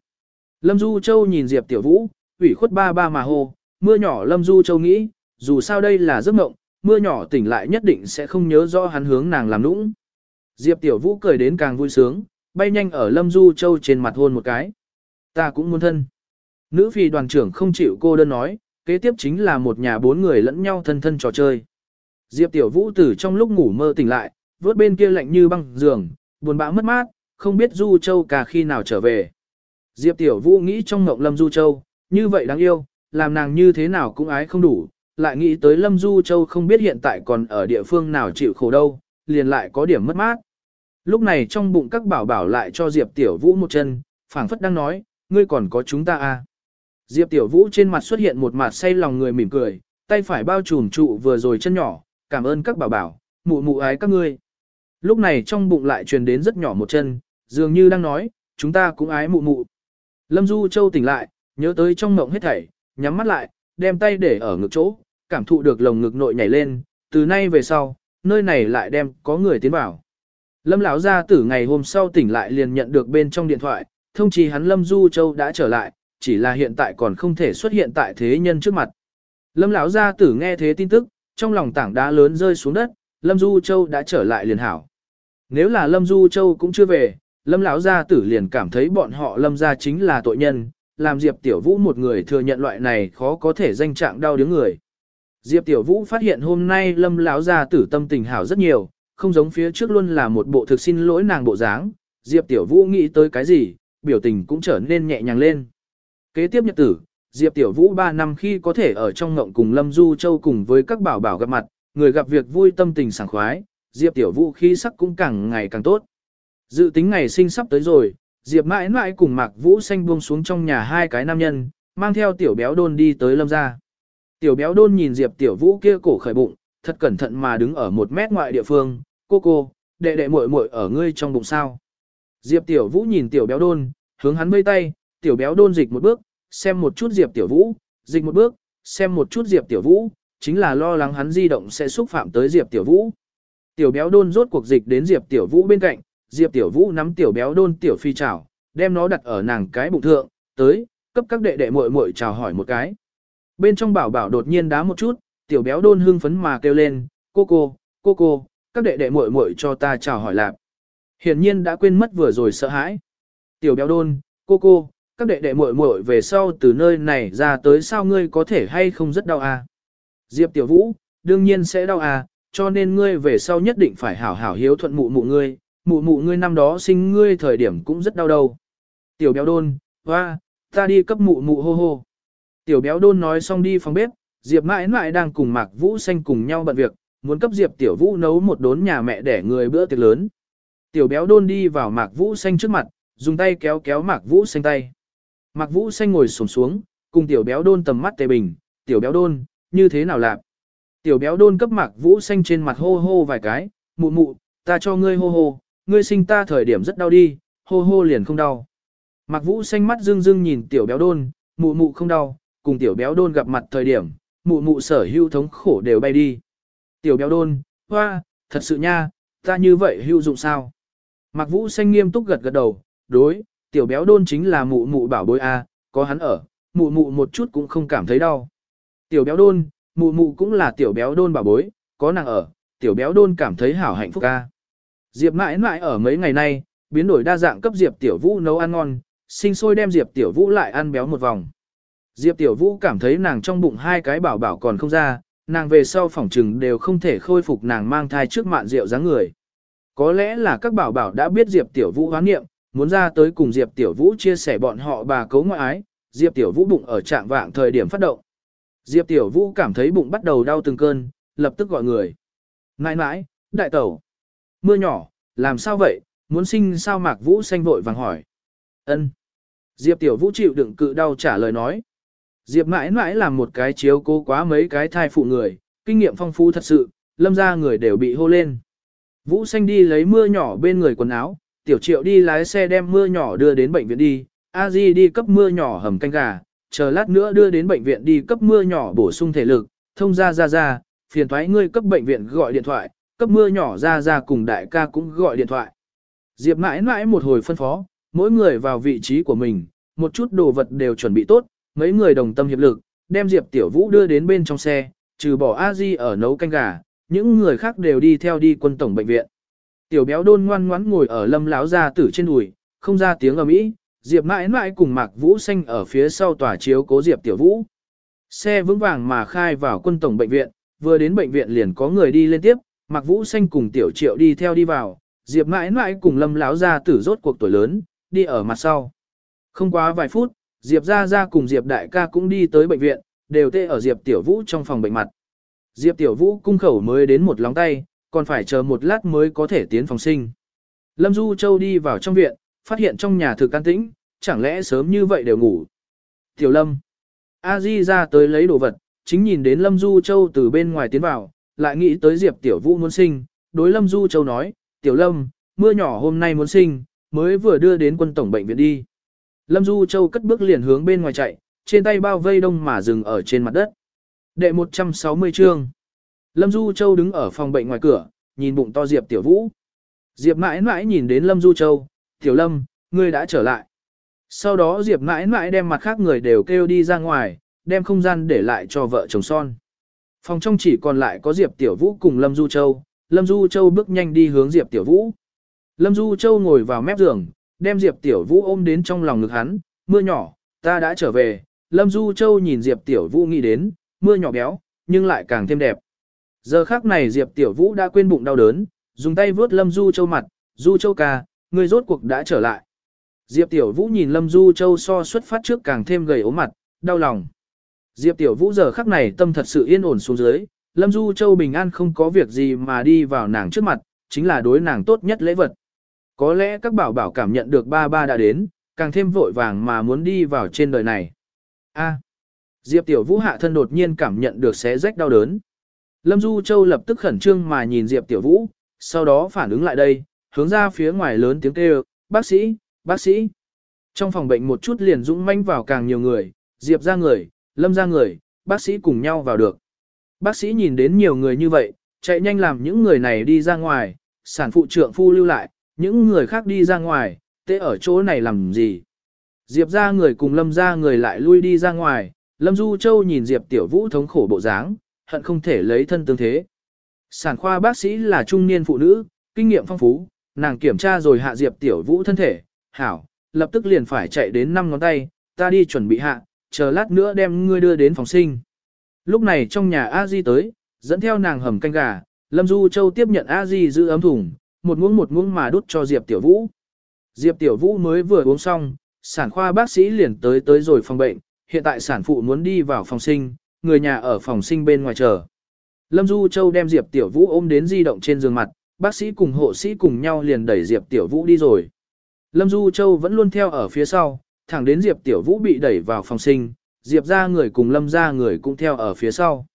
Lâm Du Châu nhìn Diệp Tiểu Vũ, ủy khuất ba ba mà hô, mưa nhỏ Lâm Du Châu nghĩ, dù sao đây là giấc mộng, mưa nhỏ tỉnh lại nhất định sẽ không nhớ rõ hắn hướng nàng làm nũng. Diệp Tiểu Vũ cười đến càng vui sướng, bay nhanh ở Lâm Du Châu trên mặt hôn một cái. Ta cũng muốn thân. Nữ phi đoàn trưởng không chịu cô đơn nói, kế tiếp chính là một nhà bốn người lẫn nhau thân thân trò chơi. Diệp Tiểu Vũ từ trong lúc ngủ mơ tỉnh lại, vớt bên kia lạnh như băng giường, buồn bã mất mát, không biết Du Châu cả khi nào trở về. Diệp Tiểu Vũ nghĩ trong ngộng Lâm Du Châu, Như vậy đáng yêu, làm nàng như thế nào cũng ái không đủ, lại nghĩ tới Lâm Du Châu không biết hiện tại còn ở địa phương nào chịu khổ đâu, liền lại có điểm mất mát. Lúc này trong bụng các bảo bảo lại cho Diệp Tiểu Vũ một chân, phảng phất đang nói, ngươi còn có chúng ta à. Diệp Tiểu Vũ trên mặt xuất hiện một mặt say lòng người mỉm cười, tay phải bao trùm trụ vừa rồi chân nhỏ, cảm ơn các bảo bảo, mụ mụ ái các ngươi. Lúc này trong bụng lại truyền đến rất nhỏ một chân, dường như đang nói, chúng ta cũng ái mụ mụ. Lâm Du Châu tỉnh lại, nhớ tới trong mộng hết thảy, nhắm mắt lại, đem tay để ở ngực chỗ, cảm thụ được lồng ngực nội nhảy lên, từ nay về sau, nơi này lại đem có người tiến vào. Lâm lão gia tử ngày hôm sau tỉnh lại liền nhận được bên trong điện thoại, thông chí hắn Lâm Du Châu đã trở lại, chỉ là hiện tại còn không thể xuất hiện tại thế nhân trước mặt. Lâm lão gia tử nghe thế tin tức, trong lòng tảng đá lớn rơi xuống đất, Lâm Du Châu đã trở lại liền hảo. Nếu là Lâm Du Châu cũng chưa về, Lâm lão gia tử liền cảm thấy bọn họ Lâm gia chính là tội nhân, làm Diệp Tiểu Vũ một người thừa nhận loại này khó có thể danh trạng đau đớn người. Diệp Tiểu Vũ phát hiện hôm nay Lâm lão gia tử tâm tình hảo rất nhiều, không giống phía trước luôn là một bộ thực xin lỗi nàng bộ dáng. Diệp Tiểu Vũ nghĩ tới cái gì, biểu tình cũng trở nên nhẹ nhàng lên. Kế tiếp nhật tử, Diệp Tiểu Vũ 3 năm khi có thể ở trong ngộng cùng Lâm Du Châu cùng với các bảo bảo gặp mặt, người gặp việc vui tâm tình sảng khoái, Diệp Tiểu Vũ khi sắc cũng càng ngày càng tốt. Dự tính ngày sinh sắp tới rồi, Diệp mãi mãi cùng Mạc Vũ xanh buông xuống trong nhà hai cái nam nhân, mang theo Tiểu Béo Đôn đi tới Lâm gia. Tiểu Béo Đôn nhìn Diệp Tiểu Vũ kia cổ khởi bụng, thật cẩn thận mà đứng ở một mét ngoại địa phương, cô cô, đệ đệ muội muội ở ngươi trong bụng sao. Diệp Tiểu Vũ nhìn Tiểu Béo Đôn, hướng hắn vây tay, Tiểu Béo Đôn dịch một bước, xem một chút Diệp Tiểu Vũ, dịch một bước, xem một chút Diệp Tiểu Vũ, chính là lo lắng hắn di động sẽ xúc phạm tới Diệp Tiểu Vũ. Tiểu Béo Đôn rốt cuộc dịch đến Diệp Tiểu Vũ bên cạnh, Diệp Tiểu Vũ nắm Tiểu Béo Đôn Tiểu Phi chảo, đem nó đặt ở nàng cái bụng thượng, tới, cấp các đệ đệ muội muội chào hỏi một cái. Bên trong bảo bảo đột nhiên đá một chút, Tiểu Béo Đôn hưng phấn mà kêu lên, cô cô, cô cô, các đệ đệ muội muội cho ta chào hỏi lạp. Hiển nhiên đã quên mất vừa rồi sợ hãi. Tiểu béo đôn, cô cô, các đệ đệ muội muội về sau từ nơi này ra tới sao ngươi có thể hay không rất đau à? Diệp Tiểu Vũ, đương nhiên sẽ đau à, cho nên ngươi về sau nhất định phải hảo hảo hiếu thuận mụ mụ ngươi, mụ mụ ngươi năm đó sinh ngươi thời điểm cũng rất đau đầu. Tiểu béo đôn, hoa, ta đi cấp mụ mụ hô hô. Tiểu béo đôn nói xong đi phòng bếp, Diệp mãi mãi đang cùng Mạc Vũ Xanh cùng nhau bận việc, muốn cấp Diệp Tiểu Vũ nấu một đốn nhà mẹ để người bữa tiệc lớn. Tiểu béo đôn đi vào Mạc Vũ Xanh trước mặt, dùng tay kéo kéo Mạc Vũ Xanh tay. Mạc Vũ Xanh ngồi xổm xuống, cùng tiểu béo đôn tầm mắt tề bình, tiểu béo đôn, như thế nào lạc? Tiểu béo đôn cấp Mạc Vũ Xanh trên mặt hô hô vài cái, mụ mụ, ta cho ngươi hô hô, ngươi sinh ta thời điểm rất đau đi, hô hô liền không đau. Mạc Vũ Xanh mắt dưng dưng nhìn tiểu béo đôn, mụ mụ không đau, cùng tiểu béo đôn gặp mặt thời điểm, mụ mụ sở hữu thống khổ đều bay đi. Tiểu béo đôn, hoa, thật sự nha, ta như vậy hữu dụng sao? Mạc Vũ Xanh nghiêm túc gật gật đầu, đối, tiểu béo đôn chính là mụ mụ bảo bối A, có hắn ở, mụ mụ một chút cũng không cảm thấy đau. Tiểu béo đôn, mụ mụ cũng là tiểu béo đôn bảo bối, có nàng ở, tiểu béo đôn cảm thấy hảo hạnh phúc A. Diệp mãi mãi ở mấy ngày nay, biến đổi đa dạng cấp Diệp tiểu vũ nấu ăn ngon, sinh sôi đem Diệp tiểu vũ lại ăn béo một vòng. Diệp tiểu vũ cảm thấy nàng trong bụng hai cái bảo bảo còn không ra, nàng về sau phỏng trừng đều không thể khôi phục nàng mang thai trước mạn rượu dáng người. Có lẽ là các bảo bảo đã biết Diệp Tiểu Vũ hoán nghiệm, muốn ra tới cùng Diệp Tiểu Vũ chia sẻ bọn họ bà cấu ngoại ái, Diệp Tiểu Vũ bụng ở trạng vạng thời điểm phát động. Diệp Tiểu Vũ cảm thấy bụng bắt đầu đau từng cơn, lập tức gọi người. Nãi nãi, đại tẩu. Mưa nhỏ, làm sao vậy, muốn sinh sao mạc Vũ xanh vội vàng hỏi. ân Diệp Tiểu Vũ chịu đựng cự đau trả lời nói. Diệp mãi mãi làm một cái chiếu cố quá mấy cái thai phụ người, kinh nghiệm phong phú thật sự, lâm ra người đều bị hô lên. Vũ xanh đi lấy mưa nhỏ bên người quần áo, tiểu triệu đi lái xe đem mưa nhỏ đưa đến bệnh viện đi, a di đi cấp mưa nhỏ hầm canh gà, chờ lát nữa đưa đến bệnh viện đi cấp mưa nhỏ bổ sung thể lực, thông ra ra ra, phiền thoái ngươi cấp bệnh viện gọi điện thoại, cấp mưa nhỏ ra ra cùng đại ca cũng gọi điện thoại. Diệp mãi mãi một hồi phân phó, mỗi người vào vị trí của mình, một chút đồ vật đều chuẩn bị tốt, mấy người đồng tâm hiệp lực, đem Diệp Tiểu Vũ đưa đến bên trong xe, trừ bỏ a di ở nấu canh gà, những người khác đều đi theo đi quân tổng bệnh viện. Tiểu béo đôn ngoan ngoãn ngồi ở lâm lão gia tử trên đùi, không ra tiếng ầm ĩ. Diệp mãi mãi cùng Mạc Vũ Xanh ở phía sau tòa chiếu cố Diệp Tiểu Vũ. Xe vững vàng mà khai vào quân tổng bệnh viện, vừa đến bệnh viện liền có người đi lên tiếp, Mạc Vũ Xanh cùng Tiểu Triệu đi theo đi vào, Diệp mãi mãi cùng Lâm lão gia tử rốt cuộc tuổi lớn, đi ở mặt sau. Không quá vài phút, Diệp Gia Gia cùng Diệp Đại ca cũng đi tới bệnh viện, đều tê ở Diệp Tiểu Vũ trong phòng bệnh mặt. Diệp Tiểu Vũ cung khẩu mới đến một lóng tay, còn phải chờ một lát mới có thể tiến phòng sinh. Lâm Du Châu đi vào trong viện, phát hiện trong nhà thực can tĩnh, chẳng lẽ sớm như vậy đều ngủ. Tiểu Lâm. A Di ra tới lấy đồ vật, chính nhìn đến Lâm Du Châu từ bên ngoài tiến vào, lại nghĩ tới Diệp Tiểu Vũ muốn sinh, đối Lâm Du Châu nói, Tiểu Lâm, mưa nhỏ hôm nay muốn sinh, mới vừa đưa đến quân tổng bệnh viện đi. Lâm Du Châu cất bước liền hướng bên ngoài chạy, trên tay bao vây đông mà dừng ở trên mặt đất. Đệ 160 chương. Lâm Du Châu đứng ở phòng bệnh ngoài cửa, nhìn bụng to Diệp Tiểu Vũ. Diệp mãi mãi nhìn đến Lâm Du Châu, Tiểu Lâm, ngươi đã trở lại. Sau đó Diệp mãi mãi đem mặt khác người đều kêu đi ra ngoài, đem không gian để lại cho vợ chồng son. Phòng trong chỉ còn lại có Diệp Tiểu Vũ cùng Lâm Du Châu, Lâm Du Châu bước nhanh đi hướng Diệp Tiểu Vũ. Lâm Du Châu ngồi vào mép giường, đem Diệp Tiểu Vũ ôm đến trong lòng ngực hắn, mưa nhỏ, ta đã trở về. Lâm Du Châu nhìn Diệp Tiểu Vũ nghĩ đến, mưa nhỏ béo, nhưng lại càng thêm đẹp. Giờ khác này Diệp Tiểu Vũ đã quên bụng đau đớn, dùng tay vướt Lâm Du Châu mặt, Du Châu ca, người rốt cuộc đã trở lại. Diệp Tiểu Vũ nhìn Lâm Du Châu so xuất phát trước càng thêm gầy ốm mặt, đau lòng. Diệp Tiểu Vũ giờ khắc này tâm thật sự yên ổn xuống dưới, Lâm Du Châu bình an không có việc gì mà đi vào nàng trước mặt, chính là đối nàng tốt nhất lễ vật. Có lẽ các bảo bảo cảm nhận được ba ba đã đến, càng thêm vội vàng mà muốn đi vào trên đời này. A. À. Diệp Tiểu Vũ hạ thân đột nhiên cảm nhận được xé rách đau đớn. Lâm Du Châu lập tức khẩn trương mà nhìn Diệp Tiểu Vũ, sau đó phản ứng lại đây, hướng ra phía ngoài lớn tiếng kêu, bác sĩ, bác sĩ. Trong phòng bệnh một chút liền dũng manh vào càng nhiều người, Diệp ra người, Lâm ra người, bác sĩ cùng nhau vào được. Bác sĩ nhìn đến nhiều người như vậy, chạy nhanh làm những người này đi ra ngoài, sản phụ trưởng phu lưu lại, những người khác đi ra ngoài, tê ở chỗ này làm gì. Diệp ra người cùng Lâm ra người lại lui đi ra ngoài, Lâm Du Châu nhìn Diệp Tiểu Vũ thống khổ bộ dáng, hận không thể lấy thân tương thế. Sản khoa bác sĩ là trung niên phụ nữ, kinh nghiệm phong phú, nàng kiểm tra rồi hạ Diệp Tiểu Vũ thân thể, hảo, lập tức liền phải chạy đến năm ngón tay, ta đi chuẩn bị hạ, chờ lát nữa đem ngươi đưa đến phòng sinh. Lúc này trong nhà A Di tới, dẫn theo nàng hầm canh gà, Lâm Du Châu tiếp nhận A Di giữ ấm thùng, một muỗng một muỗng mà đút cho Diệp Tiểu Vũ. Diệp Tiểu Vũ mới vừa uống xong, sản khoa bác sĩ liền tới tới rồi phòng bệnh, hiện tại sản phụ muốn đi vào phòng sinh, người nhà ở phòng sinh bên ngoài chờ. Lâm Du Châu đem Diệp Tiểu Vũ ôm đến di động trên giường mặt, bác sĩ cùng hộ sĩ cùng nhau liền đẩy Diệp Tiểu Vũ đi rồi. Lâm Du Châu vẫn luôn theo ở phía sau, thẳng đến Diệp Tiểu Vũ bị đẩy vào phòng sinh, Diệp ra người cùng Lâm ra người cũng theo ở phía sau.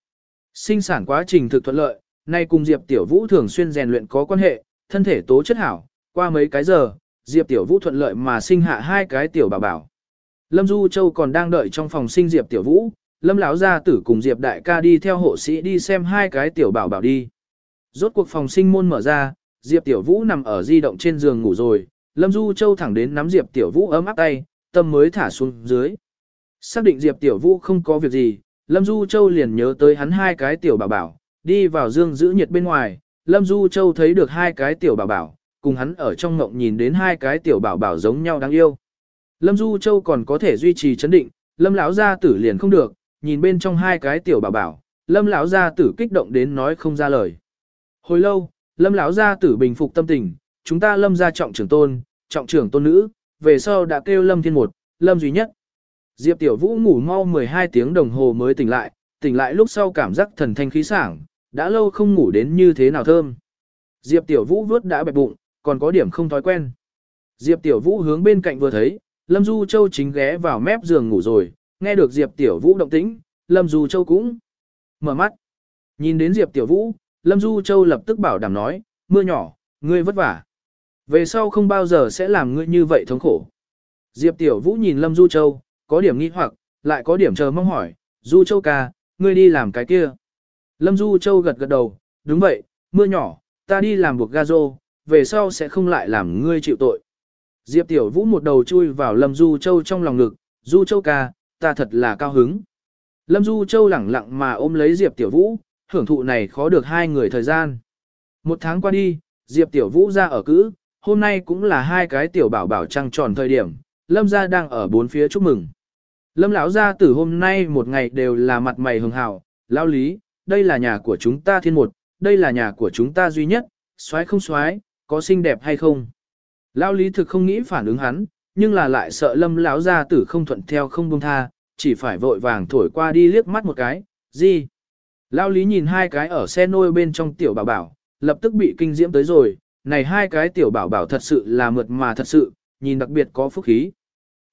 Sinh sản quá trình thực thuận lợi, nay cùng Diệp Tiểu Vũ thường xuyên rèn luyện có quan hệ, thân thể tố chất hảo, qua mấy cái giờ, Diệp Tiểu Vũ thuận lợi mà sinh hạ hai cái tiểu bảo bảo. Lâm Du Châu còn đang đợi trong phòng sinh Diệp Tiểu Vũ, Lâm lão gia tử cùng Diệp đại ca đi theo hộ sĩ đi xem hai cái tiểu bảo bảo đi. Rốt cuộc phòng sinh môn mở ra, Diệp Tiểu Vũ nằm ở di động trên giường ngủ rồi, Lâm Du Châu thẳng đến nắm Diệp Tiểu Vũ ấm áp tay, tâm mới thả xuống dưới. Xác định Diệp Tiểu Vũ không có việc gì, Lâm Du Châu liền nhớ tới hắn hai cái tiểu bảo bảo, đi vào dương giữ nhiệt bên ngoài, Lâm Du Châu thấy được hai cái tiểu bảo bảo, cùng hắn ở trong ngộng nhìn đến hai cái tiểu bảo bảo giống nhau đáng yêu. Lâm Du Châu còn có thể duy trì chấn định, Lâm lão gia tử liền không được, nhìn bên trong hai cái tiểu bảo bảo, Lâm lão gia tử kích động đến nói không ra lời. Hồi lâu, Lâm lão gia tử bình phục tâm tình, chúng ta Lâm gia trọng trưởng tôn, trọng trưởng tôn nữ, về sau đã kêu Lâm Thiên một, Lâm duy nhất. Diệp Tiểu Vũ ngủ mau 12 tiếng đồng hồ mới tỉnh lại, tỉnh lại lúc sau cảm giác thần thanh khí sảng, đã lâu không ngủ đến như thế nào thơm. Diệp Tiểu Vũ vớt đã bẹp bụng, còn có điểm không thói quen. Diệp Tiểu Vũ hướng bên cạnh vừa thấy, Lâm Du Châu chính ghé vào mép giường ngủ rồi, nghe được Diệp Tiểu Vũ động tĩnh, Lâm Du Châu cũng mở mắt. Nhìn đến Diệp Tiểu Vũ, Lâm Du Châu lập tức bảo đảm nói, mưa nhỏ, ngươi vất vả. Về sau không bao giờ sẽ làm ngươi như vậy thống khổ. Diệp Tiểu Vũ nhìn Lâm Du Châu, có điểm nghi hoặc, lại có điểm chờ mong hỏi, Du Châu ca, ngươi đi làm cái kia. Lâm Du Châu gật gật đầu, đúng vậy, mưa nhỏ, ta đi làm buộc ga rô, về sau sẽ không lại làm ngươi chịu tội. Diệp Tiểu Vũ một đầu chui vào Lâm Du Châu trong lòng ngực, Du Châu ca, ta thật là cao hứng. Lâm Du Châu lẳng lặng mà ôm lấy Diệp Tiểu Vũ, hưởng thụ này khó được hai người thời gian. Một tháng qua đi, Diệp Tiểu Vũ ra ở cữ, hôm nay cũng là hai cái tiểu bảo bảo trăng tròn thời điểm, Lâm gia đang ở bốn phía chúc mừng. Lâm lão gia tử hôm nay một ngày đều là mặt mày hường hào, lão lý, đây là nhà của chúng ta thiên một, đây là nhà của chúng ta duy nhất, xoái không xoái, có xinh đẹp hay không. Lão lý thực không nghĩ phản ứng hắn, nhưng là lại sợ lâm lão gia tử không thuận theo không buông tha, chỉ phải vội vàng thổi qua đi liếc mắt một cái, gì? Lão lý nhìn hai cái ở xe nôi bên trong tiểu bảo bảo, lập tức bị kinh diễm tới rồi, này hai cái tiểu bảo bảo thật sự là mượt mà thật sự, nhìn đặc biệt có phúc khí.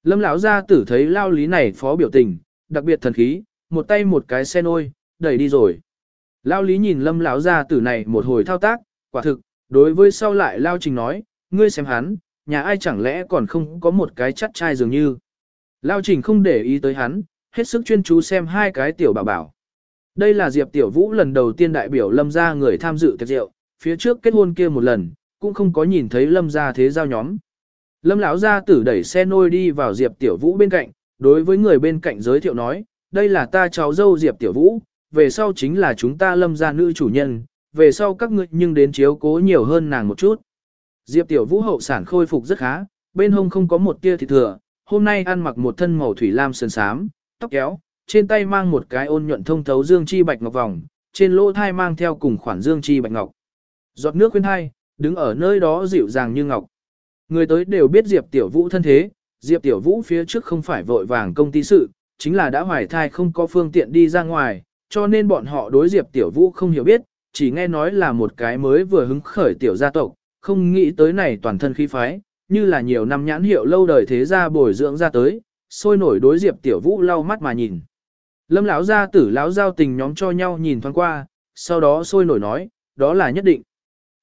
Lâm lão gia tử thấy lao lý này phó biểu tình, đặc biệt thần khí, một tay một cái sen ôi, đẩy đi rồi. Lao lý nhìn lâm lão gia tử này một hồi thao tác, quả thực, đối với sau lại lao trình nói, ngươi xem hắn, nhà ai chẳng lẽ còn không có một cái chắt trai dường như. Lao trình không để ý tới hắn, hết sức chuyên chú xem hai cái tiểu bảo bảo. Đây là Diệp Tiểu Vũ lần đầu tiên đại biểu lâm gia người tham dự tiệc rượu, phía trước kết hôn kia một lần, cũng không có nhìn thấy lâm gia thế giao nhóm. Lâm lão gia tử đẩy xe nôi đi vào Diệp Tiểu Vũ bên cạnh, đối với người bên cạnh giới thiệu nói, đây là ta cháu dâu Diệp Tiểu Vũ, về sau chính là chúng ta lâm gia nữ chủ nhân, về sau các ngươi nhưng đến chiếu cố nhiều hơn nàng một chút. Diệp Tiểu Vũ hậu sản khôi phục rất khá, bên hông không có một tia thịt thừa, hôm nay ăn mặc một thân màu thủy lam sơn sám, tóc kéo, trên tay mang một cái ôn nhuận thông thấu dương chi bạch ngọc vòng, trên lỗ thai mang theo cùng khoản dương chi bạch ngọc. Giọt nước khuyên thai, đứng ở nơi đó dịu dàng như ngọc. Người tới đều biết Diệp Tiểu Vũ thân thế, Diệp Tiểu Vũ phía trước không phải vội vàng công ty sự, chính là đã hoài thai không có phương tiện đi ra ngoài, cho nên bọn họ đối Diệp Tiểu Vũ không hiểu biết, chỉ nghe nói là một cái mới vừa hứng khởi tiểu gia tộc, không nghĩ tới này toàn thân khí phái, như là nhiều năm nhãn hiệu lâu đời thế gia bồi dưỡng ra tới, sôi nổi đối Diệp Tiểu Vũ lau mắt mà nhìn. Lâm lão gia tử lão giao tình nhóm cho nhau nhìn thoáng qua, sau đó sôi nổi nói, đó là nhất định.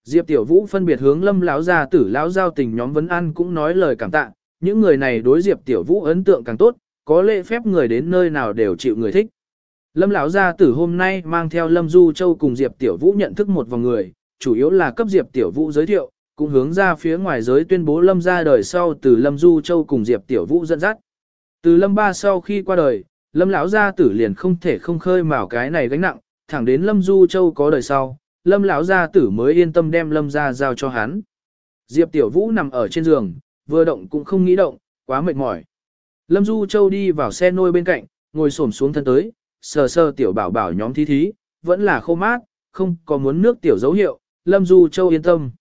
Diệp Tiểu Vũ phân biệt hướng Lâm lão gia tử lão giao tình nhóm vấn ăn cũng nói lời cảm tạ, những người này đối Diệp Tiểu Vũ ấn tượng càng tốt, có lễ phép người đến nơi nào đều chịu người thích. Lâm lão gia tử hôm nay mang theo Lâm Du Châu cùng Diệp Tiểu Vũ nhận thức một vòng người, chủ yếu là cấp Diệp Tiểu Vũ giới thiệu, cũng hướng ra phía ngoài giới tuyên bố Lâm ra đời sau từ Lâm Du Châu cùng Diệp Tiểu Vũ dẫn dắt. Từ Lâm ba sau khi qua đời, Lâm lão gia tử liền không thể không khơi mào cái này gánh nặng, thẳng đến Lâm Du Châu có đời sau, Lâm lão gia tử mới yên tâm đem Lâm gia giao cho hắn. Diệp Tiểu Vũ nằm ở trên giường, vừa động cũng không nghĩ động, quá mệt mỏi. Lâm Du Châu đi vào xe nôi bên cạnh, ngồi xổm xuống thân tới, sờ sờ tiểu bảo bảo nhóm thí thí, vẫn là khô mát, không có muốn nước tiểu dấu hiệu, Lâm Du Châu yên tâm.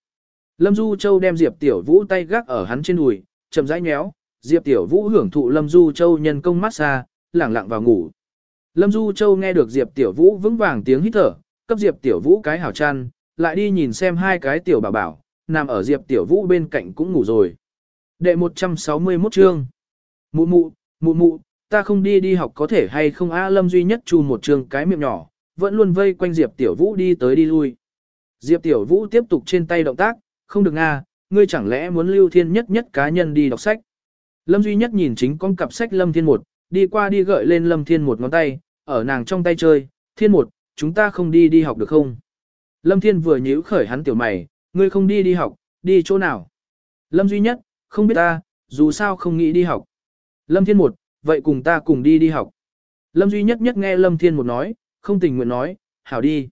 Lâm Du Châu đem Diệp Tiểu Vũ tay gác ở hắn trên đùi, chậm rãi nhéo, Diệp Tiểu Vũ hưởng thụ Lâm Du Châu nhân công massage, lẳng lặng vào ngủ. Lâm Du Châu nghe được Diệp Tiểu Vũ vững vàng tiếng hít thở, cấp Diệp Tiểu Vũ cái hảo chăn, lại đi nhìn xem hai cái tiểu bảo bảo, nằm ở Diệp Tiểu Vũ bên cạnh cũng ngủ rồi. Đệ 161 chương. Mụ mụ, mụ mụ, ta không đi đi học có thể hay không A Lâm duy nhất chu một trường cái miệng nhỏ, vẫn luôn vây quanh Diệp Tiểu Vũ đi tới đi lui. Diệp Tiểu Vũ tiếp tục trên tay động tác, không được a, ngươi chẳng lẽ muốn lưu thiên nhất nhất cá nhân đi đọc sách. Lâm duy nhất nhìn chính con cặp sách Lâm Thiên một, đi qua đi gợi lên Lâm Thiên một ngón tay, ở nàng trong tay chơi, Thiên một, chúng ta không đi đi học được không? Lâm Thiên vừa nhíu khởi hắn tiểu mày, ngươi không đi đi học, đi chỗ nào? Lâm duy nhất, không biết ta, dù sao không nghĩ đi học. Lâm Thiên một, vậy cùng ta cùng đi đi học. Lâm duy nhất nhất nghe Lâm Thiên một nói, không tình nguyện nói, hảo đi.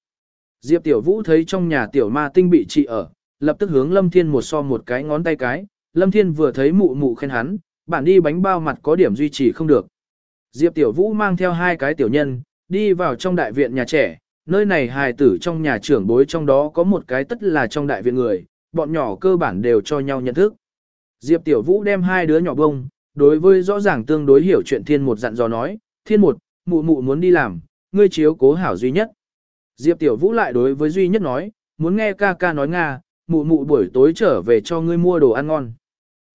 Diệp Tiểu Vũ thấy trong nhà tiểu ma tinh bị trị ở, lập tức hướng Lâm Thiên một so một cái ngón tay cái, Lâm Thiên vừa thấy mụ mụ khen hắn, bản đi bánh bao mặt có điểm duy trì không được. Diệp Tiểu Vũ mang theo hai cái tiểu nhân, đi vào trong đại viện nhà trẻ, nơi này hài tử trong nhà trưởng bối trong đó có một cái tất là trong đại viện người, bọn nhỏ cơ bản đều cho nhau nhận thức. Diệp Tiểu Vũ đem hai đứa nhỏ bông, đối với rõ ràng tương đối hiểu chuyện thiên một dặn dò nói, thiên một, mụ mụ muốn đi làm, ngươi chiếu cố hảo duy nhất. Diệp Tiểu Vũ lại đối với duy nhất nói, muốn nghe ca ca nói Nga, mụ mụ buổi tối trở về cho ngươi mua đồ ăn ngon.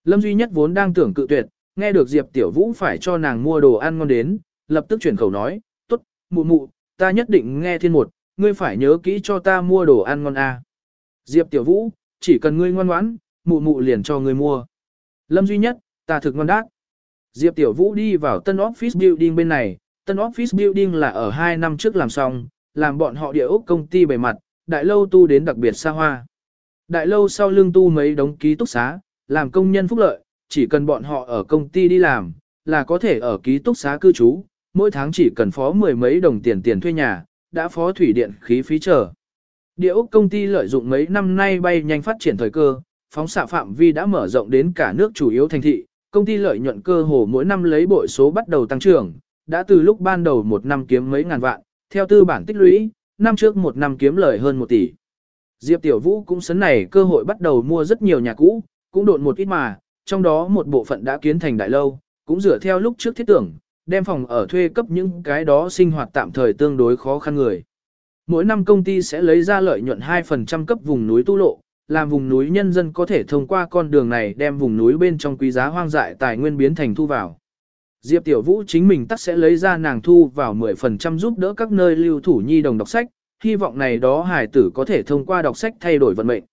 Lâm duy nhất vốn đang tưởng cự tuyệt, nghe được Diệp Tiểu Vũ phải cho nàng mua đồ ăn ngon đến, lập tức chuyển khẩu nói, mụ mụ, ta nhất định nghe thiên một, ngươi phải nhớ kỹ cho ta mua đồ ăn ngon. À. Diệp Tiểu Vũ, chỉ cần ngươi ngoan ngoãn, mụ mụ liền cho ngươi mua. Lâm duy nhất, ta thực ngon đát. Diệp Tiểu Vũ đi vào tân office building bên này, tân office building là ở 2 năm trước làm xong, làm bọn họ địa ốc công ty bề mặt, đại lâu tu đến đặc biệt xa hoa. Đại lâu sau lương tu mấy đống ký túc xá, làm công nhân phúc lợi, chỉ cần bọn họ ở công ty đi làm, là có thể ở ký túc xá cư trú, mỗi tháng chỉ cần phó mười mấy đồng tiền tiền thuê nhà, đã phó thủy điện khí phí trở. Địa ốc công ty lợi dụng mấy năm nay bay nhanh phát triển thời cơ, phóng xạ phạm vi đã mở rộng đến cả nước chủ yếu thành thị, công ty lợi nhuận cơ hồ mỗi năm lấy bội số bắt đầu tăng trưởng, đã từ lúc ban đầu một năm kiếm mấy ngàn vạn, theo tư bản tích lũy, năm trước một năm kiếm lời hơn một tỷ. Diệp Tiểu Vũ cũng sấn này cơ hội bắt đầu mua rất nhiều nhà cũ, cũng độn một ít mà, trong đó một bộ phận đã kiến thành đại lâu, cũng dựa theo lúc trước thiết tưởng, đem phòng ở thuê cấp những cái đó sinh hoạt tạm thời tương đối khó khăn người. Mỗi năm công ty sẽ lấy ra lợi nhuận 2% cấp vùng núi tu lộ, làm vùng núi nhân dân có thể thông qua con đường này đem vùng núi bên trong quý giá hoang dại tài nguyên biến thành thu vào. Diệp Tiểu Vũ chính mình tắt sẽ lấy ra nàng thu vào 10% giúp đỡ các nơi lưu thủ nhi đồng đọc sách, hy vọng này đó Hải tử có thể thông qua đọc sách thay đổi vận mệnh.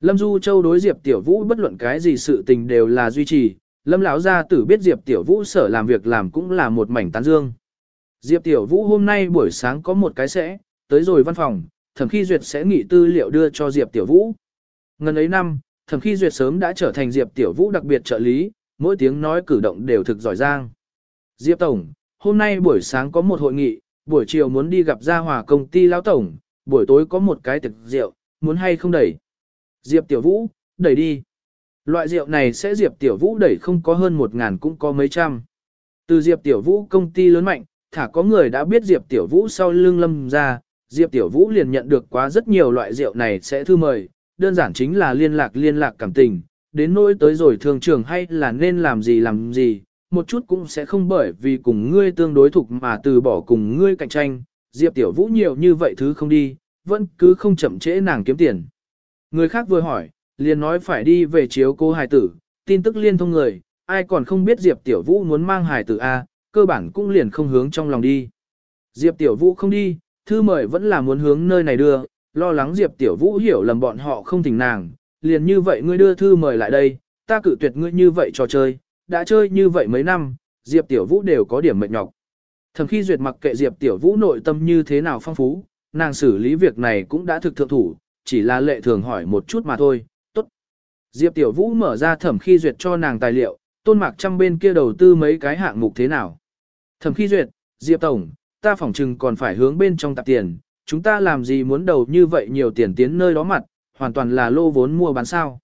Lâm Du Châu đối Diệp Tiểu Vũ bất luận cái gì sự tình đều là duy trì, Lâm lão gia tử biết Diệp Tiểu Vũ sở làm việc làm cũng là một mảnh tán dương. Diệp Tiểu Vũ hôm nay buổi sáng có một cái sẽ, tới rồi văn phòng, thẩm khi duyệt sẽ nghỉ tư liệu đưa cho Diệp Tiểu Vũ. Ngân ấy năm, thẩm khi duyệt sớm đã trở thành Diệp Tiểu Vũ đặc biệt trợ lý, mỗi tiếng nói cử động đều thực giỏi giang. Diệp Tổng, hôm nay buổi sáng có một hội nghị, buổi chiều muốn đi gặp gia hòa công ty lão tổng, buổi tối có một cái tiệc rượu, muốn hay không đẩy. Diệp Tiểu Vũ, đẩy đi. Loại rượu này sẽ Diệp Tiểu Vũ đẩy không có hơn một ngàn cũng có mấy trăm. Từ Diệp Tiểu Vũ công ty lớn mạnh, thả có người đã biết Diệp Tiểu Vũ sau lưng lâm ra, Diệp Tiểu Vũ liền nhận được quá rất nhiều loại rượu này sẽ thư mời, đơn giản chính là liên lạc liên lạc cảm tình, đến nỗi tới rồi thường trường hay là nên làm gì làm gì, một chút cũng sẽ không bởi vì cùng ngươi tương đối thục mà từ bỏ cùng ngươi cạnh tranh, Diệp Tiểu Vũ nhiều như vậy thứ không đi, vẫn cứ không chậm trễ nàng kiếm tiền. Người khác vừa hỏi, liền nói phải đi về chiếu cô hài tử, tin tức liên thông người, ai còn không biết Diệp Tiểu Vũ muốn mang hài tử A, cơ bản cũng liền không hướng trong lòng đi. Diệp Tiểu Vũ không đi, thư mời vẫn là muốn hướng nơi này đưa, lo lắng Diệp Tiểu Vũ hiểu lầm bọn họ không thỉnh nàng, liền như vậy ngươi đưa thư mời lại đây, ta cự tuyệt ngươi như vậy trò chơi, đã chơi như vậy mấy năm, Diệp Tiểu Vũ đều có điểm mệt nhọc. Thầm khi duyệt mặc kệ Diệp Tiểu Vũ nội tâm như thế nào phong phú, nàng xử lý việc này cũng đã thực thượng thủ, chỉ là lệ thường hỏi một chút mà thôi. Diệp Tiểu Vũ mở ra thẩm khi duyệt cho nàng tài liệu, tôn mạc trăm bên kia đầu tư mấy cái hạng mục thế nào. Thẩm khi duyệt, Diệp Tổng, ta phỏng chừng còn phải hướng bên trong tạp tiền, chúng ta làm gì muốn đầu như vậy nhiều tiền tiến nơi đó mặt, hoàn toàn là lô vốn mua bán sao.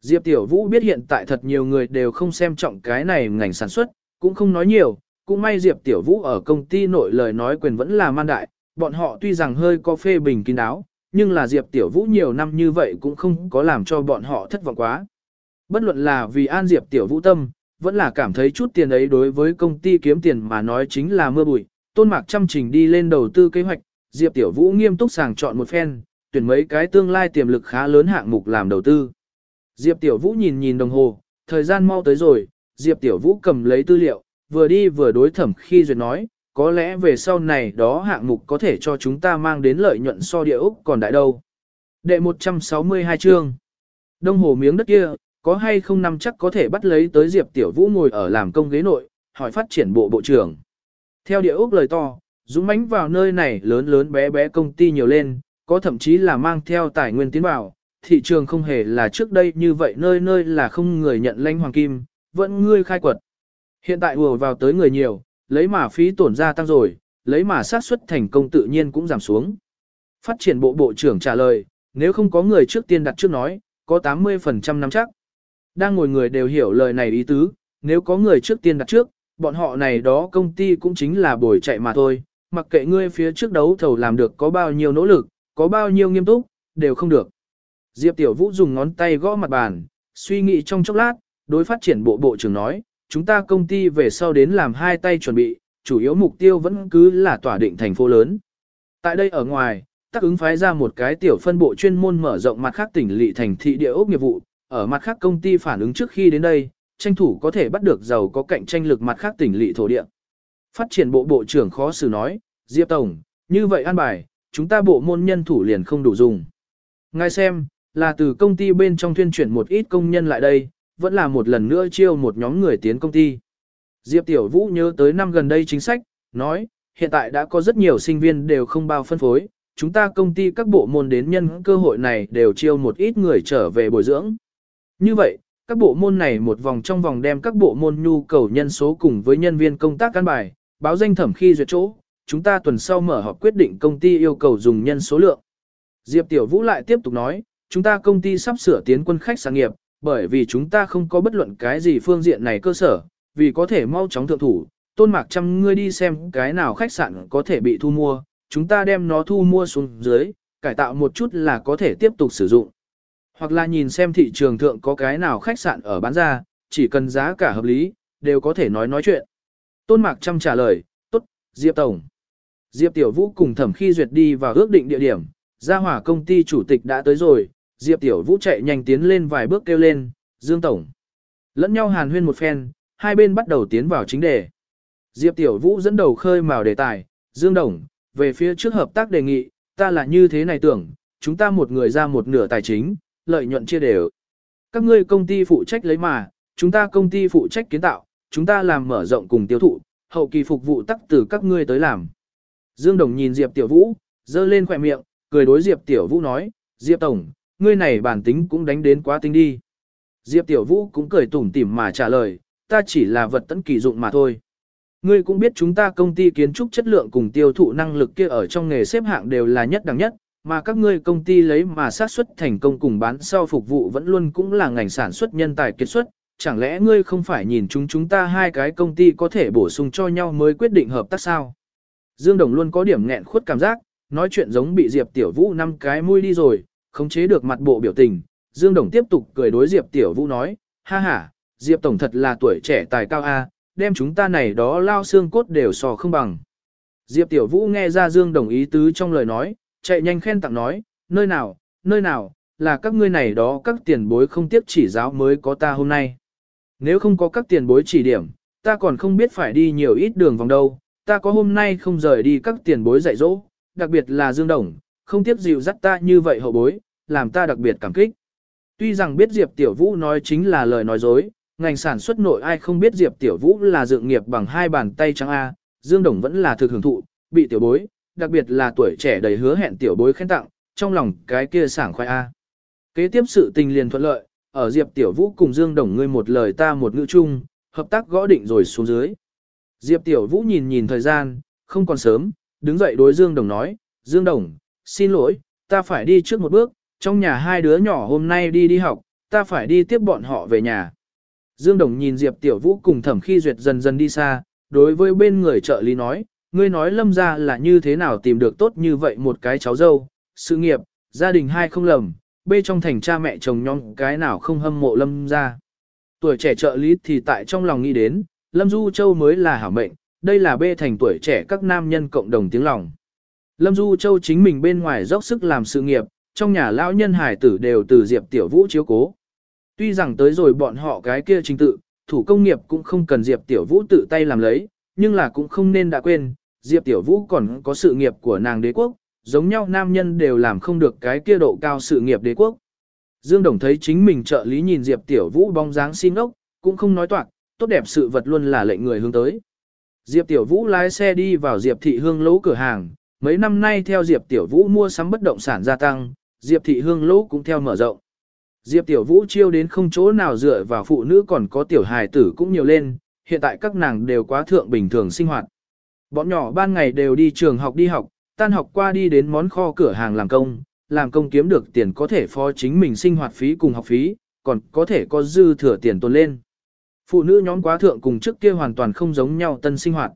Diệp Tiểu Vũ biết hiện tại thật nhiều người đều không xem trọng cái này ngành sản xuất, cũng không nói nhiều, cũng may Diệp Tiểu Vũ ở công ty nội lời nói quyền vẫn là man đại, bọn họ tuy rằng hơi có phê bình kín đáo, nhưng là Diệp Tiểu Vũ nhiều năm như vậy cũng không có làm cho bọn họ thất vọng quá. Bất luận là vì an Diệp Tiểu Vũ tâm, vẫn là cảm thấy chút tiền ấy đối với công ty kiếm tiền mà nói chính là mưa bụi, tôn mạc chăm trình đi lên đầu tư kế hoạch, Diệp Tiểu Vũ nghiêm túc sàng chọn một phen, tuyển mấy cái tương lai tiềm lực khá lớn hạng mục làm đầu tư. Diệp Tiểu Vũ nhìn nhìn đồng hồ, thời gian mau tới rồi, Diệp Tiểu Vũ cầm lấy tư liệu, vừa đi vừa đối thẩm khi duyệt nói, có lẽ về sau này đó hạng mục có thể cho chúng ta mang đến lợi nhuận so địa Úc còn đại đâu. Đệ 162 chương. Đông hồ miếng đất kia, có hay không năm chắc có thể bắt lấy tới Diệp Tiểu Vũ ngồi ở làm công ghế nội, hỏi phát triển bộ bộ trưởng. Theo địa Úc lời to, dũng mãnh vào nơi này lớn lớn bé bé công ty nhiều lên, có thậm chí là mang theo tài nguyên tiến vào, thị trường không hề là trước đây như vậy nơi nơi là không người nhận lãnh hoàng kim, vẫn ngươi khai quật. Hiện tại ùa vào tới người nhiều, lấy mà phí tổn gia tăng rồi, lấy mà xác suất thành công tự nhiên cũng giảm xuống. Phát triển bộ bộ trưởng trả lời, nếu không có người trước tiên đặt trước nói, có 80% nắm chắc. Đang ngồi người đều hiểu lời này ý tứ, nếu có người trước tiên đặt trước, bọn họ này đó công ty cũng chính là bồi chạy mà thôi, mặc kệ ngươi phía trước đấu thầu làm được có bao nhiêu nỗ lực, có bao nhiêu nghiêm túc, đều không được. Diệp Tiểu Vũ dùng ngón tay gõ mặt bàn, suy nghĩ trong chốc lát, đối phát triển bộ bộ trưởng nói, chúng ta công ty về sau đến làm hai tay chuẩn bị, chủ yếu mục tiêu vẫn cứ là tỏa định thành phố lớn. Tại đây ở ngoài, tác ứng phái ra một cái tiểu phân bộ chuyên môn mở rộng mặt khác tỉnh lỵ thành thị địa ốc nghiệp vụ, ở mặt khác công ty phản ứng trước khi đến đây, tranh thủ có thể bắt được giàu có cạnh tranh lực mặt khác tỉnh lỵ thổ địa. Phát triển bộ bộ trưởng khó xử nói, Diệp Tổng, như vậy an bài, chúng ta bộ môn nhân thủ liền không đủ dùng. Ngài xem, là từ công ty bên trong tuyên chuyển một ít công nhân lại đây, vẫn là một lần nữa chiêu một nhóm người tiến công ty. Diệp Tiểu Vũ nhớ tới năm gần đây chính sách, nói, hiện tại đã có rất nhiều sinh viên đều không bao phân phối, chúng ta công ty các bộ môn đến nhân cơ hội này đều chiêu một ít người trở về bồi dưỡng. Như vậy, các bộ môn này một vòng trong vòng đem các bộ môn nhu cầu nhân số cùng với nhân viên công tác căn bài, báo danh thẩm khi duyệt chỗ, chúng ta tuần sau mở họp quyết định công ty yêu cầu dùng nhân số lượng. Diệp Tiểu Vũ lại tiếp tục nói, chúng ta công ty sắp sửa tiến quân khách sáng nghiệp, bởi vì chúng ta không có bất luận cái gì phương diện này cơ sở, vì có thể mau chóng thượng thủ, tôn mạc chăm ngươi đi xem cái nào khách sạn có thể bị thu mua, chúng ta đem nó thu mua xuống dưới, cải tạo một chút là có thể tiếp tục sử dụng. Hoặc là nhìn xem thị trường thượng có cái nào khách sạn ở bán ra, chỉ cần giá cả hợp lý, đều có thể nói nói chuyện. Tôn Mạc chăm trả lời, tốt, Diệp Tổng. Diệp Tiểu Vũ cùng thẩm khi duyệt đi vào ước định địa điểm, gia hỏa công ty chủ tịch đã tới rồi, Diệp Tiểu Vũ chạy nhanh tiến lên vài bước kêu lên, Dương Tổng. Lẫn nhau hàn huyên một phen, hai bên bắt đầu tiến vào chính đề. Diệp Tiểu Vũ dẫn đầu khơi mào đề tài, Dương Đồng, về phía trước hợp tác đề nghị, ta là như thế này tưởng, chúng ta một người ra một nửa tài chính, lợi nhuận chia đều. Các ngươi công ty phụ trách lấy mà, chúng ta công ty phụ trách kiến tạo, chúng ta làm mở rộng cùng tiêu thụ, hậu kỳ phục vụ tắc từ các ngươi tới làm. Dương Đồng nhìn Diệp Tiểu Vũ, dơ lên khỏe miệng, cười đối Diệp Tiểu Vũ nói, Diệp Tổng, ngươi này bản tính cũng đánh đến quá tinh đi. Diệp Tiểu Vũ cũng cười tủm tỉm mà trả lời, ta chỉ là vật tấn kỳ dụng mà thôi. Ngươi cũng biết chúng ta công ty kiến trúc chất lượng cùng tiêu thụ năng lực kia ở trong nghề xếp hạng đều là nhất đẳng nhất, mà các ngươi công ty lấy mà sát xuất thành công cùng bán sau phục vụ vẫn luôn cũng là ngành sản xuất nhân tài kiệt xuất, chẳng lẽ ngươi không phải nhìn chúng chúng ta hai cái công ty có thể bổ sung cho nhau mới quyết định hợp tác sao? Dương Đồng luôn có điểm nghẹn khuất cảm giác, nói chuyện giống bị Diệp Tiểu Vũ năm cái mũi đi rồi, khống chế được mặt bộ biểu tình. Dương Đồng tiếp tục cười đối Diệp Tiểu Vũ nói, ha ha, Diệp Tổng thật là tuổi trẻ tài cao A, đem chúng ta này đó lao xương cốt đều sò không bằng. Diệp Tiểu Vũ nghe ra Dương Đồng ý tứ trong lời nói, chạy nhanh khen tặng nói, nơi nào, nơi nào, là các ngươi này đó các tiền bối không tiếp chỉ giáo mới có ta hôm nay. Nếu không có các tiền bối chỉ điểm, ta còn không biết phải đi nhiều ít đường vòng đâu, ta có hôm nay không rời đi các tiền bối dạy dỗ, đặc biệt là Dương Đồng, không tiếp dịu dắt ta như vậy hậu bối, làm ta đặc biệt cảm kích. Tuy rằng biết Diệp Tiểu Vũ nói chính là lời nói dối, ngành sản xuất nội ai không biết Diệp Tiểu Vũ là dựng nghiệp bằng hai bàn tay trắng A, Dương Đồng vẫn là thực hưởng thụ, bị tiểu bối, đặc biệt là tuổi trẻ đầy hứa hẹn tiểu bối khen tặng, trong lòng cái kia sảng khoai A. Kế tiếp sự tình liền thuận lợi, ở Diệp Tiểu Vũ cùng Dương Đồng ngươi một lời ta một ngữ chung, hợp tác gõ định rồi xuống dưới. Diệp Tiểu Vũ nhìn nhìn thời gian, không còn sớm, đứng dậy đối Dương Đồng nói, Dương Đồng, xin lỗi, ta phải đi trước một bước, trong nhà hai đứa nhỏ hôm nay đi đi học, ta phải đi tiếp bọn họ về nhà. Dương Đồng nhìn Diệp Tiểu Vũ cùng thẩm khi duyệt dần dần đi xa, đối với bên người trợ lý nói, ngươi nói lâm ra là như thế nào tìm được tốt như vậy một cái cháu dâu, sự nghiệp, gia đình hai không lầm, bê trong thành cha mẹ chồng nhóm cái nào không hâm mộ lâm ra. Tuổi trẻ trợ lý thì tại trong lòng nghĩ đến, lâm du châu mới là hảo mệnh, đây là bê thành tuổi trẻ các nam nhân cộng đồng tiếng lòng. Lâm Du Châu chính mình bên ngoài dốc sức làm sự nghiệp, trong nhà lão nhân hải tử đều từ Diệp Tiểu Vũ chiếu cố. Tuy rằng tới rồi bọn họ cái kia trình tự, thủ công nghiệp cũng không cần Diệp Tiểu Vũ tự tay làm lấy, nhưng là cũng không nên đã quên, Diệp Tiểu Vũ còn có sự nghiệp của nàng đế quốc, giống nhau nam nhân đều làm không được cái kia độ cao sự nghiệp đế quốc. Dương Đồng thấy chính mình trợ lý nhìn Diệp Tiểu Vũ bóng dáng xin ốc, cũng không nói toạc, tốt đẹp sự vật luôn là lệnh người hướng tới. Diệp Tiểu Vũ lái xe đi vào Diệp Thị Hương lỗ cửa hàng, mấy năm nay theo Diệp Tiểu Vũ mua sắm bất động sản gia tăng, Diệp Thị Hương lỗ cũng theo mở rộng. Diệp Tiểu Vũ chiêu đến không chỗ nào dựa vào phụ nữ còn có tiểu hài tử cũng nhiều lên, hiện tại các nàng đều quá thượng bình thường sinh hoạt. Bọn nhỏ ban ngày đều đi trường học đi học, tan học qua đi đến món kho cửa hàng làm công, làm công kiếm được tiền có thể phó chính mình sinh hoạt phí cùng học phí, còn có thể có dư thừa tiền tồn lên. Phụ nữ nhóm quá thượng cùng trước kia hoàn toàn không giống nhau tân sinh hoạt.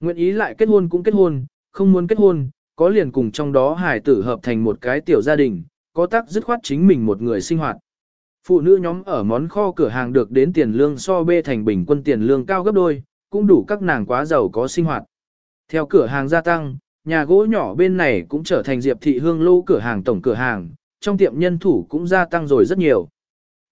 Nguyện ý lại kết hôn cũng kết hôn, không muốn kết hôn, có liền cùng trong đó hải tử hợp thành một cái tiểu gia đình, có tác dứt khoát chính mình một người sinh hoạt. Phụ nữ nhóm ở món kho cửa hàng được đến tiền lương so bê thành bình quân tiền lương cao gấp đôi, cũng đủ các nàng quá giàu có sinh hoạt. Theo cửa hàng gia tăng, nhà gỗ nhỏ bên này cũng trở thành Diệp Thị Hương Lô cửa hàng tổng cửa hàng, trong tiệm nhân thủ cũng gia tăng rồi rất nhiều.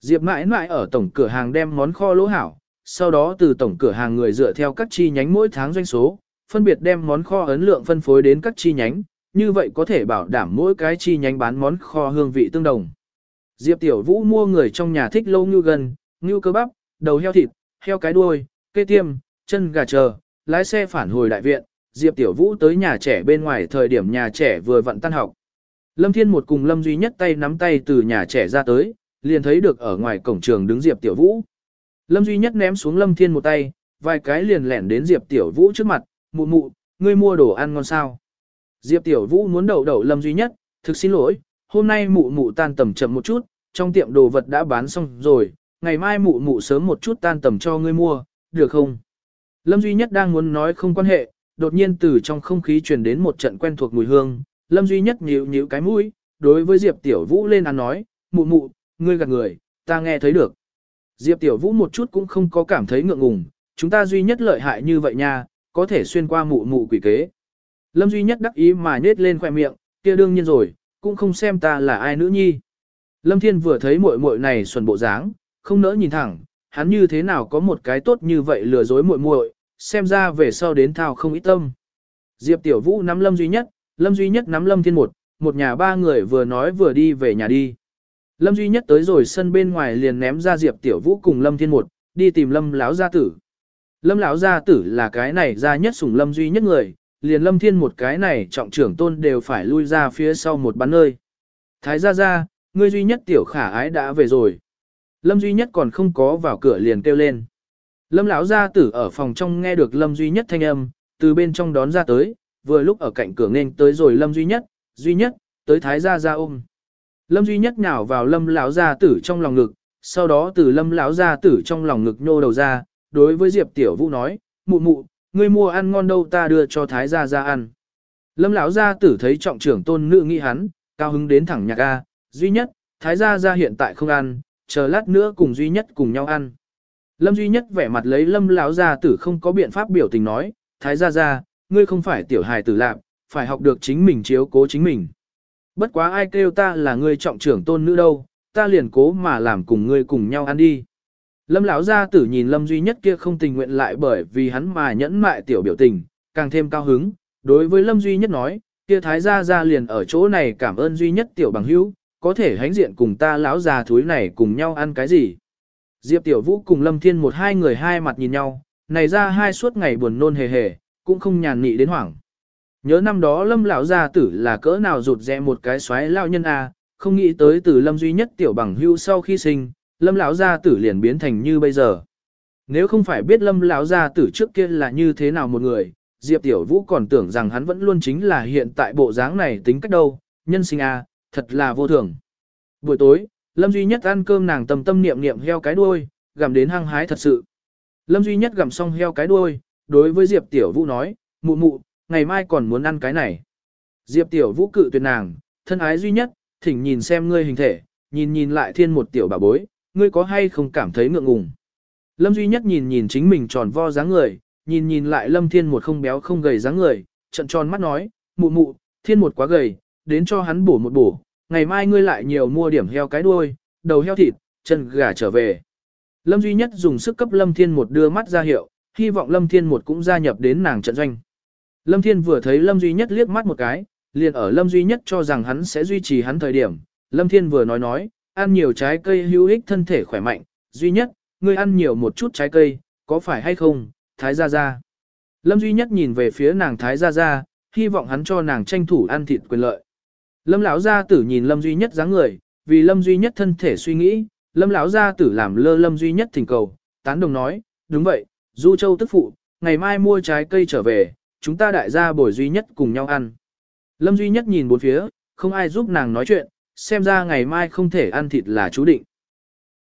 Diệp mãi mãi ở tổng cửa hàng đem món kho lỗ hảo, sau đó từ tổng cửa hàng người dựa theo các chi nhánh mỗi tháng doanh số, phân biệt đem món kho ấn lượng phân phối đến các chi nhánh, như vậy có thể bảo đảm mỗi cái chi nhánh bán món kho hương vị tương đồng. Diệp Tiểu Vũ mua người trong nhà thích lâu như gần, như cơ bắp, đầu heo thịt, heo cái đuôi, cây tiêm, chân gà chờ, lái xe phản hồi đại viện, Diệp Tiểu Vũ tới nhà trẻ bên ngoài thời điểm nhà trẻ vừa vận tan học. Lâm Thiên một cùng Lâm duy nhất tay nắm tay từ nhà trẻ ra tới, liền thấy được ở ngoài cổng trường đứng Diệp Tiểu Vũ. Lâm duy nhất ném xuống Lâm Thiên một tay, vài cái liền lẻn đến Diệp Tiểu Vũ trước mặt, mụ mụ, ngươi mua đồ ăn ngon sao. Diệp Tiểu Vũ muốn đậu đậu Lâm duy nhất, thực xin lỗi, hôm nay mụ mụ tan tầm chậm một chút, trong tiệm đồ vật đã bán xong rồi, ngày mai mụ mụ sớm một chút tan tầm cho ngươi mua, được không? Lâm duy nhất đang muốn nói không quan hệ, đột nhiên từ trong không khí truyền đến một trận quen thuộc mùi hương, Lâm duy nhất nhíu nhíu cái mũi, đối với Diệp Tiểu Vũ lên ăn nói, mụ mụ, ngươi gạt người, ta nghe thấy được. Diệp Tiểu Vũ một chút cũng không có cảm thấy ngượng ngùng, chúng ta duy nhất lợi hại như vậy nha, có thể xuyên qua mụ mụ quỷ kế. Lâm duy nhất đắc ý mà nết lên khoe miệng, kia đương nhiên rồi, cũng không xem ta là ai nữ nhi. Lâm Thiên vừa thấy muội muội này xuẩn bộ dáng, không nỡ nhìn thẳng, hắn như thế nào có một cái tốt như vậy lừa dối muội muội, xem ra về sau đến thao không ít tâm. Diệp Tiểu Vũ nắm Lâm duy nhất, Lâm duy nhất nắm Lâm Thiên một, một nhà ba người vừa nói vừa đi về nhà đi. Lâm duy nhất tới rồi sân bên ngoài liền ném ra Diệp Tiểu Vũ cùng Lâm Thiên một, đi tìm Lâm lão gia tử. Lâm lão gia tử là cái này ra nhất sủng Lâm duy nhất người, liền Lâm Thiên một cái này trọng trưởng tôn đều phải lui ra phía sau một bán nơi. Thái gia gia, ngươi duy nhất tiểu khả ái đã về rồi. Lâm duy nhất còn không có vào cửa liền kêu lên. Lâm lão gia tử ở phòng trong nghe được Lâm duy nhất thanh âm, từ bên trong đón ra tới, vừa lúc ở cạnh cửa nên tới rồi Lâm duy nhất, duy nhất, tới thái gia gia ôm. Lâm duy nhất nhào vào Lâm lão gia tử trong lòng ngực, sau đó từ Lâm lão gia tử trong lòng ngực nhô đầu ra, đối với Diệp Tiểu Vũ nói, mụ mụ, ngươi mua ăn ngon đâu ta đưa cho thái gia gia ăn. Lâm lão gia tử thấy trọng trưởng tôn nữ nghĩ hắn, cao hứng đến thẳng nhạc a, duy nhất, thái gia gia hiện tại không ăn, chờ lát nữa cùng duy nhất cùng nhau ăn. Lâm duy nhất vẻ mặt lấy lâm lão gia tử không có biện pháp biểu tình nói, thái gia gia, ngươi không phải tiểu hài tử lạc, phải học được chính mình chiếu cố chính mình. Bất quá ai kêu ta là ngươi trọng trưởng tôn nữ đâu, ta liền cố mà làm cùng ngươi cùng nhau ăn đi. Lâm lão gia tử nhìn Lâm duy nhất kia không tình nguyện lại bởi vì hắn mà nhẫn mại tiểu biểu tình, càng thêm cao hứng, đối với Lâm duy nhất nói, kia thái gia gia liền ở chỗ này cảm ơn duy nhất tiểu bằng hữu, có thể hãnh diện cùng ta lão già thúi này cùng nhau ăn cái gì. Diệp Tiểu Vũ cùng Lâm Thiên một hai người hai mặt nhìn nhau, này ra hai suốt ngày buồn nôn hề hề, cũng không nhàn nị đến hoảng. Nhớ năm đó Lâm lão gia tử là cỡ nào rụt rẽ một cái xoáy lao nhân a, không nghĩ tới từ Lâm duy nhất tiểu bằng hữu sau khi sinh, Lâm lão gia tử liền biến thành như bây giờ. Nếu không phải biết Lâm lão gia tử trước kia là như thế nào một người, Diệp Tiểu Vũ còn tưởng rằng hắn vẫn luôn chính là hiện tại bộ dáng này tính cách đâu, nhân sinh a, thật là vô thường. Buổi tối, Lâm Duy Nhất ăn cơm nàng tâm tâm niệm niệm heo cái đuôi, gặm đến hăng hái thật sự. Lâm Duy Nhất gặm xong heo cái đuôi, đối với Diệp Tiểu Vũ nói, mụ mụ, ngày mai còn muốn ăn cái này. Diệp Tiểu Vũ cự tuyệt nàng, thân ái duy nhất, thỉnh nhìn xem ngươi hình thể, nhìn nhìn lại thiên một tiểu bà bối, ngươi có hay không cảm thấy ngượng ngùng. Lâm Duy Nhất nhìn nhìn chính mình tròn vo dáng người, nhìn nhìn lại Lâm Thiên một không béo không gầy dáng người, trận tròn mắt nói, mụ mụ, thiên một quá gầy, đến cho hắn bổ một bổ, ngày mai ngươi lại nhiều mua điểm heo cái đuôi, đầu heo thịt, chân gà trở về. Lâm duy nhất dùng sức cấp Lâm Thiên một đưa mắt ra hiệu, hy vọng Lâm Thiên một cũng gia nhập đến nàng trận doanh. Lâm Thiên vừa thấy Lâm duy nhất liếc mắt một cái, liền ở Lâm duy nhất cho rằng hắn sẽ duy trì hắn thời điểm. Lâm Thiên vừa nói nói, ăn nhiều trái cây hữu ích thân thể khỏe mạnh, duy nhất, ngươi ăn nhiều một chút trái cây, có phải hay không, Thái Gia Gia. Lâm duy nhất nhìn về phía nàng Thái Gia Gia, hy vọng hắn cho nàng tranh thủ ăn thịt quyền lợi. Lâm lão gia tử nhìn Lâm duy nhất dáng người, vì Lâm duy nhất thân thể suy nghĩ, Lâm lão gia tử làm lơ Lâm duy nhất thỉnh cầu, tán đồng nói, đúng vậy, Du Châu tức phụ, ngày mai mua trái cây trở về, chúng ta đại gia bồi duy nhất cùng nhau ăn. Lâm duy nhất nhìn bốn phía, không ai giúp nàng nói chuyện, xem ra ngày mai không thể ăn thịt là chú định.